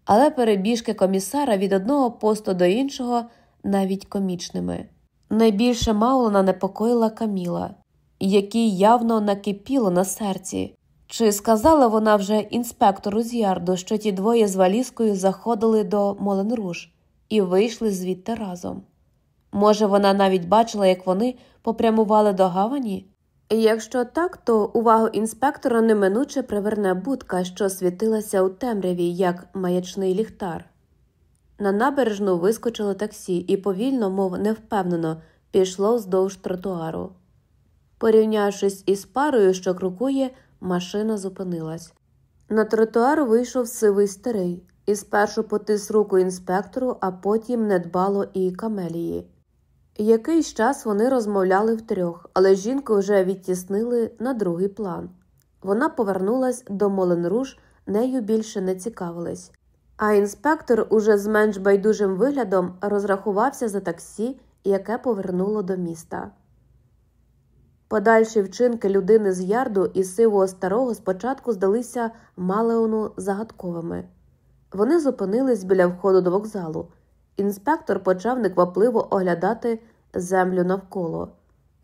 [SPEAKER 1] але перебіжки комісара від одного посту до іншого навіть комічними. Найбільше Маулона непокоїла Каміла, якій явно накипіло на серці. Чи сказала вона вже інспектору з ярду, що ті двоє з валізкою заходили до Моленруш і вийшли звідти разом? Може, вона навіть бачила, як вони попрямували до гавані? Якщо так, то увагу інспектора неминуче приверне будка, що світилася у темряві, як маячний ліхтар. На набережну вискочило таксі і повільно, мов невпевнено, пішло вздовж тротуару. Порівнявшись із парою, що крокує, машина зупинилась. На тротуар вийшов сивий старий і спершу потис руку інспектору, а потім недбало і камелії. Якийсь час вони розмовляли втрьох, але жінку вже відтіснили на другий план. Вона повернулась до Моленруш, нею більше не цікавилась. А інспектор уже з менш байдужим виглядом розрахувався за таксі, яке повернуло до міста. Подальші вчинки людини з ярду і сивого старого спочатку здалися Малеону загадковими. Вони зупинились біля входу до вокзалу. Інспектор почав неквапливо оглядати землю навколо,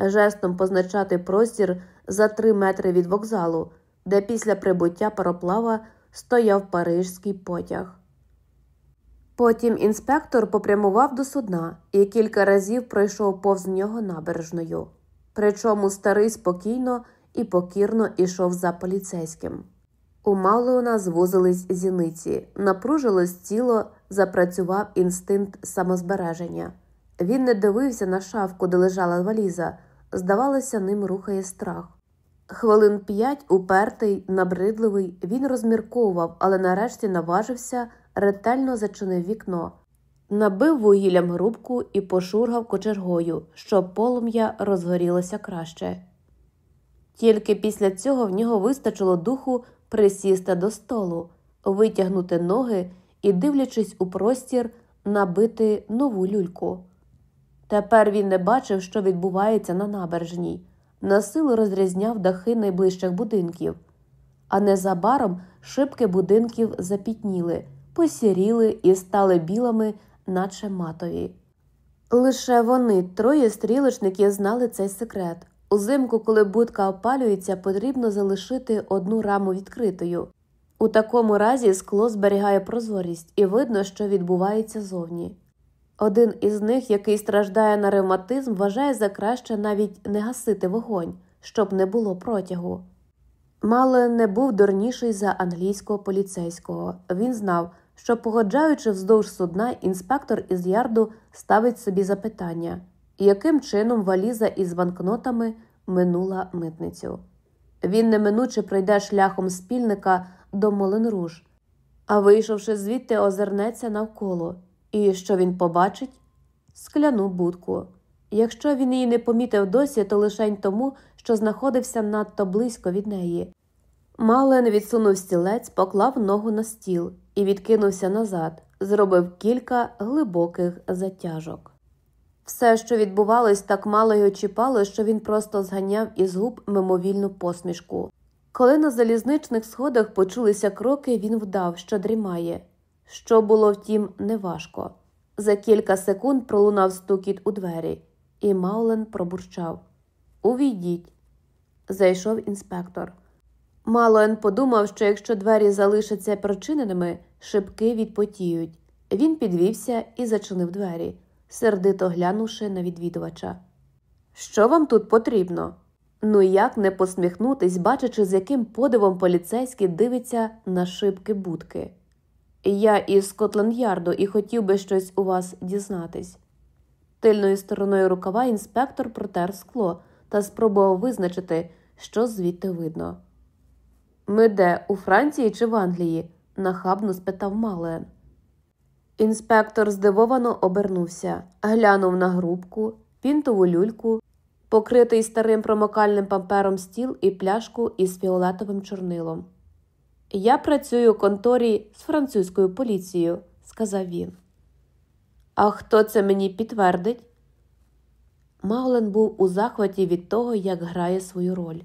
[SPEAKER 1] жестом позначати простір за три метри від вокзалу, де після прибуття пароплава стояв парижський потяг. Потім інспектор попрямував до судна і кілька разів пройшов повз нього набережною. Причому старий спокійно і покірно ішов за поліцейським. У Маулеона звузились зіниці, напружилось тіло, запрацював інстинкт самозбереження. Він не дивився на шафку, де лежала валіза, здавалося, ним рухає страх. Хвилин п'ять, упертий, набридливий, він розмірковував, але нарешті наважився, ретельно зачинив вікно, набив вугіллям грубку і пошургав кочергою, щоб полум'я розгорілося краще. Тільки після цього в нього вистачило духу присісти до столу, витягнути ноги і, дивлячись у простір, набити нову люльку. Тепер він не бачив, що відбувається на набережній, насилу розрізняв дахи найближчих будинків, а незабаром шибки будинків запітніли, посіріли і стали білими, наче матові. Лише вони, троє стрілочників, знали цей секрет. Узимку, коли будка опалюється, потрібно залишити одну раму відкритою. У такому разі скло зберігає прозорість і видно, що відбувається зовні. Один із них, який страждає на ревматизм, вважає за краще навіть не гасити вогонь, щоб не було протягу. Мало не був дурніший за англійського поліцейського. Він знав, що, погоджаючи вздовж судна, інспектор із ярду ставить собі запитання, яким чином валіза із банкнотами минула митницю. Він неминуче пройде шляхом спільника до Моленруш, а вийшовши звідти, озирнеться навколо. І що він побачить? Скляну будку. Якщо він її не помітив досі, то лишень тому, що знаходився надто близько від неї. Мален відсунув стілець, поклав ногу на стіл і відкинувся назад, зробив кілька глибоких затяжок. Все, що відбувалось, так мало й очіпало, що він просто зганяв із губ мимовільну посмішку. Коли на залізничних сходах почулися кроки, він вдав, що дрімає. Що було, втім, неважко. За кілька секунд пролунав стукіт у двері, і Маулен пробурчав Увійдіть. Зайшов інспектор. Малоен подумав, що якщо двері залишаться прочиненими, шибки відпотіють. Він підвівся і зачинив двері, сердито глянувши на відвідувача. Що вам тут потрібно? Ну як не посміхнутись, бачачи, з яким подивом поліцейський дивиться на шибки будки. Я із Скотланд-Ярду і хотів би щось у вас дізнатись. Тильною стороною рукава інспектор протер скло та спробував визначити, що звідти видно. Ми де, у Франції чи в Англії? нахабно спитав Мален. Інспектор здивовано обернувся, глянув на грубку, пінтову люльку, покритий старим промокальним папером стіл і пляшку із фіолетовим чорнилом. Я працюю у конторі з французькою поліцією, сказав він. А хто це мені підтвердить? Маулен був у захваті від того, як грає свою роль.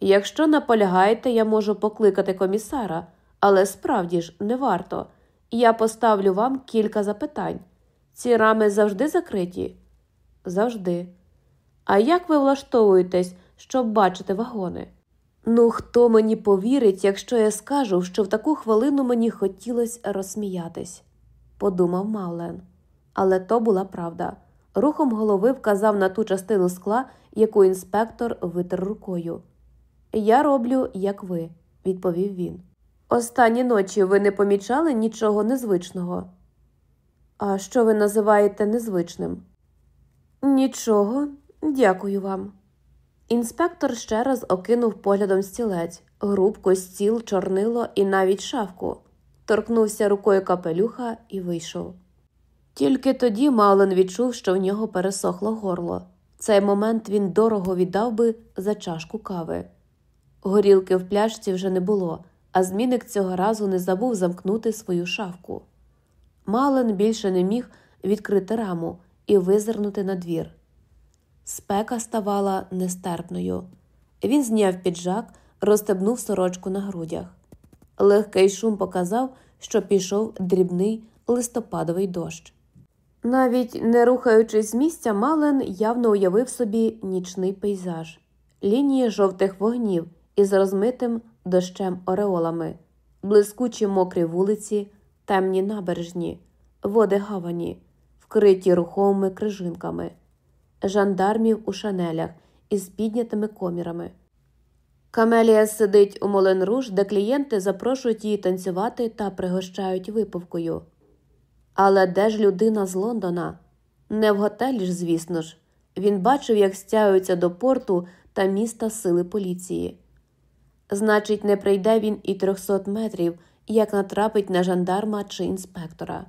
[SPEAKER 1] Якщо наполягаєте, я можу покликати комісара, але справді ж не варто. Я поставлю вам кілька запитань. Ці рами завжди закриті? Завжди. А як ви влаштовуєтесь, щоб бачити вагони? Ну, хто мені повірить, якщо я скажу, що в таку хвилину мені хотілося розсміятись, подумав Маулен. Але то була правда. Рухом голови вказав на ту частину скла, яку інспектор витер рукою. Я роблю, як ви, відповів він. Останні ночі ви не помічали нічого незвичного. А що ви називаєте незвичним? Нічого, дякую вам. Інспектор ще раз окинув поглядом стілець, грубку, стіл, чорнило і навіть шавку, торкнувся рукою капелюха і вийшов. Тільки тоді Маулен відчув, що в нього пересохло горло. В цей момент він дорого віддав би за чашку кави. Горілки в пляшці вже не було, а зміник цього разу не забув замкнути свою шавку. Мален більше не міг відкрити раму і визирнути на двір. Спека ставала нестерпною. Він зняв піджак, розстебнув сорочку на грудях. Легкий шум показав, що пішов дрібний листопадовий дощ. Навіть не рухаючись з місця, Мален явно уявив собі нічний пейзаж, лінії жовтих вогнів із розмитим дощем ореолами, блискучі мокрі вулиці, темні набережні, води гавані, вкриті рухомими крижинками, жандармів у шанелях із піднятими комірами. Камелія сидить у Моленруш, де клієнти запрошують її танцювати та пригощають випивкою. Але де ж людина з Лондона? Не в готелі ж, звісно ж. Він бачив, як стягуються до порту та міста сили поліції. Значить, не прийде він і 300 метрів, як натрапить на жандарма чи інспектора.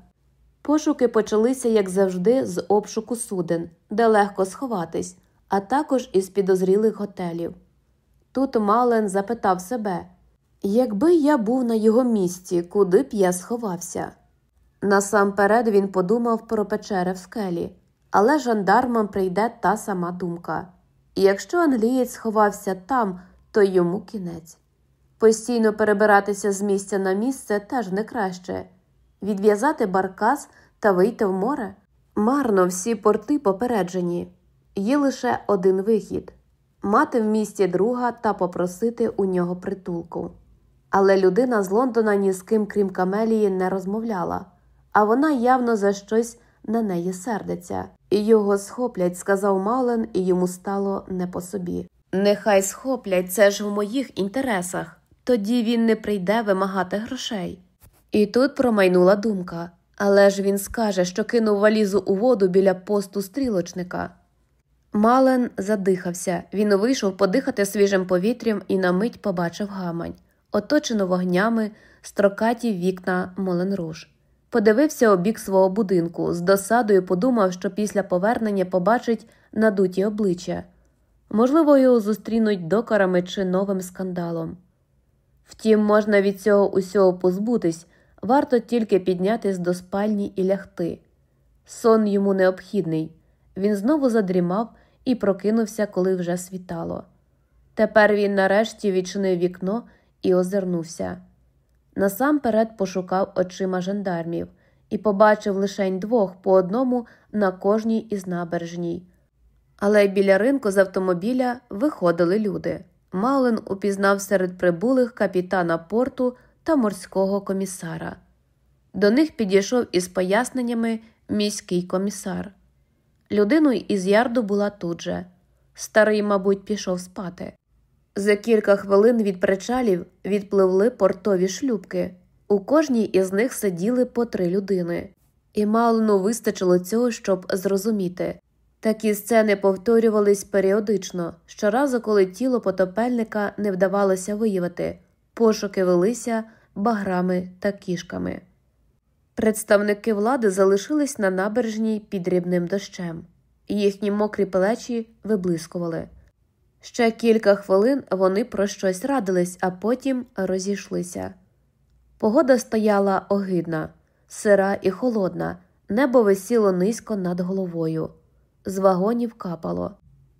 [SPEAKER 1] Пошуки почалися, як завжди, з обшуку суден, де легко сховатись, а також із підозрілих готелів. Тут Мален запитав себе якби я був на його місці, куди б я сховався? Насамперед він подумав про печери в скелі, але жандармам прийде та сама думка. Якщо англієць сховався там, то йому кінець. Постійно перебиратися з місця на місце теж не краще. Відв'язати баркас та вийти в море марно всі порти попереджені, є лише один вихід мати в місті друга та попросити у нього притулку. Але людина з Лондона ні з ким, крім Камелії, не розмовляла, а вона явно за щось на неї сердиться. І його схоплять, сказав Маулен, і йому стало не по собі. Нехай схоплять, це ж в моїх інтересах. Тоді він не прийде вимагати грошей. І тут промайнула думка але ж він скаже, що кинув валізу у воду біля посту стрілочника. Мален задихався, він вийшов подихати свіжим повітрям і на мить побачив гамань, оточену вогнями, строкаті вікна Моленруш. Подивився у бік свого будинку, з досадою подумав, що після повернення побачить надуті обличчя. Можливо, його зустрінуть докорами чи новим скандалом. Втім, можна від цього усього позбутись, варто тільки піднятись до спальні і лягти. Сон йому необхідний. Він знову задрімав і прокинувся, коли вже світало. Тепер він нарешті відчинив вікно і озирнувся. Насамперед пошукав очима жандармів і побачив лишень двох по одному на кожній із набережній. Але біля ринку з автомобіля виходили люди. Маулен упізнав серед прибулих капітана порту та морського комісара. До них підійшов із поясненнями міський комісар. Людиною із ярду була тут же. Старий, мабуть, пішов спати. За кілька хвилин від причалів відпливли портові шлюбки. У кожній із них сиділи по три людини, і Малину вистачило цього, щоб зрозуміти. Такі сцени повторювались періодично, щоразу, коли тіло потопельника не вдавалося виявити, пошуки велися баграми та кішками. Представники влади залишились на набережній під дрібним дощем, їхні мокрі плечі виблискували. Ще кілька хвилин вони про щось радились, а потім розійшлися. Погода стояла огидна, сира і холодна, небо висіло низько над головою, з вагонів капало.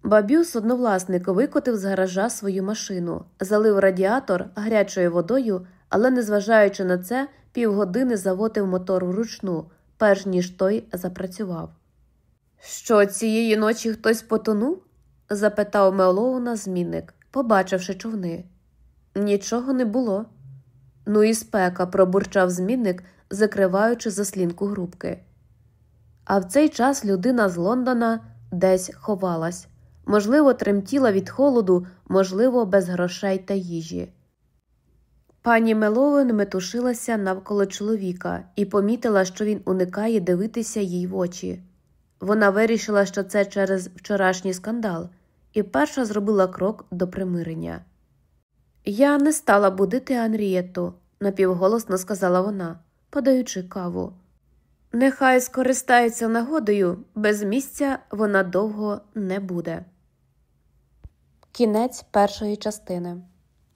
[SPEAKER 1] Бабюс, одновласник, викотив з гаража свою машину, залив радіатор гарячою водою, але, незважаючи на це, півгодини заводив мотор вручну, перш ніж той запрацював. Що, цієї ночі хтось потонув? запитав Мелоуна змінник, побачивши човни. Нічого не було. Ну і спека, пробурчав змінник, закриваючи заслінку грубки. А в цей час людина з Лондона десь ховалась, можливо, тремтіла від холоду, можливо, без грошей та їжі. Пані Мелоуен метушилася навколо чоловіка і помітила, що він уникає дивитися їй в очі. Вона вирішила, що це через вчорашній скандал, і перша зробила крок до примирення. Я не стала будити Анрієту, напівголосно сказала вона, подаючи каву. Нехай скористається нагодою, без місця вона довго не буде. Кінець першої частини